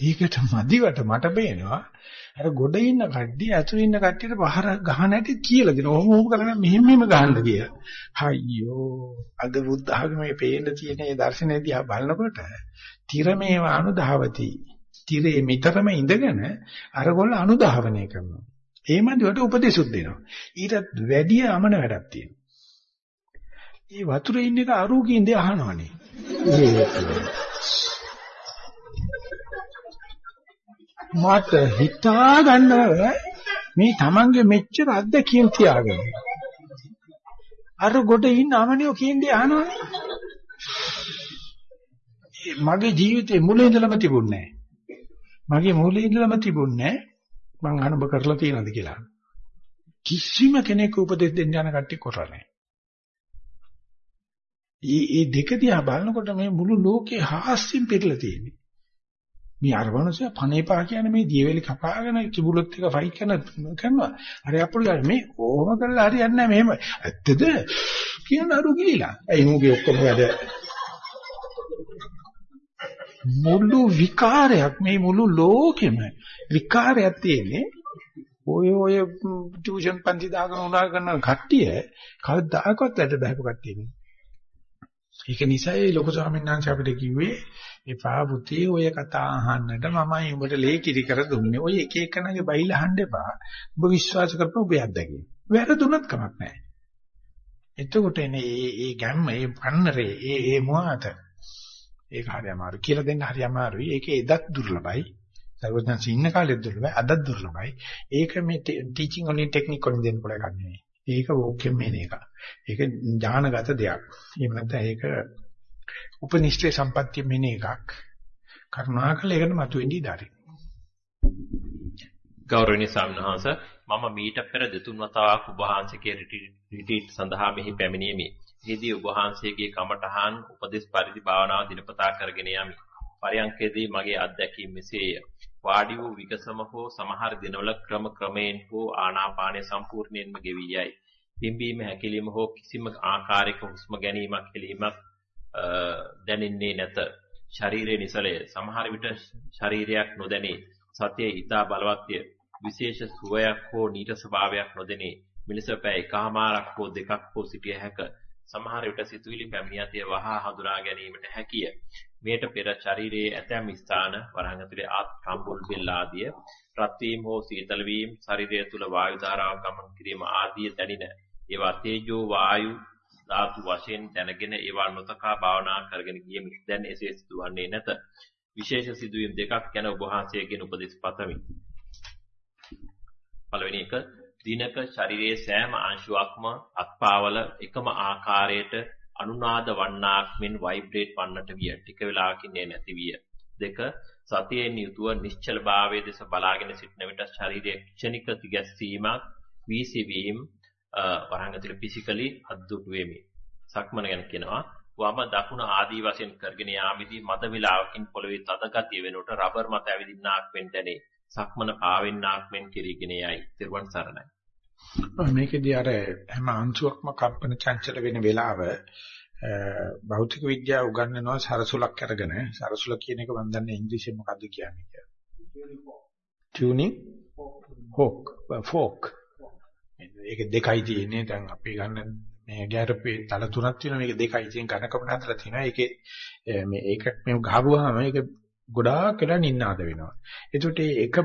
ඒකට මදිවට මට පේනවා අර ගොඩ ඉන්න කට්ටිය ඇතුළේ ඉන්න කට්ටියට පහර ගහන හැටි කියලා දෙනවා. ඔහොම ඔහොම කරගෙන මෙහෙම මෙහෙම ගහන්න කියලා. අයියෝ අද බුද්ධ ආගමේ පේන්න තියෙන මේ දර්ශනය දිහා බලනකොට තිරමේව අනුධාවති. තිරේ මිතරම ඉඳගෙන අරගොල්ල අනුධාවනය කරනවා. ඒ මන්දිවට උපදේශුත් දෙනවා. ඊටත් වැඩි අමන වැඩක් තියෙනවා. මේ වතුරේ ඉන්න එක අරූකින්ද අහනවනේ. මට හිතා ගන්නව මේ Tamange මෙච්චර අත්දැකීම් තියාගෙන. අර ගොඩ ඉන්න අමනියෝ කියන්නේ අහනවනේ. මගේ ජීවිතේ මුලින් ඉඳලම තිබුණේ මගේ මුලින් ඉඳලම තිබුණේ මං අනුභව කරලා තියෙනවද කියලා. කිසිම කෙනෙක් උපදෙස් දෙන්න යන කට්ටිය කරලා නැහැ. මේ දෙක දිහා බලනකොට මේ මුළු ලෝකේ හාස්‍යම් පිරලා තියෙන්නේ. මේ අරවණසය පණේපා කියන්නේ මේ දියවැලි කපාගෙන කිඹුලොත් එක ෆයිට් කරන කරනවා. හරි අපුරු මේ ඕම කරලා හරියන්නේ නැහැ මෙහෙම. ඇත්තද? කියන අරු ගිලිලා. ඒ මොගේ ඔක්කොම වැඩ මුළු විකාරයක් මේ මුළු ලෝකෙම විකාරයක් තියෙන්නේ ඔය ඔය ටියුෂන් පන්ති දාගෙන උනා කරන කට්ටිය කවදාකවත් වැඩ බහපු කට්ටිය නෙවෙයි. ඒක නිසා ඒ ලොකු ස්වාමීන් වහන්සේ අපිට කිව්වේ එපා පුතේ ඔය කතා අහන්නට මමයි උඹට ලේකිරි කර දුන්නේ. ඔය එක එකනගේ බයිල අහන්න එපා. උඹ විශ්වාස කරපුව ඔබ යද්දකින්. වැරදුනත් කමක් නැහැ. එතකොට එනේ මේ මේ ගැම්ම, මේ පන්නරේ, මේ මේ මොහාත. ඒක හරි අමාරු. කියලා දෙන්න හරි අමාරුයි. ඒකේ එදත් දුර්ලභයි. සර්වඥාන්ස ඉන්න කාලෙත් දුර්ලභයි. අදත් දුර්ලභයි. ඒක මේ ටීචින් ඔන්ලි ටෙක්නික් වලින් දෙන්න පුළුවන් එකක් නෙවෙයි. ඒක වෝක්‍යම් මේන එක. ඒක ඥානගත දෙයක්. එහෙම නැත්නම් ඒක උපනිෂ්ඨේ සම්පත්තිය මෙන එකක්. කරුණාකරලා ඒකට මතුවෙන්න ඉඩාරි. ගෞරවනීය සම්හාස මම මීට පෙර දෙතුන් වතාවක් ඔබ වහන්සේගේ රිට්‍රීට් සඳහා මෙහි පැමිණීමේ. එහිදී ඔබ වහන්සේගේ කමඨහන් උපදේශ පරිදි භාවනාව දිනපතා කරගෙන යමි. පරයන්කේදී මගේ අත්දැකීම් මෙසේය. වාඩි වූ විකසම හෝ සමහර දිනවල ක්‍රම ක්‍රමයෙන් හෝ ආනාපානය සම්පූර්ණයෙන්ම ගෙවි යයි. පිම්බීම හැකිලිම හෝ කිසිම ආකාරයක හුස්ම ගැනීමක් හෙලීමක් දැනෙන්නේ නැත. ශරීරයේ නිසලය සමහර විට ශරීරයක් නොදැනී සතිය ඊතා බලවත්ය. විශේෂ සුවයක් හෝ නීට ස්වභාවයක් නොදෙනී මිනිස පැය එකමාරක් හෝ දෙකක් හෝ සිටිය හැක. සමහර විට සිතුවිලි පැමිණියතිය වහා හඳුනා ගැනීමට හැකිය. මේට පෙර ශරීරයේ ඇතැම් ස්ථාන වරහන් ඇතුලේ ආත් කම්බුල් බෙල්ල ආදිය රත් වීම හෝ සීතල වීම ශරීරය තුල වායු ධාරාව ගමන් කිරීම ආදිය දැනින ඒවා තේජෝ වායු ධාතු වශයෙන් දැනගෙන ඒවා නොතකා භාවනා කරගෙන ගියමි. දැන් එසේ සිදුවන්නේ නැත. විශේෂ සිදුවීම් දෙකක් ගැන ඔබ වහන්සේගෙන් උපදෙස් පතමි. පළවෙනි එක දිනක ශරීරයේ සෑම අංශුවක්ම අත්පාවල එකම ආකාරයට අනුනාද වන්නාක් මෙන් ভাইබ්‍රේට් වන්නට විය. ටික වේලාවකින් එය නැති විය. දෙක සතියෙන් යුතුව නිශ්චල භාවයේ දෙස බලාගෙන සිටන විට ශරීරයේ ක්ෂණික තිගැස්සීමක් වීසිවීම වරහන් ඇතුලේ ෆිසිකලි අද්දුටු වෙමි. සක්මන ගැන කියනවා වම දකුණ ආදී වශයෙන් කරගෙන යාමේදී මද වේලාවකින් පොළවේ තද ගතිය වෙනකොට රබර් මත ඇවිදින්නාක් වෙන් දැනේ. සක්මන පාවෙන්නාක් මෙන් කිරීගෙන යයි. තිරුවන් සරණයි. මේකෙදී අර හැම අංශුවක්ම කම්පන චංචල වෙන වෙලාව භෞතික විද්‍යාව උගන්වනවා සරසුලක් අරගෙන. සරසුල කියන එක මම දන්නේ ඉංග්‍රීසියෙන් මොකද්ද කියන්නේ කියලා. tuning? Hawk fork. ඒක දෙකයි තියෙන්නේ. දැන් අපි ගන්න මේ ගැරපේ තල තුනක් තියෙනවා. මේක දෙකයි තියෙන ඝනකම හතරක් තියෙනවා. ඒකේ මේ ඒක මේ ගහපුවාම ඒක ගොඩාක් වෙලා නින්නාද වෙනවා. එතකොට ඒක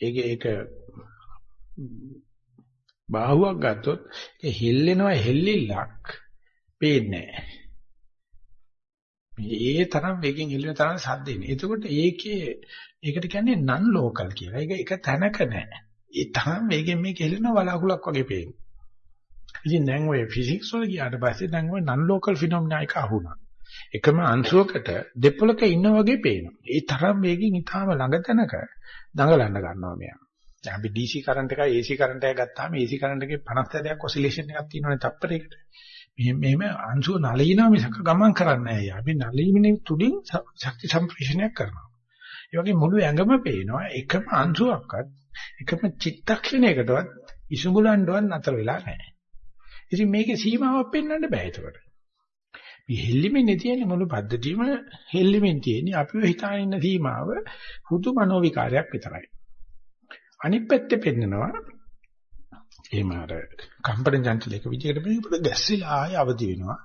ඒක ඒක බාහුවක් ගත්තොත් ඒ හෙල්ලෙනවා හෙල්ලිල්ලක් පේන්නේ නැහැ. ඒ තරම් වේගෙන් හෙල්ලෙන තරම් සද්ද එන්නේ. එතකොට ඒකේ ඒකට කියන්නේ නන් ලෝකල් කියලා. ඒක එක තැනක නැහැ. ඒ තරම් වේගෙන් මේක හෙලෙන වලාකුලක් වගේ පේනවා. ඉතින් දැන් ඔය ෆිසික්ස් වල ගියාට පස්සේ දැන් ඔය නන් ලෝකල් ෆිනොමිනා එක අහුණා. එකම අංශුවකට දෙපොලක ඉන්න වගේ පේනවා. ඒ තරම් වේගෙන් ඊටාම ළඟ තැනක දඟලන්න ගන්නවා මෙයා. දැන් අපි DC කරන්ට් එකයි AC කරන්ට් එකයි ගත්තාම AC කරන්ට් එකේ 50 සැරයක් ඔසිලේෂන් එකක් තියෙනවනේ තප්පරයකට. මෙහෙම මෙහෙම අංශුව නලිනවා මිසක ගමන් කරන්නේ නැහැ. අපි නලීමිනේ තුලින් ශක්ති සම්ප්‍රේෂණයක් කරනවා. ඒ වගේ මුළු ඇඟම පේනවා එකම අංශුවක්වත් එකම චිත්තක්ෂණයකටවත් ඉසුඹලන්නවත් නතර වෙලා නැහැ. ඉතින් මේකේ සීමාවක් පෙන්වන්න බෑ ඒකට. මේ හෙල්ලිමෙන්නේ තියෙන මුළු පද්ධතියම හෙල්ලිමෙන් තියෙන්නේ අපිව හිතාගෙන ඉන්න සීමාව හුදු මනෝ විකාරයක් විතරයි. අනිත් පැත්තේ පෙන්නනවා එහෙම අර කම්පන චංචලයක විදිහට මේකට ගැස්සিলা ආය අවදි වෙනවා.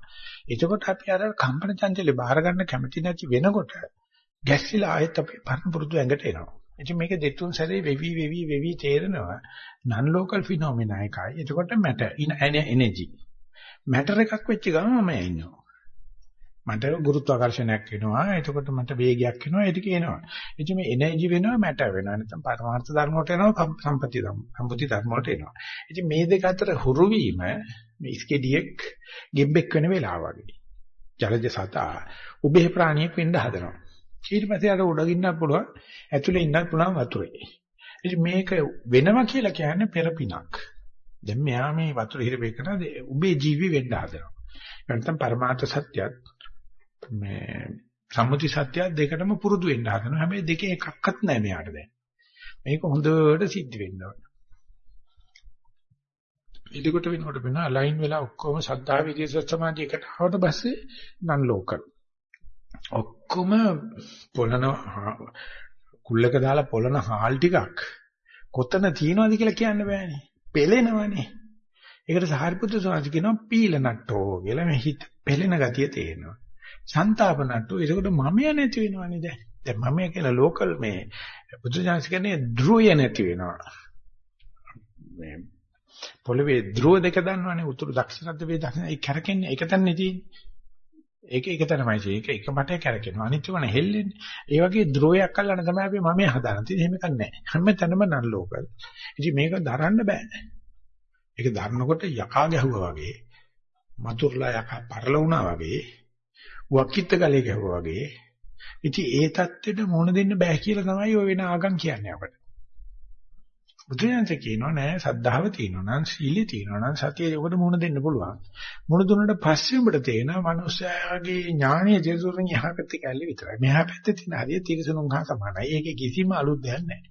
එතකොට අපි අර කම්පන චංචලේ බාර ගන්න කැමති නැති වෙනකොට ගැස්සিলা ආයෙත් අපි පරණ පුරුදු ඇඟට එනවා. ඉතින් මේක දෙතුන් සැරේ වෙවි වෙවි වෙවි තේරෙනවා non local phenomena එකයි. එතකොට matter in energy. matter එකක් වෙච්ච ගමන් මම ඉන්නවා. මට ගුරුත්වාකර්ෂණයක් වෙනවා. එතකොට මට වේගයක් වෙනවා. ඒක කියනවා. ඉතින් මේ එනර්ජි වෙනවා මැටර් වෙනවා. නැත්නම් පරමාර්ථ ධර්ම වලට එනවා සම්පති ධර්ම. සම්පති ධර්ම වලට එනවා. ඉතින් මේ දෙක අතර හුරු වීම මේ ඉස්කෙඩියෙක් ගෙම්බෙක් වෙන වෙලාව වගේ. ජලජ සතා උභය ප්‍රාණියෙක් වෙන්න හදනවා. ඊට පස්සේ අර උඩගින්නක් පුළුවන් ඇතුලේ ඉන්නත් පුළුවන් වතුරේ. ඉතින් මේක වෙනවා කියලා කියන්නේ පෙරපිනක්. දැන් මෙයා මේ වතුර හිරපේකන උඹේ ජීවි වෙන්න හදනවා. නැත්නම් පරමාර්ථ සත්‍යත් මේ සම්මුති සත්‍ය දෙකටම පුරුදු වෙන්න හදනවා. හැබැයි දෙකේ එකක්වත් නැහැ මෙයාට දැන්. මේක හොඳට සිද්ධ වෙන්න ඕන. එතකොට වෙනකොට වෙන අලයින් වෙලා ඔක්කොම සද්ධා විදේශ සමාධිය එකට ආවට පස්සේ නන් ලෝකල්. ඔක්කොම පොළන කුල්ලක දාලා පොළන හාල් ටිකක් කොතන තියනවද කියලා කියන්න බෑනේ. පෙලෙනවනේ. ඒකට සාරිපුත්‍ර ස්වාමීන් කියනවා පීලනට්ටෝ කියලා මේ හිත පෙලෙන ගතිය තේරෙනවා. සන්තාපනට්ටෝ ඒකට මමය නැති වෙනවනේ දැන්. දැන් මමය කියලා ලෝකල් මේ බුදුජානක කියන්නේ ධ්‍රුවය නැති වෙනවා. මේ පොළවේ ධ්‍රුව දෙක දන්නවනේ උතුරු දක්ෂිණ වේ දක්ෂිණ ඒ කැරකෙන්නේ ඒක තන්නේ තියෙන්නේ. ඒක ඒක තමයි ඒක එක මටේ කැරකෙනවා අනිත් ඒවා හෙල්ලෙන්නේ. ඒ වගේ ධ්‍රුවයක් අල්ලන්න තමයි අපි මම හදාගන්න තියෙන්නේ. එහෙම එකක් නැහැ. හැම තැනම නන් ලෝකල්. ඉතින් මේක දරන්න බෑ. ඒක දරනකොට යකා ගැහුවා වගේ, මතුරුලා යකා පරල වුණා වගේ, වක්කිට ගලේ ගැහුවා වගේ. ඉතින් ඒ தත්ත්වෙට මොන දෙන්න බෑ කියලා තමයි ඔය වෙන ආගම් කියන්නේ අපිට. බුදුරජාණන් කියනවා නෑ සද්ධාව තියෙනවා නම් සීලය තියෙනවා නම් සතිය උකට මුණ දෙන්න පුළුවන්. මුණ දුන්නට පස්සේ උඹට තේනවා මනුස්සයාගේ ඥානීය ජීවිතෙන් එහා පැත්තේ කැල්ල විතරයි. මෙහා පැත්තේ තියෙන හරිය තිරසනුන් හා සමානයි. ඒකේ කිසිම අලුත් දෙයක් නෑ.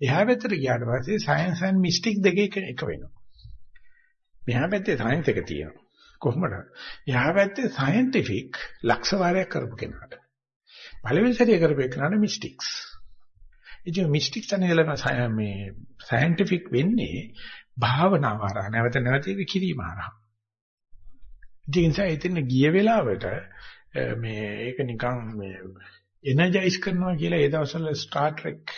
එහා පැත්තට ගියාට පස්සේ සයන්ස් ඇන්ඩ් මිස්ටික් දෙකේ එක වෙනවා. මෙහා පැත්තේ සයන්ස් එක තියෙනවා. කොහොමද? එහා පැත්තේ සයන්ටිෆික් ලක්ෂ වාරයක් කරපු කෙනාට. පළවෙනි සැරේ කරපු කෙනාට මිස්ටික්ස්. ඉතින් මිස්ටික් තනේල මේ සයන්ටිෆික් වෙන්නේ භාවනාව හරහා නැවත නැවත ඒක කිරීම හරහා. ඉතින් එතන ගිය වෙලාවට මේ ඒක නිකන් මේ එනර්ජයිස් කරනවා කියලා ඒ දවස්වල ස්ටාර් ට්‍රෙක්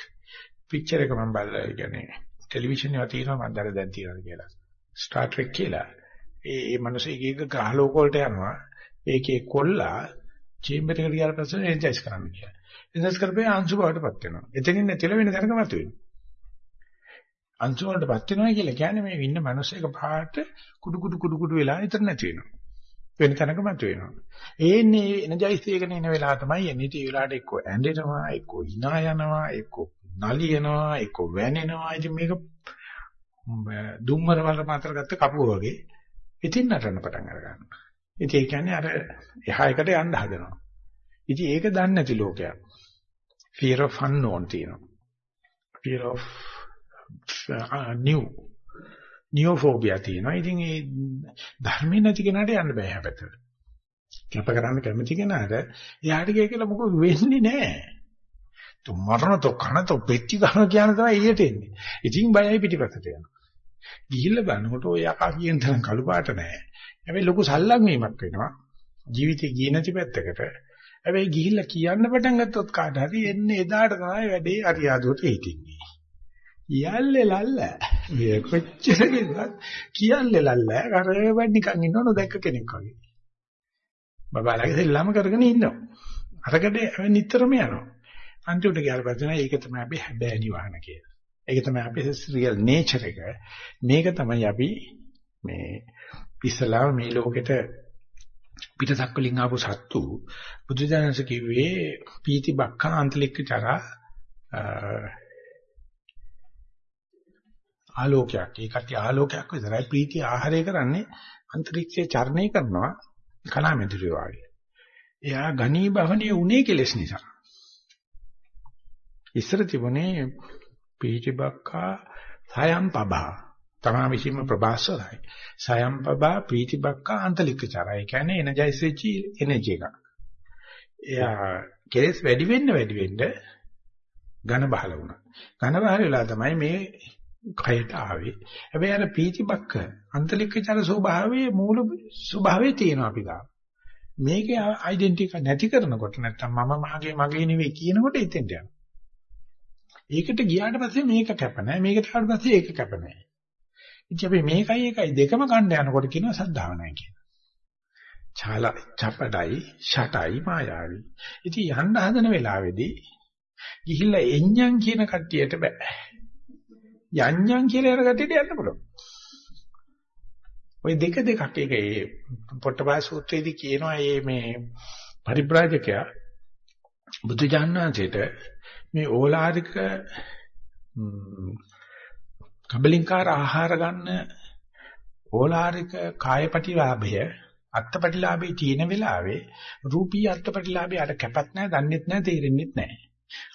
පික්චර් එක මම බලලා ඒ කියන්නේ ටෙලිවිෂන් එකේ තියෙනවා මම දැන් දැන් තියෙනවා කියලා. ස්ටාර් ට්‍රෙක් කියලා. ඒ ඒ මිනිස්සු එක එක ග්‍රහ ලෝක වලට යනවා. ඒකේ කොල්ලා චේම්බර් එකට ගියාට පස්සේ එනර්ජයිස් කරන්න කියලා. එනර්ජයිස් කරපේ අංශු බවටපත් වෙනවා. එතනින් නැතිල වෙන තැනක මත වෙනවා. අංශු වලටපත් වෙනවා කියලා කියන්නේ මේ ඉන්න මිනිස්සෙක් පාට කුඩු කුඩු කුඩු කුඩු වෙලා ඉතර නැති වෙනවා. වෙන තැනක මත වෙනවා. ඒන්නේ එනර්ජයිස් එකගෙන ඉන වෙලාව තමයි එන්නේ. ඒ වෙලාවට එක්ක ඇඬෙනවා, එක්ක hina යනවා, එක්ක නලියනවා, එක්ක වැනෙනවා. ඉතින් මේක දුම්මර වල මාතර ගත්ත කපුව වගේ ඉතින් නටන්න පටන් අර ගන්නවා. ඉතින් ඒ කියන්නේ අර එහා එකට යන්න හදනවා. ඉතින් ඒක දන්නේ නැති ලෝකයක්. Fear of unknown තියෙනවා. Fear of uh, new neophobia තියෙනවා. ඉතින් ඒ ධර්මේ නැති කෙනාට යන්න බෑ හැබැයි. කැප කරන්න කැමති කෙනාට එයාට ගිය කියලා මොකද වෙන්නේ නැහැ. තු මරණ તો කන તો පෙට්ටි ගන්න කියන තමයි එළියට එන්නේ. ඉතින් බයයි පිටිපස්සට යනවා. ගිහිල්ලා බලනකොට ඔය යකා කියන තරම් කළු පාට නැහැ. හැබැයි ලොකු සල්ලම් වීමක් වෙනවා. ජීවිතේ ගිය නැති පැත්තකට. හැබැයි ගිහිල්ලා කියන්න පටන් ගත්තොත් කාට හරි එන්නේ එදාට තමයි වැඩේ අරියාදුවට හිටින්නේ. යල්ලේ ලල්ල. මේ කොච්චර කිව්වත් කියල්ලේ ලල්ල. කරේවත් නිකන් ඉන්නව නොදැක්ක කෙනෙක් වගේ. බබාලගේ සෙල්ලම කරගෙන ඉන්නවා. අරකට නිතරම යනවා. අන්තිමට ගියාට පස්සේ ඒක තමයි අපි හැබෑ නිවහන කියලා. ඒක තමයි අපේ රියල් නේචර් එක. මේක තමයි අපි මේ ඉස්සලාම මේ ලෝකෙට පිටසක් වලින් ආපු සත්තු බුදුදහමස කිව්වේ පීති බක්ඛා අන්තලික්ක චරා ආලෝකයක්. ඒකට ආලෝකයක් විතරයි ප්‍රීතිය ආහාරය කරන්නේ අන්තරික්ෂයේ චරණය කරනවා කලාමැදිරිය වගේ. එයා ගණී භවනේ උනේ කෙලස් නිසා. ඉස්සර තිබුණේ පීතිබක්කා සයම් පබා තමා විසින්ම ප්‍රභාස්වරයි. සයම් පබා පීතිබක්කා අන්තලික්කචරය. ඒ කියන්නේ එනර්ජයිස් වෙච්ච එනර්ජි එකක්. එයා කෙලස් වැඩි වෙන්න වැඩි වෙන්න ඝන බහල වුණා. ඝන බහල වෙලා තමයි මේ කයට ආවේ. හැබැයි අර පීතිබක්ක අන්තලික්කචර ස්වභාවයේ මූල ස්වභාවයේ තියෙනවා අපි ගාව. මේකේ ඩෙන්ටික නැති කරනකොට නැත්තම් මම මගේ මගේ නෙවෙයි කියනකොට එතෙන්ට යනවා. ඒකට ගියාට පස්සේ මේක කැප නැහැ. මේකට ආවට පස්සේ ඒක කැප නැහැ. ඉතින් අපි මේකයි එකයි දෙකම ගන්න යනකොට කියනවා සද්ධාව නැහැ කියලා. ඡාල චපඩයි ෂටයි මායාවි. ඉතින් යන්න හදන වෙලාවේදී ගිහිල්ලා එඤ්ඤං කියන කට්ටියට බෑ. යඤ්ඤං කියලා යන කට්ටියට යන්න පුළුවන්. ওই දෙක දෙකක් ඒක ඒ පොට්ටපාය සූත්‍රයේදී කියනවා මේ පරිබ්‍රාජකයා බුදු ජානනාංශයට මේ ඕලාරික කබලින්කාර ආහාර ගන්න ඕලාරික කායපටිලාභය අත්පටිලාභේ තියෙන වෙලාවේ රූපී අත්පටිලාභය අර කැපත් නැහැ දන්නෙත් නැහැ තේරෙන්නෙත් නැහැ.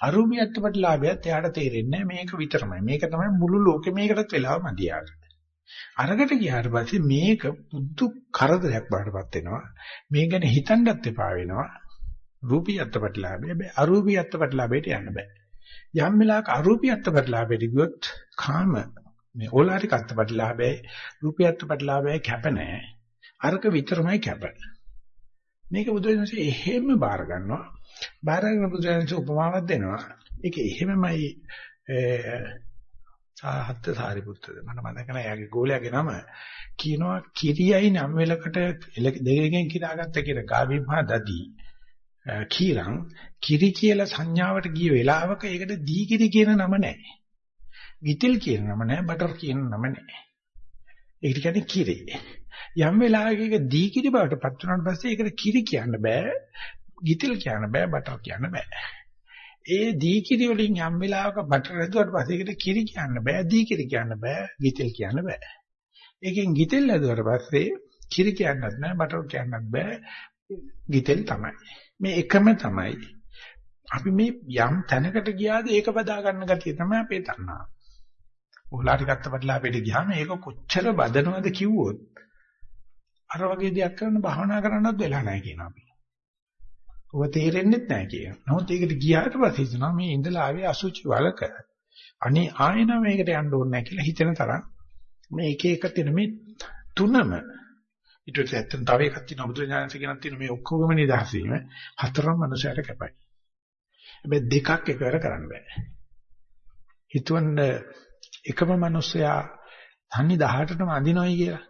අරූපී අත්පටිලාභයත් එයාට තේරෙන්නේ මේක විතරමයි. මේක තමයි මුළු ලෝකෙ මේකටත් වෙලාව මදියාට අරකට ගියාට පස්සේ මේක පුදු කරදරයක් බාටපත් වෙනවා. මේ ගැන හිතන්නත් එපා වෙනවා. රූපී අත්පටිලාභය හැබැයි අරූපී අත්පටිලාභයට යන්න බෑ. යම් වෙලාවක අරූපී අත්පටිලාභයට ගියොත් කාම මේ ඕලාරික අත්පටිලාභයයි රූපී අත්පටිලාභයයි කැප නැහැ. අරක විතරමයි කැප. මේක බුදුරජාණන්සේ එහෙම බාර ගන්නවා. බාර ගන්න බුදුරජාණන්සේ උපමාවක් දෙනවා. ඒක එහෙමමයි සාහත් සාරිපුත්තද මම මතක නැහැ එයාගේ ගෝලයාගේ නම කියනවා කිරියයි නම් වෙලකට දෙකකින් කිරාගත්ත කියලා ගාවිමහා දදී කීරං කිරි කියලා සංඥාවට ගිය වෙලාවක ඒකට දීකිරි කියන නම නැහැ. ගිතෙල් කියන නම නැහැ, බටර් කියන නම නැහැ. ඒකට කියන්නේ කිරි. යම් වෙලාවක ඒක දීකිරි බවට පත් වුණාට පස්සේ ඒකට කිරි කියන්න බෑ, ගිතෙල් කියන්න බෑ, බටර් කියන්න බෑ. ඒ දීකිරි වලින් යම් වෙලාවක බටර් හැදුවට පස්සේ ඒකට කිරි කියන්න බෑ, දීකිරි කියන්න බෑ, ගිතෙල් කියන්න බෑ. ඒකෙන් ගිතෙල් හැදුවට පස්සේ කිරි කියන්නත් නෑ, බටර් කියන්නත් බෑ, ගිතෙල් තමයි. මේ එකම තමයි. අපි මේ යම් තැනකට ගියාද ඒක බදා ගන්න ගතිය තමයි අපේ තණ්හා. උහලාටි ගත්ත බඩලා අපිට ගියාම ඒක කොච්චර බදනවද කිව්වොත් අර වගේ දෙයක් කරන භාවනා කරන්නත් වෙලා නැහැ කියන අපි. ඔබ තේරෙන්නේ නැහැ කියන. නමුත් ඒකට ගියාට පස්සේ හිතනවා මේ ඉඳලා ආවේ අසුචි වලක. අනේ ආයෙන මේකට යන්න ඕනේ නැහැ කියලා හිතෙන තරම් මේ එක එක තියෙන මේ තුනම ඊට පස්සේ ඇත්තට තව එකක් තියෙනවා බුදුරජාණන්සේ කියනක් තියෙනවා මේ ඔක්කොගම නිදහස් වීම හතරම මනුෂයාට කැපයි. හැබැයි දෙකක් එකවර කරන්න බෑ. හිතවන්න එකම මනුස්සයා තන්නේ 18ටම අඳිනවයි කියලා.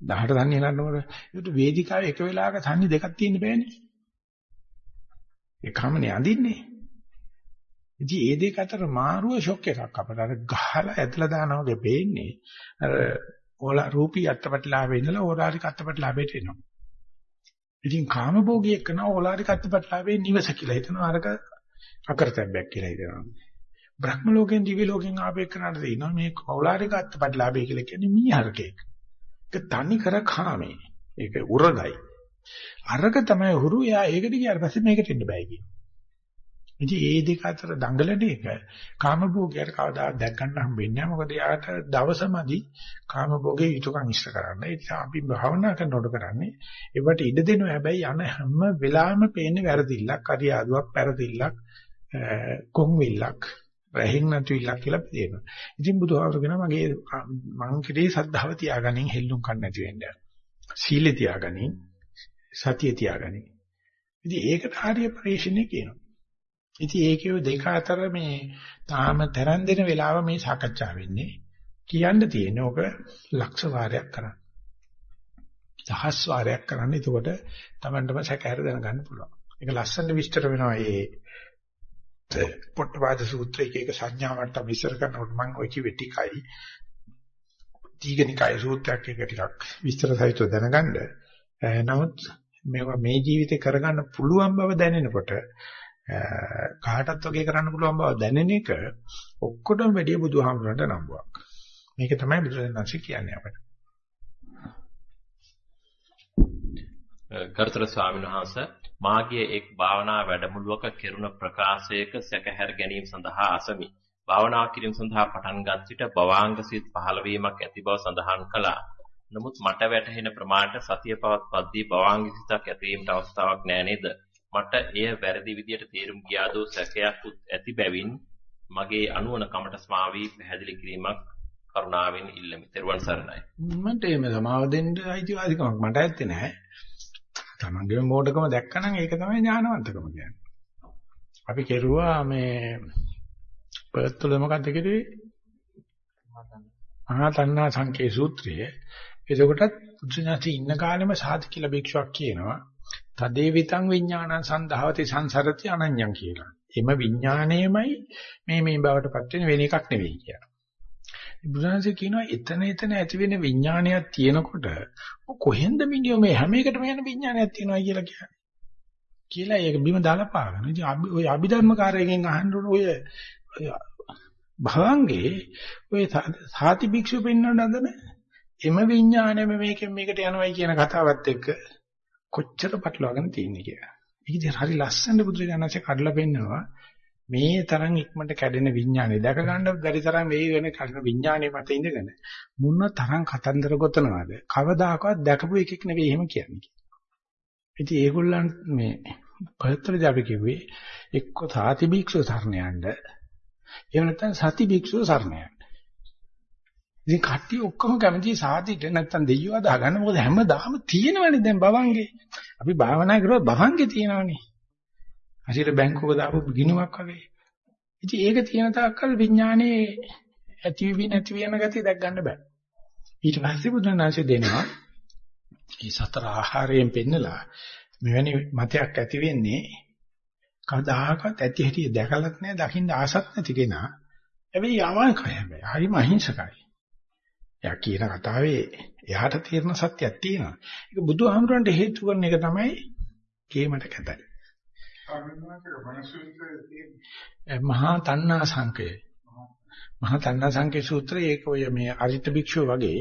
18 තන්නේ ගන්නකොට ඒකට වේදිකාවේ එක වෙලාවක තන්නේ දෙකක් තියෙන්න බෑනේ. එකමනේ අඳින්නේ. ඉතින් මේ දෙක අතර මාරුව ෂොක් එකක් අපට අර ගහලා ඇදලා දානවා වගේ පේන්නේ. අර ඕලා රූපී අත්පත්ලාභේ ඉඳලා ඕලාරික අත්පත්ලාභයට එනවා. ඉතින් කාමභෝගී එක්කන ඕලාරික අත්පත්ලාභේ නිවස කියලා හිතනවා අරක අකරතැබ්බයක් කියලා හිතනවා. බ්‍රහ්ම ලෝකෙන් දිව්‍ය ලෝකෙන් ආපේකනට දෙනවා මේ ඕලාරික අත්පත්ලාභේ කියලා කියන්නේ මීහරකෙක්. ඒක තනි කර කාමේ. ඒක උරගයි. අරක තමයි හුරු එයා ඒකට ගියාට පස්සේ මේකට එන්න බෑ කියනවා. ඉතින් ඒ දෙක අතර දඟලන එක කාමභෝගයට කවදා දැක් ගන්න හම්බෙන්නේ නැහැ. මොකද යාට දවසමදි කාමභෝගේ යුතුයකම් ඉෂ්ට කරන්න. ඒ නිසා අපි භාවනා කරනකොට කරන්නේ ඒවට ඉඩ දෙනවා. හැබැයි යන හැම වෙලාවෙම පේන්නේ වැරදිල්ලක්, අරියාදුවක්, පෙරදිල්ලක්, කොන්විල්ලක්, රැහින් නැතිවිල්ලක් කියලා පේනවා. ඉතින් බුදුහාමර කියන මගේ මං කිරේ සද්ධාව තියාගනින් හෙල්ලුම් කන්න නැති වෙන්න. සීලෙ තියාගනින්, සතිය තියාගනින්. ඉතින් ඒකට ආර්ය පරිශ්‍රණය කියනවා. ඉතින් ඒකේ දෙක අතර මේ තාම තරන් දෙන වෙලාව මේ සාකච්ඡා වෙන්නේ. කියන්න තියෙන්නේ ඕක ලක්ෂ වාරයක් කරන්න. දහස් වාරයක් කරන්න. එතකොට Tamanටම සැකහැර දැනගන්න පුළුවන්. ඒක ලස්සන විස්තර වෙනවා මේ පොට්ටපාද සූත්‍රයේ එක සංඥාවට විස්තර කරනකොට මම ඔය කිව්වේ ටිකයි. දීගනිකාය සූත්‍රයක් එක ටිකක් විස්තර සහිතව දැනගන්න. නමුත් මේවා මේ ජීවිතේ කරගන්න පුළුවන් බව දැනෙනකොට කාටත් වගේ කරන්න පුළුවන් බව දැනෙන එක ඔක්කොටම වැඩිය බුදුහාමුදුරන්ට නම්බුවක්. මේක තමයි බුදුරජාණන්සේ කියන්නේ අපට. ගරුතර ස්වාමීන් වහන්සේ මාගේ එක් භාවනා වැඩමුළුවක කෙරුණ ප්‍රකාශයක සැකහැර ගැනීම සඳහා අසමි. භාවනා කිරීම සඳහා පටන් ගත් විට භවාංග සිත් 15 වීමක් ඇති බව සඳහන් කළා. නමුත් මට වැටහෙන ප්‍රමාණයට සතිය පවත්වද්දී භවාංග සිතක් ඇතිවීමට අවස්ථාවක් නෑ නේද? මට එය වැරදි විදියට තේරුම් ගියාදෝ සැකයක් ඇති බැවින් මගේ අනුවන කමට ස්මාවී පැහැදිලි කිරීමක් කරුණාවෙන් ඉල්ලමි. ත්වන් සරණයි. මන්ට එහෙම සමාව දෙන්න අයිතිවාසිකමක් මට ඇත්තේ නැහැ. තමන්ගේම මෝඩකම දැක්කනම් ඒක තමයි ඥානවන්තකම කියන්නේ. අපි කෙරුවා මේ පර්ත් වල මොකද්ද කිව්වේ? මහා තණ්හා සංකේ සූත්‍රය. එතකොටත් බුදුසසුනේ ඉන්න කාලෙම සාධි කියලා භික්ෂුවක් කියනවා. තදේ විතං විඥානං සන්ධාවති සංසරති අනඤ්ඤං කියලා. එම විඥාණයමයි මේ මේ බවටපත් වෙන වෙන එකක් නෙවෙයි කියලා. බුදුහන්සේ කියනවා එතන එතන ඇති වෙන විඥානයක් තියෙනකොට කොහෙන්ද මිනියෝ මේ හැම එකටම යන විඥානයක් තියෙනවා කියලා කියන්නේ. කියලා ඒක බිම දාලා පාගන. ඉතින් ඔය අභිධර්මකාරයෙන් අහන්න ඔය භවංගේ ඔය සාති භික්ෂු පෙන්වන්නද එම විඥානයම මේකෙන් මේකට යනවයි කියන කතාවත් එක්ක කොච්චර පටලවාගෙන තියෙන්නේ කියලා. ඒක හරි ලස්සන බුදුරජාණන්සේ කඩලා පෙන්නනවා. මේ තරම් ඉක්මනට කැඩෙන විඥානේ දැක ගන්න බැරි තරම් මේ වෙන කඩන විඥානේ මත ඉඳගෙන මුන්න තරම් කතන්දර ගොතනවාද කවදාකවත් දැකපු එකෙක් නෙවෙයි එහෙම කියන්නේ. ඉතින් ඒගොල්ලන් මේ පහතරදී අපි කිව්වේ එක්ක සාති භික්ෂුව සරණ යන්න එහෙම නැත්නම් සති භික්ෂුව සරණ යන්න. ඉතින් කට්ටිය ඔක්කොම කැමති සාතිට නැත්තම් දෙයියව අදාගන්න මොකද හැමදාම තියෙනවනේ දැන් බවංගේ. අපි භාවනා කරුවා බවංගේ තියෙනවනේ. අසිර බැංකුවක දාපු ගිණුමක් වගේ. ඉතින් ඒක තියෙන තාක්කල් විඥානේ ඇති වෙවි නැති වෙන ගතිය දැක් ගන්න බෑ. ඊට පස්සේ බුදුනාංශය දෙනවා මේ සතර ආහාරයෙන් පෙන්නලා මෙවැනි මතයක් ඇති වෙන්නේ කවදාහකත් ඇති හැටි දැකලත් නෑ දකින්න ආසත් නැති කෙනා. හැබැයි යවංකයි හැබැයි. හරිම අහිංසකයි. එයා කියන කතාවේ එයාට තේරෙන සත්‍යයක් තියෙනවා. ඒක බුදුහාමුදුරන්ට හේතු කරන එක තමයි කේමට කැතයි. මහා තණ්හා සංකේ. මහා තණ්හා සංකේ සූත්‍රය ඒක ඔය මේ අරිත භික්ෂුව වගේ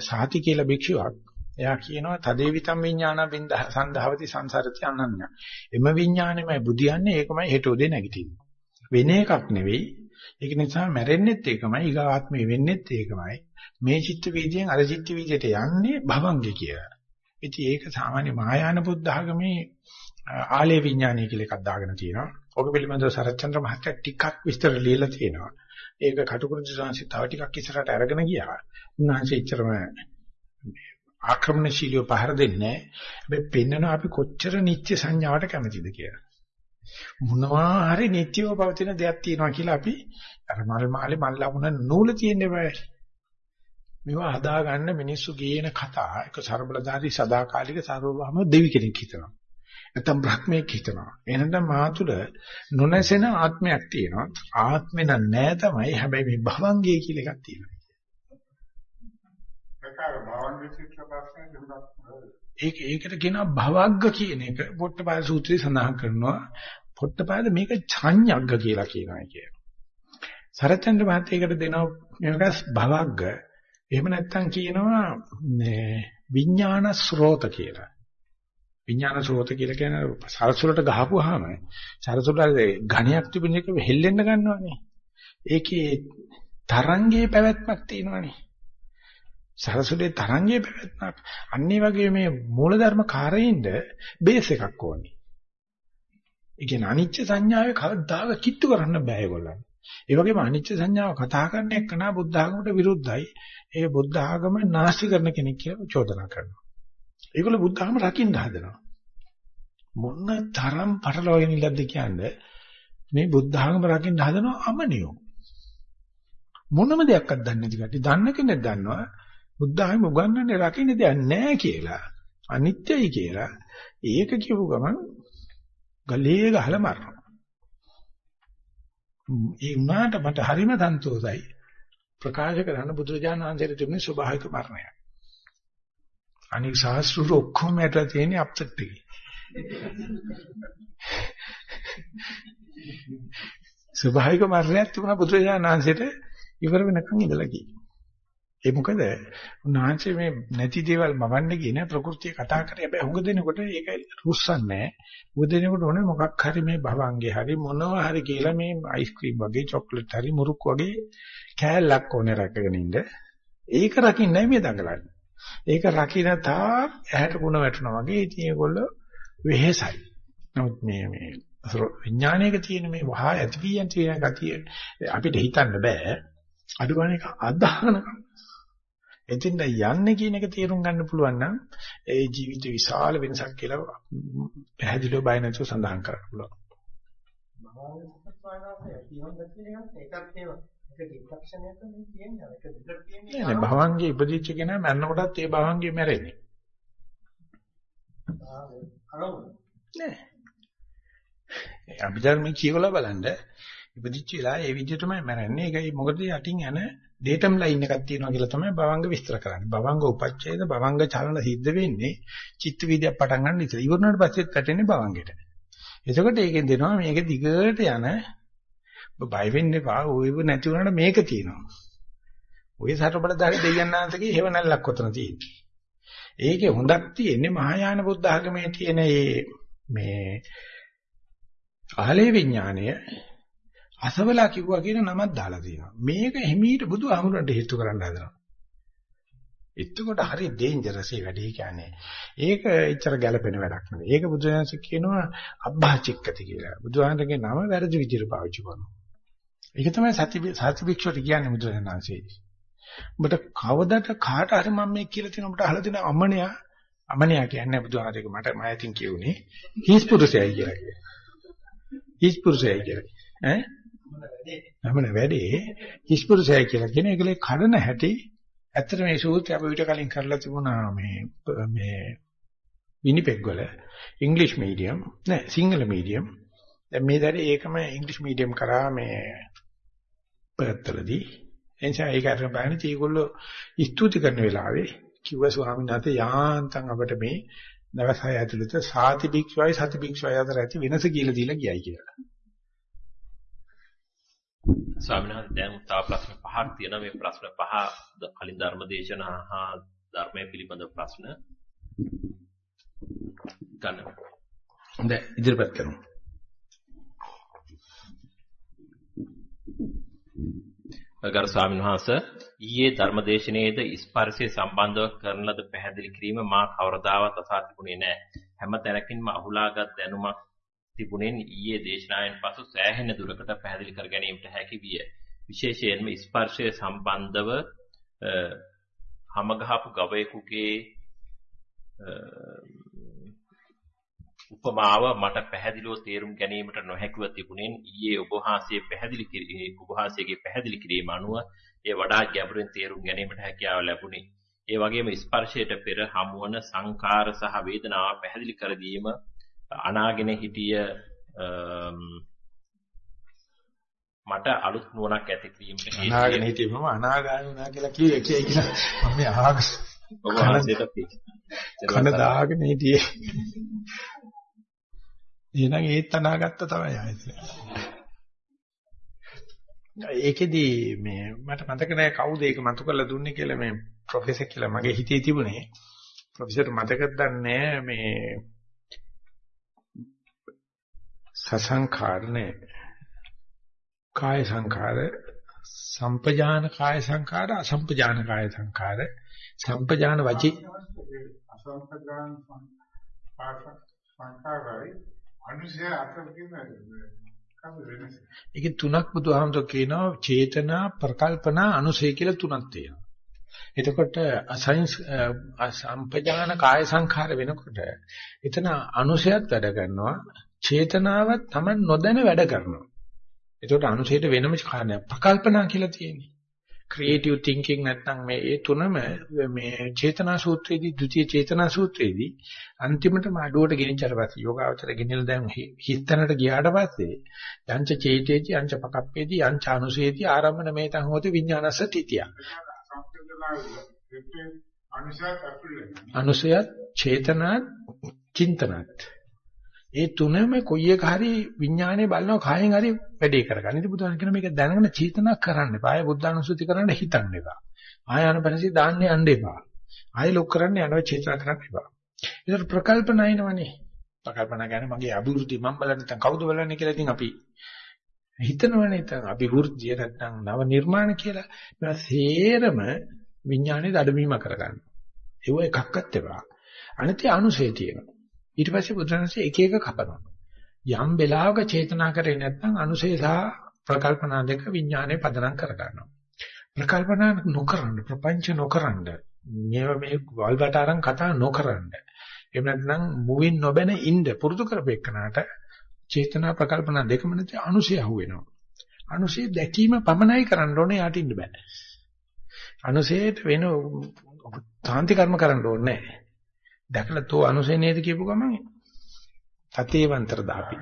සාති කියලා භික්ෂුවක් එයා කියනවා තදේවිතම් විඥාන බින්ද සන්ධාවති සංසාරති අනන්‍ය. එම විඥානෙමයි බුදියන්නේ ඒකමයි හෙට උදේ නැගිටින්නේ. වෙන එකක් නෙවෙයි. ඒක නිසා මැරෙන්නෙත් ඒකමයි, ඊගාත්මේ වෙන්නෙත් ඒකමයි. මේ චිත්ත වීදියෙන් අර චිත්ත වීදියට යන්නේ භවංගේ කියලා. ඉතින් ඒක සාමාන්‍ය මහායාන බුද්ධ ආගමේ ආලේ විඥානය කියලා එකක් දාගෙන තියෙනවා. ඔක පිළිබඳව සරච්චන්ද්‍ර මහත්තයා ටිකක් විස්තර ලියලා තියෙනවා. ඒක කටුකුරුදු සංසි තව ටිකක් ඉස්සරහට අරගෙන ගියා. උන්වහන්සේ ඉච්චරම ආක්‍රමණශීලීව පහර දෙන්නේ නැහැ. හැබැයි පෙන්නන අපි කොච්චර නිත්‍ය සංඥාවට කැමතිද කියලා. මොනවා හරි නිත්‍යව පවතින දෙයක් තියෙනවා කියලා අපි අර මල් මාලේ මල් ලැබුණ නූල තියෙන්නේ බෑ. මේවා හදාගන්න මිනිස්සු ගේන කතා එක ਸਰබලධාරී සදාකාලික සර්වවහම දෙවි කෙනෙක් හිතනවා. නැත්නම් බ්‍රහ්මයෙක් හිතනවා. එහෙනම් මා තුල නොනැසෙන ආත්මයක් තියෙනවා. ආත්මෙ නෑ තමයි. හැබැයි මේ භවංගය කියලා එකක් තියෙනවා. ඒක ඒකට කියනවා භවග්ග කියන එක පොට්ටපාද සූත්‍රයේ සඳහන් කරනවා. පොට්ටපාද මේක ඡඤ්ඤග්ග කියලා කියනවා කිය. සරචන්ද්‍ර මහත්තයකට දෙනවා මේක භවග්ග. එහෙම නැත්නම් කියනවා විඥාන ස්රෝත කියලා. විඥාන ස්රෝත කියලා කියන්නේ සරසුලට ගහපුවාම සරසුලට ඝණයක් තිබුණ එක හෙල්ලෙන්න ගන්නවානේ. ඒකේ තරංගයේ පැවැත්මක් තියෙනවානේ. සරසුලේ තරංගයේ පැවැත්මක්. අන්නේ වගේ මේ මූලධර්ම කාරයින්ද බේස් එකක් ඕනේ. ඒ කියන්නේ අනිච්ච සංඥාවේ කවදාක කිට්ටු කරන්න බෑ ඒගොල්ලන්. ඒ වගේම අනිච්ච සංඥාව කතා කරන එක නා බුද්ධ ආගමට විරුද්ධයි. ඒ බුද්ධ ආගම නාස්ති කරන කෙනෙක් කියලා චෝදනා කරනවා. ඒගොල්ලෝ බුද්ධ ආගම රකින්න හදනවා. මොන තරම් පටලවාගෙන ඉන්නද කියන්නේ මේ බුද්ධ ආගම රකින්න හදනවා අමනියෝ. මොනම දෙයක්වත් දන්නේ නැති කට්ටිය දන්න කෙනෙක් දන්නවා බුද්ධ ආගම උගන්වන්නේ රකින්න දෙයක් නැහැ කියලා. අනිත්‍යයි කියලා. ඒක කියපු ගමන් ගලේ ගහලා මරනවා. ඒ වුණාට මට හරිම සන්තෝෂයි. ප්‍රකාශ කරන්න බුදුරජාණන් වහන්සේට තිබුණේ ස්වභාවික මරණය. අනික සාස්ත්‍රු ඔක්කොම ඇටලා තියෙන්නේ අප්සෙට් එකේ. ස්වභාවික මරණයක් තිබුණා බුදුරජාණන් වහන්සේට ඉවර වෙනකන් ඉඳලා ගියේ. ඒ මොකද උන්වහන්සේ මේ නැති දේවල් මවන්නේ කියන ප්‍රകൃතිය කතා කරේ හැබැයි හුඟ දෙනකොට ඒක රුස්සන්නේ නැහැ. හුඟ දෙනකොට ඕනේ මොකක් හරි මේ භවංගේ හරි මොනවා හරි කියලා මේ අයිස්ක්‍රීම් වගේ චොක්ලට් හරි මුරුක් වගේ කෑල්ලක් ඕනේ රැකගෙන ඉන්න. ඒක රකින්නයි මේ දඟලන්නේ. ඒක රකින්න තා ඇහැට කුණ වැටෙනවා වගේ ඉතින් ඒගොල්ලෝ වෙහෙසයි. නමුත් මේ මේ විඥානයක තියෙන මේ වහා ඇතිවියන් තියෙන ගතිය අපිට හිතන්න බෑ. අඩුවන එක අදහන එතෙන්ද යන්නේ කියන එක තේරුම් ගන්න පුළුවන් නම් ඒ ජීවිත විශාල වෙනසක් කියලා පැහැදිලිව බය නැතුව සඳහන් කරන්න පුළුවන්. නෑ භවංගේ ඉපදිච්ච කෙනා මරනකොටත් ඒ භවංගේ මැරෙන්නේ. නෑ. අභිධර්මයේ කියවලා බලන්න ඉපදිච්ච වෙලාව ඒ විදිහටමයි මැරෙන්නේ. ඒකයි මොකද යටින් යන ඩේටම් ලයින් එකක් තියෙනවා කියලා තමයි භවංග විස්තර කරන්නේ. භවංග උපච්ඡේද භවංග චලන සිද්ධ වෙන්නේ චිත්ත වීදියක් පටන් ගන්න ඉතින් ඉවරනට පස්සෙත් වැටෙන්නේ භවංගෙට. එතකොට ඒකෙන් දෙනවා මේක දිගට යන බය වෙන්න එපා. ඔයව නැති වුණාට මේක තියෙනවා. ඔය සතරබලදාරි දෙයයන් ආන්තකේ හේව නැල්ලක් ඔතන තියෙන්නේ. ඒකේ හොඳක් තියෙන්නේ මහායාන බුද්ධ ආගමේ තියෙන මේ ආලේ විඥාණය අසවලා කිව්වා කියන නමක් දාලා තියෙනවා. මේක හිමීට බුදුහාමුදුරන්ට හේතු කරන්න හදනවා. එතකොට හරි ඩේන්ජරස් ඒ වැඩේ කියන්නේ. ඒක එච්චර ගැළපෙන වැඩක් නෙවෙයි. ඒක බුදුහාමස කියනවා අබ්බාචික්කති කියලා. බුදුහාමරගේ නම වැරදි විදිහට පාවිච්චි කරනවා. ඒක තමයි සති සති භික්ෂුවට කියන්නේ බුදුරජාණන්සේ. ඔබට කවදද කාට හරි මම මේ කියලා තියෙන ඔබට අහලා දෙන අමනයා අමනයා කියන්නේ බුදුහාමරගේ මට මයතින් කියුනේ හිස් පුරුෂයයි කියලා කියනවා. හිස් පුරුෂයයි කියලා. ඈ නමන වැඩේ හිස්පුරුසය කියලා කියන එකලේ කඩන හැටි ඇත්තට මේ සූත්‍රය අපි ඊට කලින් කරලා තිබුණා මේ මේ විනිපෙග් වල ඉංග්‍රීසි මීඩියම් නෑ සිංහල මීඩියම් දැන් මේ දැරේ ඒකම ඉංග්‍රීසි මීඩියම් කරා මේ පෙරත්තලදී එනිසා ඒක අරන් බලන්නේ ඒගොල්ලෝ ස්තුති කරන වෙලාවේ කිව්ව ස්වාමීන් වහන්සේ යාන්තම් අපිට මේ දවස් 6 ඇතුළත සාති භික්ෂුවයි සති භික්ෂුවයි අතර ඇති වෙනස කියලා දීලා ගියයි කියලා. ස්වාමීන් වහන්සේ දැන් තව ප්‍රශ්න පහක් තියෙනවා මේ ප්‍රශ්න පහ කලින් ධර්මදේශනා හා ධර්මයේ පිළිබඳ ප්‍රශ්න ගන්න. හොඳයි ඉදිරිපත් කරමු. ගරු ස්වාමීන් වහන්සේ ඊයේ ධර්මදේශනයේද ස්පර්ශය සම්බන්ධව කරන ලද පැහැදිලි කිරීම මා කවරදාවත් අසා තිබුණේ නැහැ. හැම තැනකින්ම අහුලාගත් දැනුමක් තිබුණෙන් ඊයේ දේශනාවෙන් පසු සෑහෙන දුරකට පැහැදිලි කර ගැනීමට හැකි විය. විශේෂයෙන්ම ස්පර්ශය සම්බන්ධව හමගහපු ගවයෙකුගේ උපමාව මට පැහැදිලිව තේරුම් ගැනීමට නොහැකිව තිබුණෙන් ඊයේ ඔබ වහන්සේ පැහැදිලි කිරීම ඔබ වහන්සේගේ පැහැදිලි කිරීම අනුව ඒ වඩා ගැඹුරින් තේරුම් ගැනීමට හැකියාව ලැබුණේ. ඒ වගේම ස්පර්ශයට පෙර හමුවන සංකාර සහ වේදනාව පැහැදිලි කර දීම අනාගෙන හිටිය මට අලුත් නුවණක් ඇති කිරීමට අනාගෙන හිටියේ මම අනාගාමී වුණා කියලා කිව්වේ ඒකයි කියලා. මම මේ අහක ඔබ වහන්සේට කන දාගෙන හිටියේ. එහෙනම් ඒත් අනාගත්ත තමයි ආයෙත්. ඒකෙදි මේ මට මතක නැහැ කවුද ඒක මතු කරලා දුන්නේ කියලා මේ ප්‍රොෆෙසර් කියලා මගේ හිතේ තිබුණේ. ප්‍රොෆෙසර් මතකද දන්නේ මේ සසංඛාරනේ කාය සංඛාර සම්පජාන කාය සංඛාර අසම්පජාන කාය සංඛාර. සම්පජාන වචි අසම්පජාන සංඛාරයි. අනුසය අතර කියන ඒක තුනක් බුදුහාමුදුර කියනවා. චේතනා ප්‍රකල්පනා අනුසය කියලා තුනක් තියෙනවා. එතකොට අසයින්ස් සම්පජාන කාය සංඛාර වෙනකොට එතන අනුසයත් වැඩ කරනවා චේතනාවත් Taman නොදැන වැඩ කරනවා. ඒකට අනුසයට වෙනම කාරණයක් ප්‍රකල්පනා කියලා තියෙන්නේ. ක්‍රියේටිව් තින්කින් නැත්නම් මේ ඒ තුනම මේ චේතනා සූත්‍රයේදී ද්විතීය චේතනා සූත්‍රයේදී අන්තිමටම අඩුවට ගෙනිච්චට පස්සේ යෝගාවචර ගෙනිලා දැන් හිතනට ගියාට පස්සේ යංච චේතේති යංච පකප්පේති යංච අනුසේති ආරම්භන මේතං හෝති විඥානස්ස තිතිය. අනුසයත් චේතනාත් චින්තනත් ඒ තුනම කොයි එක හරි විඥානයේ බලනවා කායෙන් හරි වැඩේ කරගන්න. ඉතින් බුදුන් කියන මේක දැනගෙන චේතනා කරන්න එපා. ආය බුද්ධානුස්සති කරන්න හිතන්න එපා. ආය අනපනසි දාන්න යන්න එපා. ආය ලොක් කරන්න යනවා චේතනා කරන්න එපා. ඒතර ප්‍රකල්පනයිනවනේ. ප්‍රකල්පනා කියන්නේ මගේ අභිවෘද්ධි මම බලන්නේ නැත්නම් කවුද බලන්නේ කියලා ඉතින් අපි හිතනවනේ නැත්නම් අභිවෘද්ධිය නැත්නම් නව නිර්මාණ කියලා. මේවා සේරම විඥානයේ දඩමීම කරගන්න. ඒව එකක්වත් එපා. අනිත් අනුසය තියෙනවා. ඊට පස්සේ බුදුරජාණන්සේ එක එක කපනවා. යම් වෙලාවක චේතනා කරේ නැත්නම් අනුසය සහ ප්‍රකල්පනා දෙක විඥානයේ පදනම් කර ගන්නවා. ප්‍රකල්පනා නොකරන ප්‍රපංච නොකරන මේව මේ වල්වට අරන් කතා නොකරන එහෙම නැත්නම් මුවින් නොබැන ඉන්න පුරුදු කරපෙන්නට චේතනා ප්‍රකල්පනා දෙකම නැති අනුසය අහුවෙනවා. අනුසය දැකීම පමණයි කරන්න ඕනේ යාට ඉන්න බෑ. අනුසයට වෙන තාන්ති කර්ම කරන්න ඕනේ නැහැ. දැකලා තෝ අනුසය නේද කියපු ගමන් තතේවන්තර දාපි.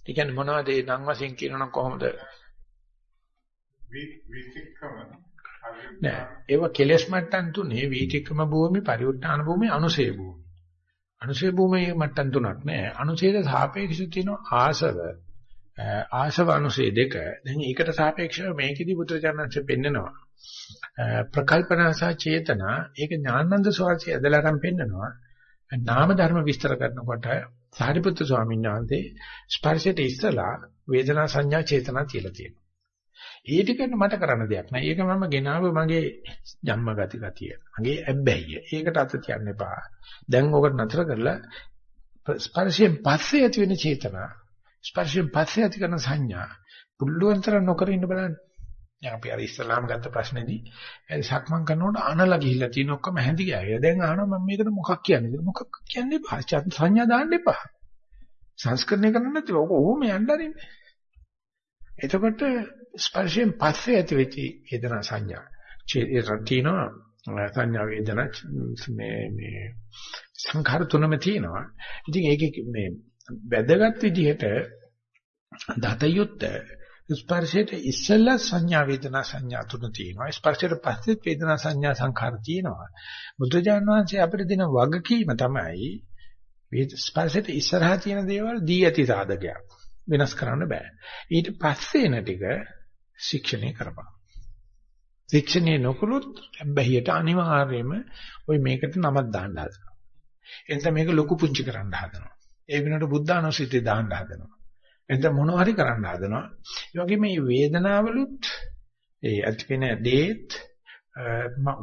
ඒ කියන්නේ මොනවද ඒ නම් වශයෙන් කියනනම් කොහොමද? විචික්කම නෑ ඒව කෙලස් මට්ටම් තුනේ වීතික්‍රම භූමි පරිඋත්ථාන භූමි අනුසේ භූමි. අනුසේ භූමි මට්ටම් තුනක් නෑ. අනුසේට සාපේක්ෂව තියෙන ආසව ආශව අනුසේ දෙක. දැන් ඒකට සාපේක්ෂව මේකෙදි පුත්‍රචාරණංශ පෙන්නනවා. ප්‍රකල්පනා සහ චේතනා ඒක ඥානන්ද ස්වාමීන් ඇදලා ගන්න පෙන්නනවා. නාම ධර්ම විස්තර කරනකොට සාරිපුත්‍ර ස්වාමීන් වහන්සේ ස්පර්ශයට ඉස්සලා වේදනා සංඥා චේතනා කියලා තියෙනවා. ඒ ටිකට මට කරන්න දෙයක් නෑ. ඒක මම ගෙනාව මගේ ජන්ම ගති ගතිය මගේ ඇබ්බැහිය. ඒකට අත තියන්න එපා. දැන් ඔකට නතර කරලා ස්පර්ශයෙන් පස්සේ ඇති වෙන චේතනා ස්පර්ශයෙන් පස්සේ ඇති කරන සංඥා පුල්ලුවන්තර නොකර ඉන්න බලන්න. දැන් අපි අර ඉස්ලාම් ගත්ත ප්‍රශ්නේදී සක්මන් කරනකොට අනලා ගිහිල්ලා තියෙන ඔක්කොම හැඳි ගියා. දැන් අහනවා මම මේකට මොකක් කියන්නේ? මොකක් කියන්නේ එපා. සංඥා දාන්න එපා. සංස්කරණය කරන්න නැතිව ඔක ඕම යන්න අරින්නේ. එතකොට ස්පර්ශයෙන් පස්සේ ඇති වෙච්ච වේදනා සංඥා. චේතනා සංඥා වේදනා මේ මේ සංඛාර තුනම තියෙනවා. ඉතින් ඒකේ මේ වැදගත් විදිහට දතයුත් ස්පර්ශයට ඉස්සෙල්ලා සංඥා වේදනා සංඥා තුන තියෙනවා. ස්පර්ශයට පස්සෙත් වේදනා සංඥා සංඛාර තියෙනවා. බුදුජාන විශ්වසේ අපිට දෙන වගකීම තමයි ස්පර්ශයට ඉස්සරහා තියෙන දේවල් දී ඇති සාධකයක්. වෙනස් කරන්න බෑ. ඊට පස්සේ එන ටික ශික්ෂණය කරපන්. ශික්ෂණය නොකළොත් බැහැියට අනිවාර්යයෙන්ම ওই මේකට නමක් දාන්න හදනවා. එතන මේක ලොකු පුංචි කරන්න හදනවා. ඒ වෙනකොට බුද්ධානුස්සතිය දාන්න හදනවා. එතන මොනවා හරි කරන්න හදනවා. ඒ වගේ මේ වේදනාවලුත් ඒ ඇති වෙන දේත්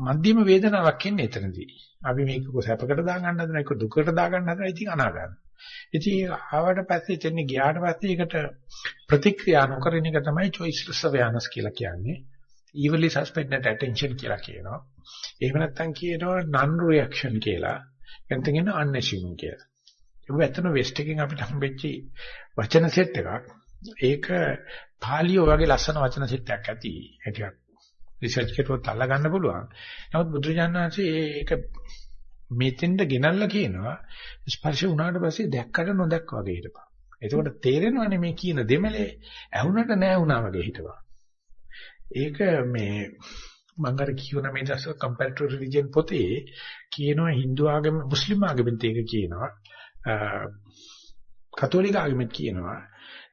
මධ්‍යම වේදනාවක් ඉන්නේ එතනදී. අපි මේක සැපකට දාගන්න හදනවා, ඒක දුකකට දාගන්න හදනවා, ඉතින් අනාගන්න. ඉතින් ආවට පස්සේ එතන ගියාට පස්සේ ඒකට ප්‍රතික්‍රියා නොකරන එක තමයි choiceless awareness කියලා කියන්නේ. evenly suspended attention කියලා කියනවා. එහෙම නැත්නම් කියනවා non reaction කියලා. එතන කියන unassuming කියලා. ඒක ඇත්තම වෙස්ට් එකෙන් අපිට හම්බෙච්ච වචන සෙට් එකක්. ඒක පාලියෝ වගේ ලස්සන වචන සෙට් එකක් ඇති. ඒ ටිකක් රිසර්ච් කරුවොත් අල්ල ගන්න පුළුවන්. නමුත් බුදුරජාණන් වහන්සේ ඒක මෙතෙන්ද ගෙනල්ලා කියනවා ස්පර්ශ වුණාට පස්සේ දැක්කට නොදැක්ක වගේ හිටපන්. එතකොට තේරෙනවනේ මේ කියන දෙමලේ ඇහුනට නෑ වුණා වගේ හිටපන්. ඒක මේ මම අර කියවන මේ දවස් කම්පැරටිව් රිලිජන් පොතේ කියනවා Hindu ආගම මුස්ලිම් ආගමෙත් ඒක කියනවා කතෝලික ආගමෙත් කියනවා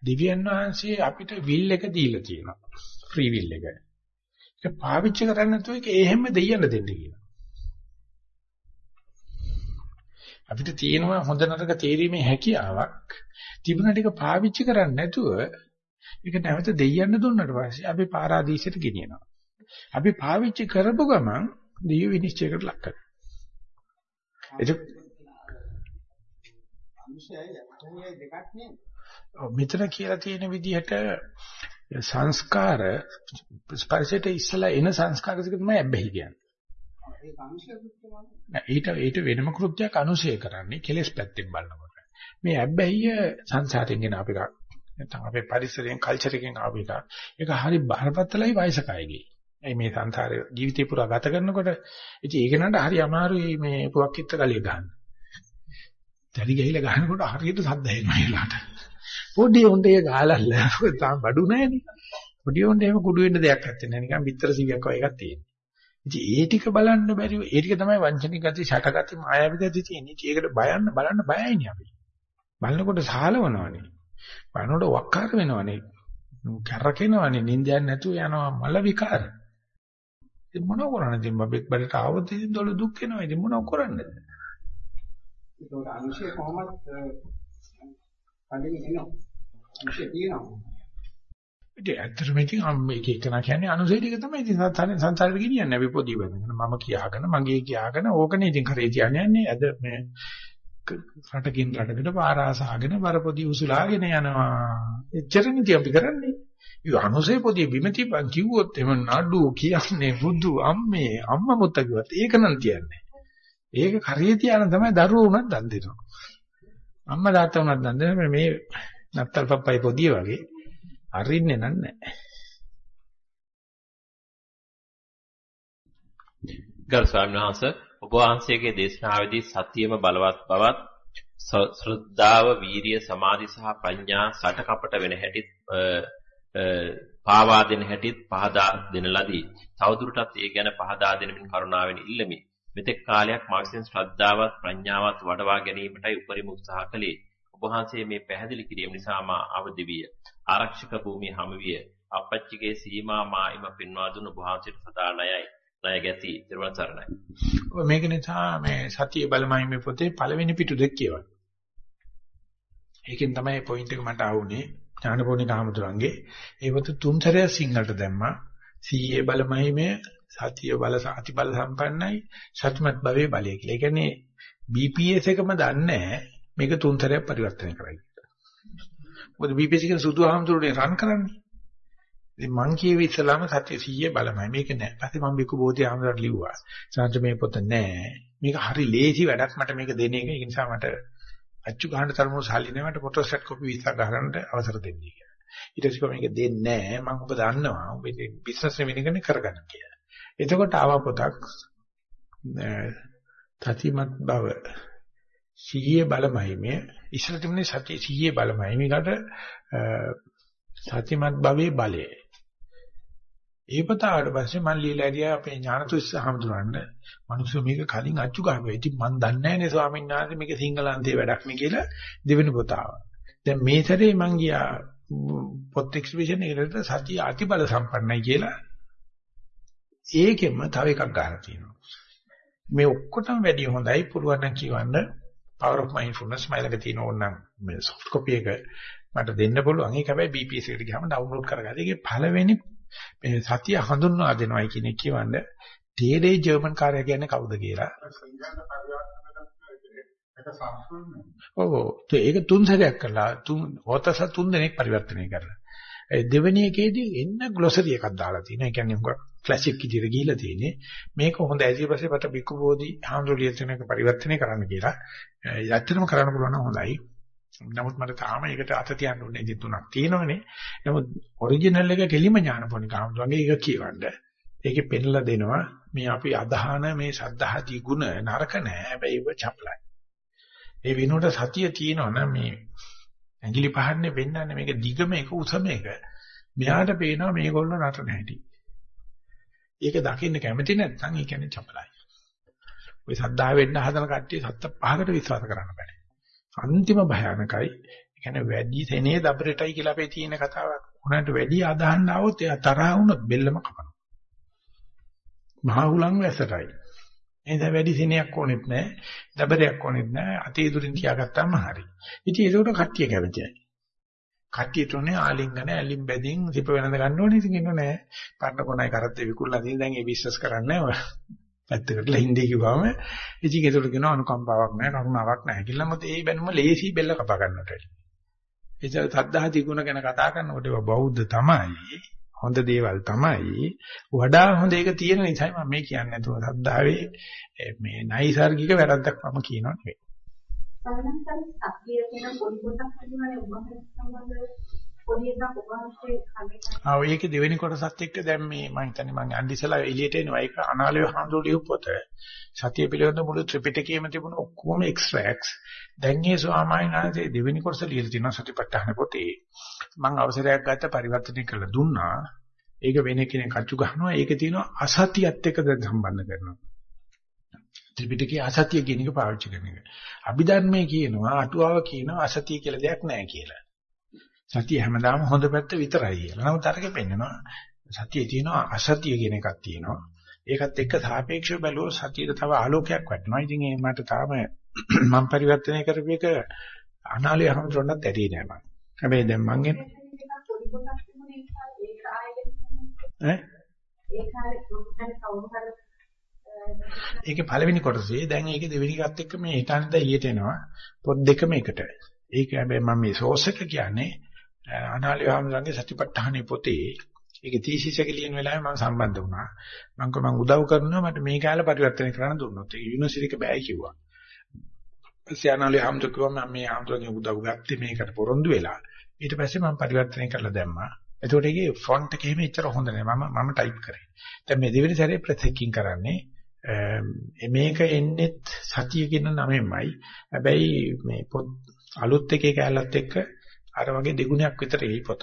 දිව්‍යන් වහන්සේ අපිට විල් එක දීලා තියෙනවා. ෆ්‍රී විල් එක. ඒක පාවිච්චි කරන්නේ නැතුව ඒක එහෙම දෙයියන්න දෙන්න කියනවා. අපිට තියෙනවා හොඳ නරක තේරීමේ හැකියාවක්. තිබුණ ටික පාවිච්චි කරන්නේ නැතුව ඒක නැවත දෙයියන්න දුන්නට පස්සේ අපි පාරාදීසයට ගෙනියනවා. අපි පාවිච්චි කරපු ගමන් දිය විනිශ්චයකට ලක් කරනවා. අනුශයයි අනුයයි දෙකක් නේද? මෙතන කියලා තියෙන විදිහට සංස්කාර ස්පර්ශයට ඉස්සලා එන සංස්කාර දෙක තමයි අබ්බැහි කියන්නේ. ඊට ඊට වෙනම කෘත්‍යයක් අනුශය කරන්නේ කෙලෙස් පැත්තෙන් බලනකොට. මේ අබ්බැහිය සංසාරයෙන් ගෙන අපිට නැත්නම් අපේ පරිසරයෙන් කල්චර් එකෙන් ආව එක. ඒක හරි බරපතලයි වයසකයිගේ. ඒ මේ සංසාරේ ජීවිතේ පුරා ගත කරනකොට ඉතින් ඒක නට හරි අමාරුයි මේ පුවක් කිත්ත ගලිය ගන්න. දැලි ගහිලා ගහනකොට හරියට සද්ද එනවා ඒලාට. පොඩි උණ්ඩේ ගහලල්ල. තාම බඩු නැහැනේ. පොඩි උණ්ඩේ එහෙම කුඩු වෙන්න දෙයක් නැත්තේ නෑ. නිකන් පිටර සීයක් වගේ එකක් තියෙනවා. ඉතින් ඒ ටික බලන්න බැරිව ඒ ටික තමයි වංචනික ගති, ෂටගති, මායාවී ගති තියෙන්නේ. ඉතින් ඒකට බයන්න බලන්න බයයිනේ අපි. බලනකොට සාලවනවනේ. බලනකොට වක්කාර වෙනවනේ. කැරකෙනවනේ. නිින්දයක් නැතුව යනවා මල විකාර. ඉතින් මොනව කරන්නේ? ඉතින් බබෙක් බඩට ආවොත් ඉතින් දොළ දුක් වෙනවා. ඉතින් මොනව කරන්නද? ඒකට අංශය කොහොමද කඩේ එනවා. අංශය තියෙනවා. ඉතින් ඇත්තටම ඉතින් මේක එකනා කියන්නේ අනුසය ටික තමයි ඉතින් සංසාරේ සංසාරෙට ගෙනියන්නේ අපි පොඩි බඳගෙන මම කියාගෙන මගේ කියාගෙන ඕකනේ ඉතින් කරේ තියන්නේ අද මේ රටකින් රටකට පාරාසාගෙන බරපොදි උසුලාගෙන යනවා. එච්චරනේ ඉතින් අපි කරන්නේ. ඒ අනුසය පොදි බිමති බං කිව්වොත් එම නඩු කියන්නේ බුදු අම්මේ අම්මා මුත්ත කිව්වත් ඒක නම් තියන්නේ. ඒක කරේ තියන තමයි දරුවෝ උනත් දන් දෙනවා අම්මා තාත්තා උනත් දන් දෙනවා මේ නත්තල් පප්පයි පොදිය වගේ අරින්නේ නැහැ. ගරු ස්වාමීන් වහන්සේ ඔබ වහන්සේගේ දේශනාවේදී සතියම බලවත් බවත් ශ්‍රද්ධාව, වීරිය, සමාධි සහ ප්‍රඥා සටකපට වෙන හැටිත් පාවා දෙන හැටිත් පහදා දෙන ලදී. තවදුරටත් ඒ ගැන පහදා දෙනමින් කරුණාවෙන් ඉල්ලමි. මෙතෙක් කාලයක් මා විසින් ශ්‍රද්ධාවත් ප්‍රඥාවත් වඩවා ගැනීමටයි උපරිම උත්සාහ කළේ. ඔබ වහන්සේ මේ පැහැදිලි කිරීම නිසා මා අවදි විය. ආරක්ෂක භූමිය හමු විය. අපච්චිගේ සීමා මායිම පින්වා දුන ඔබ වහන්සේට සදා ණයයි. ණය ගැති තිරුවන් සරණයි. ඔය මේක නිසා මේ සතිය බලමයි මේ පොතේ පළවෙනි පිටු දෙක කියවන්න. ඒකෙන් තමයි පොයින්ට් එක මට ආවුනේ. ඥානපෝණික හමුදුරන්ගේ ඒ පොත තුන් සැරයක් සිංහලට දැම්මා. සීයේ බලමයි මේ සතිය බල සති බල සම්පන්නයි සත්‍යමත් භවයේ බලය කියලා. ඒ කියන්නේ BPS එකම දන්නේ මේක තුන් සැරයක් පරිවර්තනය කරයි. මොකද BPS කියන සුදු ආහම්තුරුනේ රන් කරන්නේ. ඉතින් මං කියවේ ඉස්සලාම සත්‍ය 100 බලමයි. මේක නෑ. පස්සේ මම බිකු බෝධි ආහම්තුරට ලිව්වා. සාන්ත මේ පොත නෑ. මේක හරි ලේසි වැඩක් මට මේක දෙන එක. ඒ නිසා මට අච්චු ගහන්න තරමු සල්ලි නෑ මට ෆොටෝ සෙට් කොපි 20ක් ගන්න අවසර දෙන්නේ කියලා. ඊට පස්සේ මේක දෙන්නේ නෑ. මම ඔබ දන්නවා. ඔබ ඉතින් බිස්නස් වෙනිකනේ කරගන්න කියලා. එතකොට ආව පොතක් තතිමත් බව සිහියේ බලමයි මේ ඉස්සර තිබුණේ සතිය සිහියේ බලමයි මේකට සතිමත් භවයේ බලය. ඒ පතාවට පස්සේ මම লীලා ඇරියා අපේ ඥානතුස්ස හඳුනන්න මිනිස්සු මේක කලින් අච්චු ගහුවා. ඉතින් මම දන්නේ නැහැනේ ස්වාමීන් වහන්සේ මේක සිංහලන්තේ වැඩක් නේ කියලා දෙවෙනි පොතාව. දැන් මේ සැරේ මම ගියා පොත් එක්සිබිෂන් එකකට සතිය අතිබල සම්පන්නයි කියලා ඒකෙම තව එකක් ගහලා තියෙනවා. මේ ඔක්කොටම වැඩිය හොඳයි පුළුවන් නම් කියවන්න power of mindfulness මයිලක තියෙන ඕනනම් මේ soft copy එක මට දෙන්න පුළුවන්. ඒක හැබැයි BPS එකට ගියාම download කරගන්න. ඒකේ පළවෙනි මේ සතිය හඳුන්වා දෙනවයි කියන එක කියවන්න තේරේ ජර්මන් කාර්යය කියන්නේ කවුද කියලා. ඔව් ඒක තුන් සැරයක් කරලා තුන් හොතස තුන් දෙනෙක් පරිවර්තනය කරලා. දෙවෙනි එකේදී එන්න ග්ලොසරි එකක් දාලා තියෙනවා. ඒ කියන්නේ උග ක්ලාසික් විදිහට ගිහිලා තියෙන්නේ. මේක හොඳ ඇයි පස්සේ මට බිකු බෝධි හාමුදුරිය කියන එක පරිවර්තනය කරන්න කියලා. ඇත්තටම කරන්න පුළුවන් නම් හොඳයි. නමුත් මට තාම ඒකට අත තියන්න ඕනේ ඉතින් තුනක් තියෙනවනේ. නමුත් ඔරිජිනල් එක කෙලිම ඥානපෝනික හාමුදුරන්ගේ ඒක කියවන්න. ඒකේ පෙන්ලා දෙනවා මේ අපි අදහන මේ සද්ධාදී ගුණ නරක නෑ. හැබැයි ඒක චපලයි. ඒ වෙනුවට සතිය තියෙනවනම් මේ ඇඟිලි පහන්නේ වෙන්නන්නේ මේක දිගම එක උසම එක. මෙයාට පේනවා මේගොල්ලෝ නටන හැටි. ඒක දකින්න කැමති නැත්නම් ඒ කියන්නේ චපලයි. ඔය සද්ධා වෙන්න හදන කට්ටිය සත්ත පහකට විශ්වාස කරන්න බෑ. අන්තිම භයානකයි. ඒ කියන්නේ වැඩි සෙනේ දබරටයි කියලා අපේ තියෙන කතාවක්. උනාට වැඩි අදහන්න આવොත් එයා තරහ වුණොත් බෙල්ලම කපනවා. මහා හුලං වැසටයි. එහෙනම් වැඩි සෙනයක් ඕනෙත් නැහැ. දබරයක් ඕනෙත් නැහැ. අතේ දුරින් තියාගත්තාම හරි. ඉතින් ඒකට කට්ටිය කැමතියි. කට්ටියට උනේ ආලිංගන ඇලින් බැදින් සිප වෙනඳ ගන්න ඕනේ ඉතින් කියනවා නෑ. පරණ කොනයි කරත්තේ විකුල්ලා තියෙන. දැන් ඒ බිස්නස් කරන්නේ නෑ පැත්තකටලා හින්දේ කිව්වම. ඉතින් ඒකට කියනවා අනුකම්පාවක් නෑ කරුණාවක් නෑ කියලා. මොකද ඒ බැනුම ලේසි බෙල්ල කපා ගන්නට ඒක සද්ධාති ගුණ ගැන කතා කරනකොට ඒවා බෞද්ධ තමයි හොඳ දේවල් තමයි. වඩා හොඳ එක තියෙන නිසායි මම මේ කියන්නේ. නැතුව සද්ධාවේ මේ නයිසાર્ගික වැරද්දක් මම කියනවා නෙවෙයි. සමහරවිට සතිය කියන පොඩි කොටක් හදුනානේ ඔබ සම්බන්ධ පොඩි එකක් ඔබ හස්සේ කන්නේ. ආ ඒකේ දෙවෙනි කොටසත් එක්ක දැන් මේ මම හිතන්නේ මම අන්දිසලා එළියට එනවා ඒක අනාලය හඳු ලියු පොත. සතිය පිළිබඳ මුළු ත්‍රිපිටකයේම තිබුණ ඔක්කොම එක්ස්ට්‍රැක්ට්ස් දැන් මේ ස්වාමීන් වහන්සේ දෙවෙනි කොටස ලියලා තියෙනවා සතිපට්ඨාන පොතේ. මම අවසරයක් ගත්ත පරිවර්තනය කළා දුන්නා. ඒක වෙන කෙනෙක් අච්චු ගන්නවා. ඒකේ තියෙනවා අසතියත් එක්ක දැන් සම්බන්ධ කරනවා. ත්‍රිපිටකයේ අසතිය කියන එක පාවිච්චි කරන එක. අභිධර්මයේ කියනවා අටුවාව කියනවා අසතිය කියලා දෙයක් නැහැ කියලා. සතිය හැමදාම හොඳ පැත්ත විතරයි කියලා. නමුත් අරක පෙන්නනවා සතියේ තියෙනවා අසතිය කියන එකක් තියෙනවා. ඒකත් එක්ක සාපේක්ෂව බැලුවොත් සතියට තව ආලෝකයක් වටනවා. ඉතින් ඒ මට තාම මම පරිවර්තනය කරපු එක අනාලේ හැමතොන්නත් ඇටි නෑ මම. හැබැයි දැන් මං එන පොඩක් තිබුණේ ඒක ආයෙත් ඈ ඒ කාලේ මොකක්ද කවුරු හරි ඒකේ පළවෙනි කොටසේ දැන් ඒකේ දෙවෙනි එකත් එක්ක මේ හිතන්නද ඊට එනවා පොත් දෙකම එකට. ඒක හැබැයි මම මේ සෝස් එක කියන්නේ අනාලේ හැමදාගේ සතිපට්ඨානේ පොතේ ඒක තීසිස් එක ලියන වෙලාවේ මම සම්බන්ධ වුණා. මම කිව්වා මම උදව් කරනවා මට මේ කාලේ පරිවර්තනය කරන්න දුන්නොත්. ඒ යුනිවර්සිටි එක බෑ කිව්වා. පස්සේ අනාලේ හැමදෙක කිව්වා මම මේ හැමදෙකගේ උදව් ගත්තේ මේකට පොරොන්දු වෙලා. ඊට පස්සේ මම පරිවර්තනය කරලා දැම්මා. එතකොට ඒකේ ෆොන්ට් එක එහෙම එච්චර හොඳ නෑ. මම මම ටයිප් කරේ. දැන් මේ දෙවෙනි සැරේ ප්‍රෙසෙකින් කරන්නේ මේක එන්නේ සතිය කියන නමෙන්මයි. හැබැයි මේ පොත් අලුත් එකේ කැලලත් එක්ක අර වගේ දෙගුණයක් විතර එයි පොත.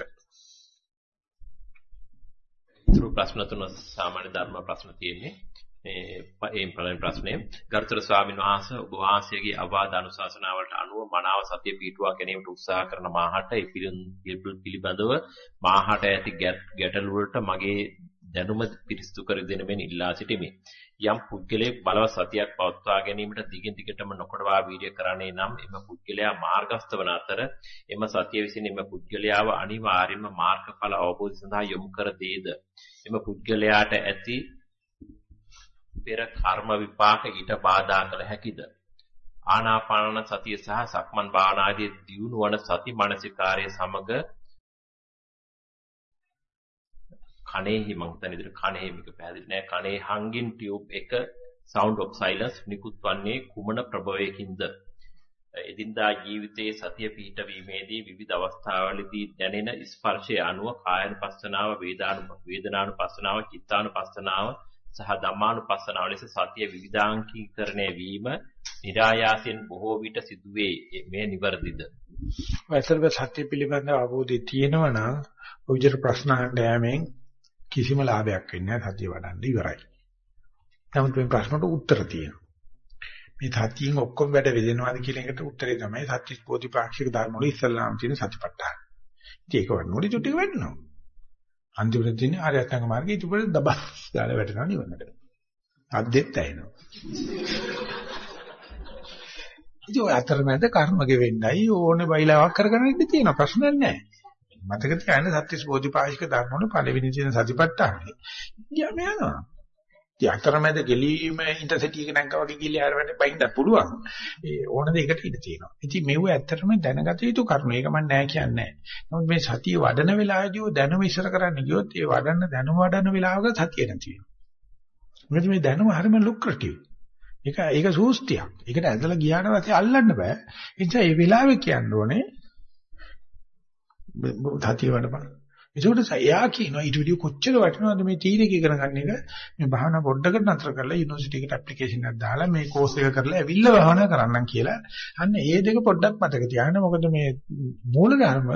ඉතුරු ප්‍රශ්න තුන සාමාන්‍ය ධර්ම ප්‍රශ්න තියෙන්නේ. මේ මේ පළවෙනි ප්‍රශ්නේ ගරුතර ස්වාමීන් වහන්සේ ඔබ වහන්සේගේ අවවාද අනුශාසනාවලට අනුව මනාව සතිය පිටුවා ගැනීමට උත්සාහ කරන මාහට ඒ පිළිබඳව මාහට ඇති ගැටලු වලට මගේ දැනුම පිරිසිදු කර දෙන මෙන් ඉල්ලා සිටිමි. යම් පුද්ගලයෙක් බලව සතියක් පවත්වා ගැනීමට දිගින් දිගටම නොකඩවා වීර්ය කරන්නේ නම් එම පුද්ගලයා මාර්ගස්ත වන අතර එම සතිය විසින් එම පුද්ගලයාව අනිවාර්යයෙන්ම මාර්ගඵල අවබෝධ සඳහා යොමු කර දේද එම පුද්ගලයාට ඇති පෙර කර්ම විපාක ඊට බාධා කළ හැකිද ආනාපාන සතිය සහ සක්මන් භාවනාදී දියුණු වන සති මානසිකාර්ය සමග කණේහි මම හිතන්නේ ඉතින් කණේ මේක පැහැදිලි නෑ. කණේ හංගින් ටියුබ් එක sound of silence නිකුත් වන්නේ කුමන ප්‍රභවයකින්ද? එදින්දා ජීවිතයේ සතිය පිහිටවීමේදී විවිධ අවස්ථාවලදී දැනෙන ස්පර්ශය අනුව කායනුපස්සනාව වේදානු වේදනානුපස්සනාව චිත්තානුපස්සනාව සහ ධම්මානුපස්සනාව ලෙස සතිය විවිධාංගීකරණය වීම નિરાයාසයෙන් බොහෝ විට සිදුවේ. මේ නිවර්දිද ඇත්තටම සත්‍ය පිළිබඳ අවබෝධය තියෙනවා නම් ඔය විදිහට ප්‍රශ්න අහන්න යෑමෙන් කිසිම ලාභයක් වෙන්නේ නැහැ සතිය වඩන්න ඉවරයි. නමුත් මේ ප්‍රශ්නට උත්තර තියෙනවා. මේ සතියෙන් ඔක්කොම වැඩ වෙදෙනවාද කියන එකට උත්තරේ තමයි සත්‍ය බෝධිපාක්ෂික ධර්ම වල ඉස්සල්ලාම තියෙන සතිපට්ඨාන. ඉතින් ඒක වන්නෝලි චුටි වෙන්නවා. අන්තිමට තියෙන්නේ ආර්යසංග මාර්ගයේ ඊට පස්සේ දබස් දාලා වැටෙනවා නිවනට. අද්දෙත් ඇහෙනවා. ඉතින් ඔය අතරමැද කර්ම ගෙවෙන්නයි ඕනේ බයිලාවක් කරගෙන ඉන්න තියෙන ප්‍රශ්නයක් නැහැ. මතක තියාගන්න සත්‍විස් බෝධිපාශික ධර්ම වල පළවෙනි තියෙන සතිපට්ඨානෙ. ගියාම යනවා. ඉතින් අතරමැද ගෙලීම ඉන්ටර්සිටි එක නැංගා වගේ ගිහලා ආරවන්න බයින්ද පුළුවන්. ඒ ඕන දෙයකට ඉඩ තියෙනවා. ඉතින් මෙව ඇත්තටම දැනගත යුතු කරුණු. ඒක මම නෑ කියන්නේ. නමුත් මේ සතිය වඩන වෙලාවදී දැනුම ඉස්සර කරන්න ගියොත් ඒ වඩන්න දැනුම වඩන වෙලාවක සතිය නැති වෙනවා. මොකද මේ දැනුම හරිම ලුක්‍රටිව්. ඒක ඒක සූස්තියක්. ඒකට ඇදලා ගියාට පස්සේ අල්ලන්න බෑ. ඒ නිසා මේ වෙලාවේ කියන්න ඕනේ සතිය වඩපන්. ඒකට එයා කියනවා ඊට වඩා කොච්චර වටිනවද මේ තීරක ඉගෙන ගන්න එක මේ භාවනා පොඩ්ඩකට නතර කරලා යුනිවර්සිටි එකට ඇප්ලිකේෂන් එකක් දාලා මේ කෝස් එක කරලා ඇවිල්ලා භාවනා කරන්නම් කියලා. අන්න ඒ දෙක පොඩ්ඩක් මතක තියාගන්න. මොකද මේ මූලධර්ම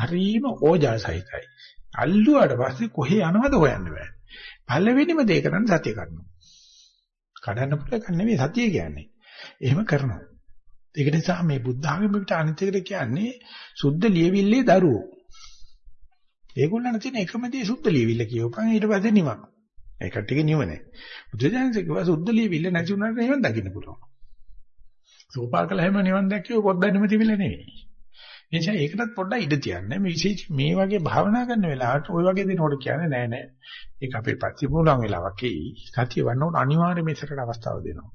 හරීම ඕජාසහිතයි. අල්ලුවාට පස්සේ කොහේ යනවද හොයන්න බෑ. පළවෙනිම දේ කරන්නේ සතිය කරනවා. කඩන්න පුළුවන් නෙවෙයි සතිය කියන්නේ. එහෙම කරනවා. ඒක නිසා මේ බුද්ධ ආගම පිට අනිත් එකට කියන්නේ සුද්ධ ලියවිල්ලේ දරුවෝ. ඒගොල්ලන් තියෙන එකම දේ සුද්ධ ලියවිල්ල කියවපන් ඊට පස්සේ නිවන්. ඒ කට්ටියගේ නිවනේ. බුදුදහමසේ කිව්වා සුද්ධ ලියවිල්ල නැති වුණාට නිවන් දකින්න පුළුවන්. සෝපාකල හැම නිවන් දැක්කියෝ පොඩ්ඩක් නිමතිවිල නෙවෙයි. ඒ නිසා ඒකටත් පොඩ්ඩක් ඉඩ තියන්න. මේ විශේෂ මේ වගේ භාවනා කරන වෙලාවට ওই වගේ දෙනකොට කියන්නේ නෑ නෑ. ඒක අපේ ප්‍රතිපූලම් වෙලාවක් එයි. සතිය වන්නකොට අනිවාර්යයෙන් මේසකට අවස්ථාව දෙනවා.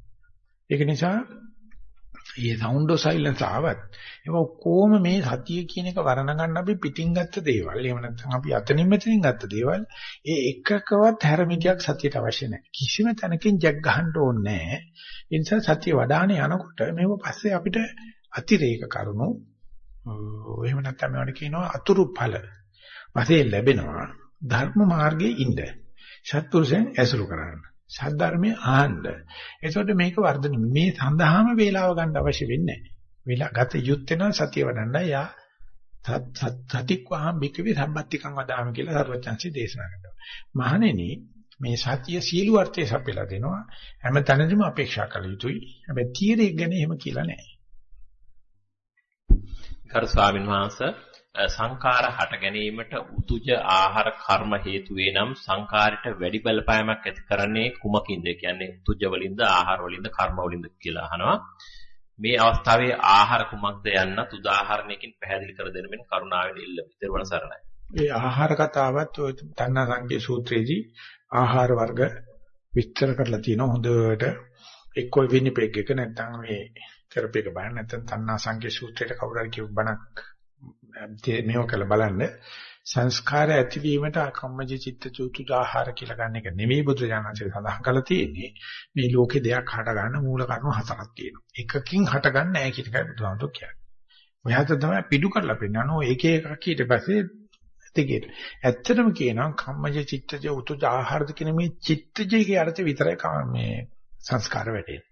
ඒක නිසා මේ sound of silence ආවත් ඒක කොහොම මේ සතිය කියන එක වර්ණ ගන්න අපි පිටින් ගත්ත දේවල්. එහෙම නැත්නම් අපි අතනින් මෙතනින් ගත්ත දේවල්. ඒ එකකවත් හැරමිටියක් සතියට අවශ්‍ය නැහැ. කිසිම තැනකින් ජග් ගහන්න ඕනේ නැහැ. ඒ නිසා සතිය වඩානේ යනකොට මේව පස්සේ අපිට අතිරේක කරුණු එහෙම නැත්නම් මේවට කියනවා අතුරු ඵල. වශයෙන් ලැබෙනවා. ධර්ම මාර්ගයේ ඉන්න. සත්පුරුෂයන් ඇසුරු කරන්න. සද්ධර්මයේ ආහන්න. එතකොට මේක වර්ධන මේ සඳහාම වේලාව ගන්න අවශ්‍ය වෙන්නේ නැහැ. වේලා ගත යුත්තේ නම් සතිය වඩන්න යා සතික් වහම් බිකවේ සම්බත්තිකං වදාම කියලා සර්වඥාන්සේ දේශනා කරනවා. මහණෙනි මේ සතිය සීළු අර්ථය සපයලා දෙනවා. හැම තැනදීම අපේක්ෂා කළ යුතුයි. හැබැයි තීරයක් ගැන එහෙම කියලා නැහැ. කර ස්වාමීන් වහන්සේ සංඛාර හට ගැනීමට උතුජ ආහාර කර්ම හේතු වේ නම් සංඛාරයට වැඩි බලපෑමක් ඇති කරන්නේ කුමකින්ද? කියන්නේ උතුජ වලින්ද ආහාර වලින්ද කර්ම වලින්ද කියලා අහනවා. මේ අවස්ථාවේ ආහාර කුමක්ද යන්නත් උදාහරණයකින් පැහැදිලි කර දෙන්න මෙන් කරුණාවෙන් ඉල්ලමි. ඊට සරණයි. ඒ ආහාර කතාවත් ඔය තණ්හා සංකේ සූත්‍රයේදී ආහාර වර්ග විස්තර කරලා තියෙනවා හොඳට එක්ක විනිපෙක් එක නැත්නම් මේ කරපේක බලන්න නැත්නම් තණ්හා සංකේ සූත්‍රයට කවුරු හරි කියපු බණක් මේව කළ බලන්න. සංස්කාර ඇතිවීමට කම්මජ චිත්ත චුතු ආහාර කියලා ගන්න එක නෙමෙයි බුදුජානකසේ සඳහන් කරලා තියෙන්නේ. මේ ලෝකේ දෙයක් හට ගන්න මූල කර්ම හතරක් තියෙනවා. එකකින් හට ගන්න නැහැ කියන එකයි බුදුහාමුදුරු කියන්නේ. ඔයහත තමයි පිටු කරලා පෙන්නනවා එක එකක් ඊට පස්සේ දෙකේ. ඇත්තටම කියනවා කම්මජ චිත්තජ උතුජ ආහාරද කියන මේ චිත්තජයේ අර්ථය විතරයි මේ සංස්කාර වැටෙන්නේ.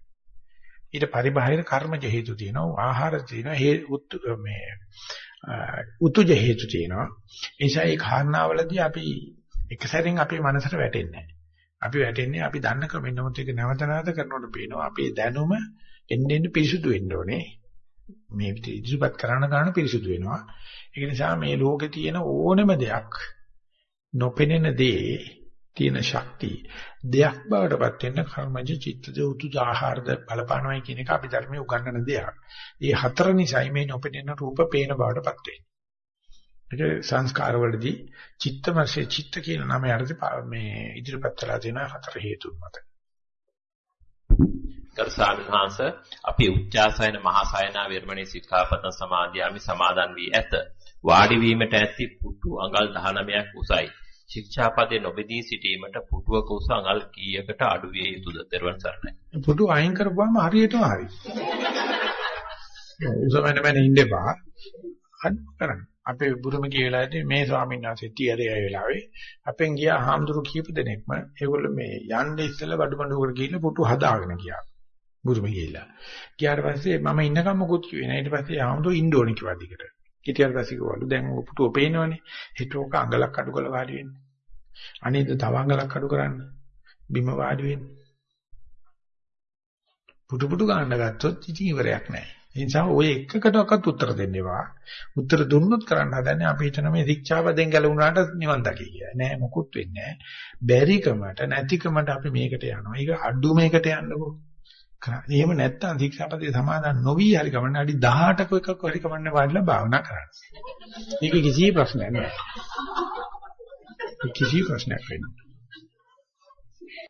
ඊට පරිබාහිර කර්මජ හේතු තියෙනවා ආහාර තියෙනවා හේ මේ උතුජ හේතු තියෙනවා. ඒ නිසා මේ කාරණාවලදී අපි එක සැරින් අපේ මනසට වැටෙන්නේ අපි වැටෙන්නේ අපි දන්න ක්‍රමෙන් නමුත් ඒක නැවත නැවත කරනකොට පේනවා අපේ දැනුම එන්න එන්න පිරිසුදු වෙන්න ඕනේ. මේ ඉදිරිපත් කරන ගන්න පිරිසුදු වෙනවා. ඒක නිසා මේ ලෝකේ තියෙන ඕනම දෙයක් නොපෙනෙන දේ තියෙන ශක්තිය දෙයක් බවටපත් වෙන්න කර්මජ චිත්තජ උතුජ ආහාරද බලපානවයි කියන එක අපි ධර්මයේ උගන්වන දෙයක්. ඒ හතර නිසයි මේ නොපෙනෙන රූප පේන බවටපත් වෙන්නේ. ඒක සංස්කාර වලදී චිත්තමසේ චිත්ත කියන නම යටතේ මේ ඉදිරිපත් කළා තියෙන හතර හේතුන් මත. ගර්සාවිහාංශ අපි උච්චාසයන මහසයනා වේරමණී සික්ඛාපද සමාදියාමි සමාදන් වී ඇත. වාඩි වීමට ඇති පුටු අඟල් 19ක් උසයි. ශික්ෂාපදේ නොබෙදී සිටීමට පුටුවක උස අඟල් කීයකට අඩු විය යුතුද? දර්වන් සරණයි. පුටුව අයින් කරපුවාම හරියටම හරි. උසමන මන ඉන්නපා අඩු කරන්න. අපේ බුරුම ගිය වෙලාවේදී මේ ස්වාමීන් වහන්සේ තියරේ ආය වෙලාවේ අපෙන් ගියා හාමුදුරු කීප දෙනෙක්ම ඒගොල්ලෝ මේ යන්නේ ඉස්සෙල්ලා බඩුබඬුවකට ගිහිල්ලා පුටු හදාගෙන ගියා. බුරුම ගිහිල්ලා. ගියාට පස්සේ මම ඉන්නකම් මොකුත් කිව්වේ නෑ. ඊට පස්සේ හාමුදුරු ඉන්න ඕනේ කිව්වා දිගට. ඊට පස්සේ කිව්වලු දැන් ඔය පුටුව පේනවනේ. හිත ඕක අඟලක් අඩු කරලා වාඩි වෙන්න. අනේද තව අඟලක් අඩු කරන්න. බිම වාඩි වෙන්න. පුටු පුටු ගන්න ගත්තොත් ඉතින් ඉවරයක් නෑ. ඒ නිසා ඔය එකකටවත් උත්තර දෙන්න එපා. උත්තර දුන්නොත් කරන්න හදන්නේ අපි හිතන මේ ශික්ෂාපදෙන් ගැලවුණාට නිවන් දකි කියලා. නෑ මොකුත් වෙන්නේ නෑ. බැරිකමට නැතිකමට අපි මේකට යනවා. ඒක අඩු මේකට යන්නකෝ. කරන්නේ. එහෙම නැත්තම් ශික්ෂාපදේ සමාදන් නොවි හරි කමන්නේ අඩි 18ක එකක හරි කමන්නේ වාඩිලා භාවනා කරන්න. මේක කිසි ප්‍රශ්නයක් නෑ. කිසි ප්‍රශ්නයක් වෙන්නේ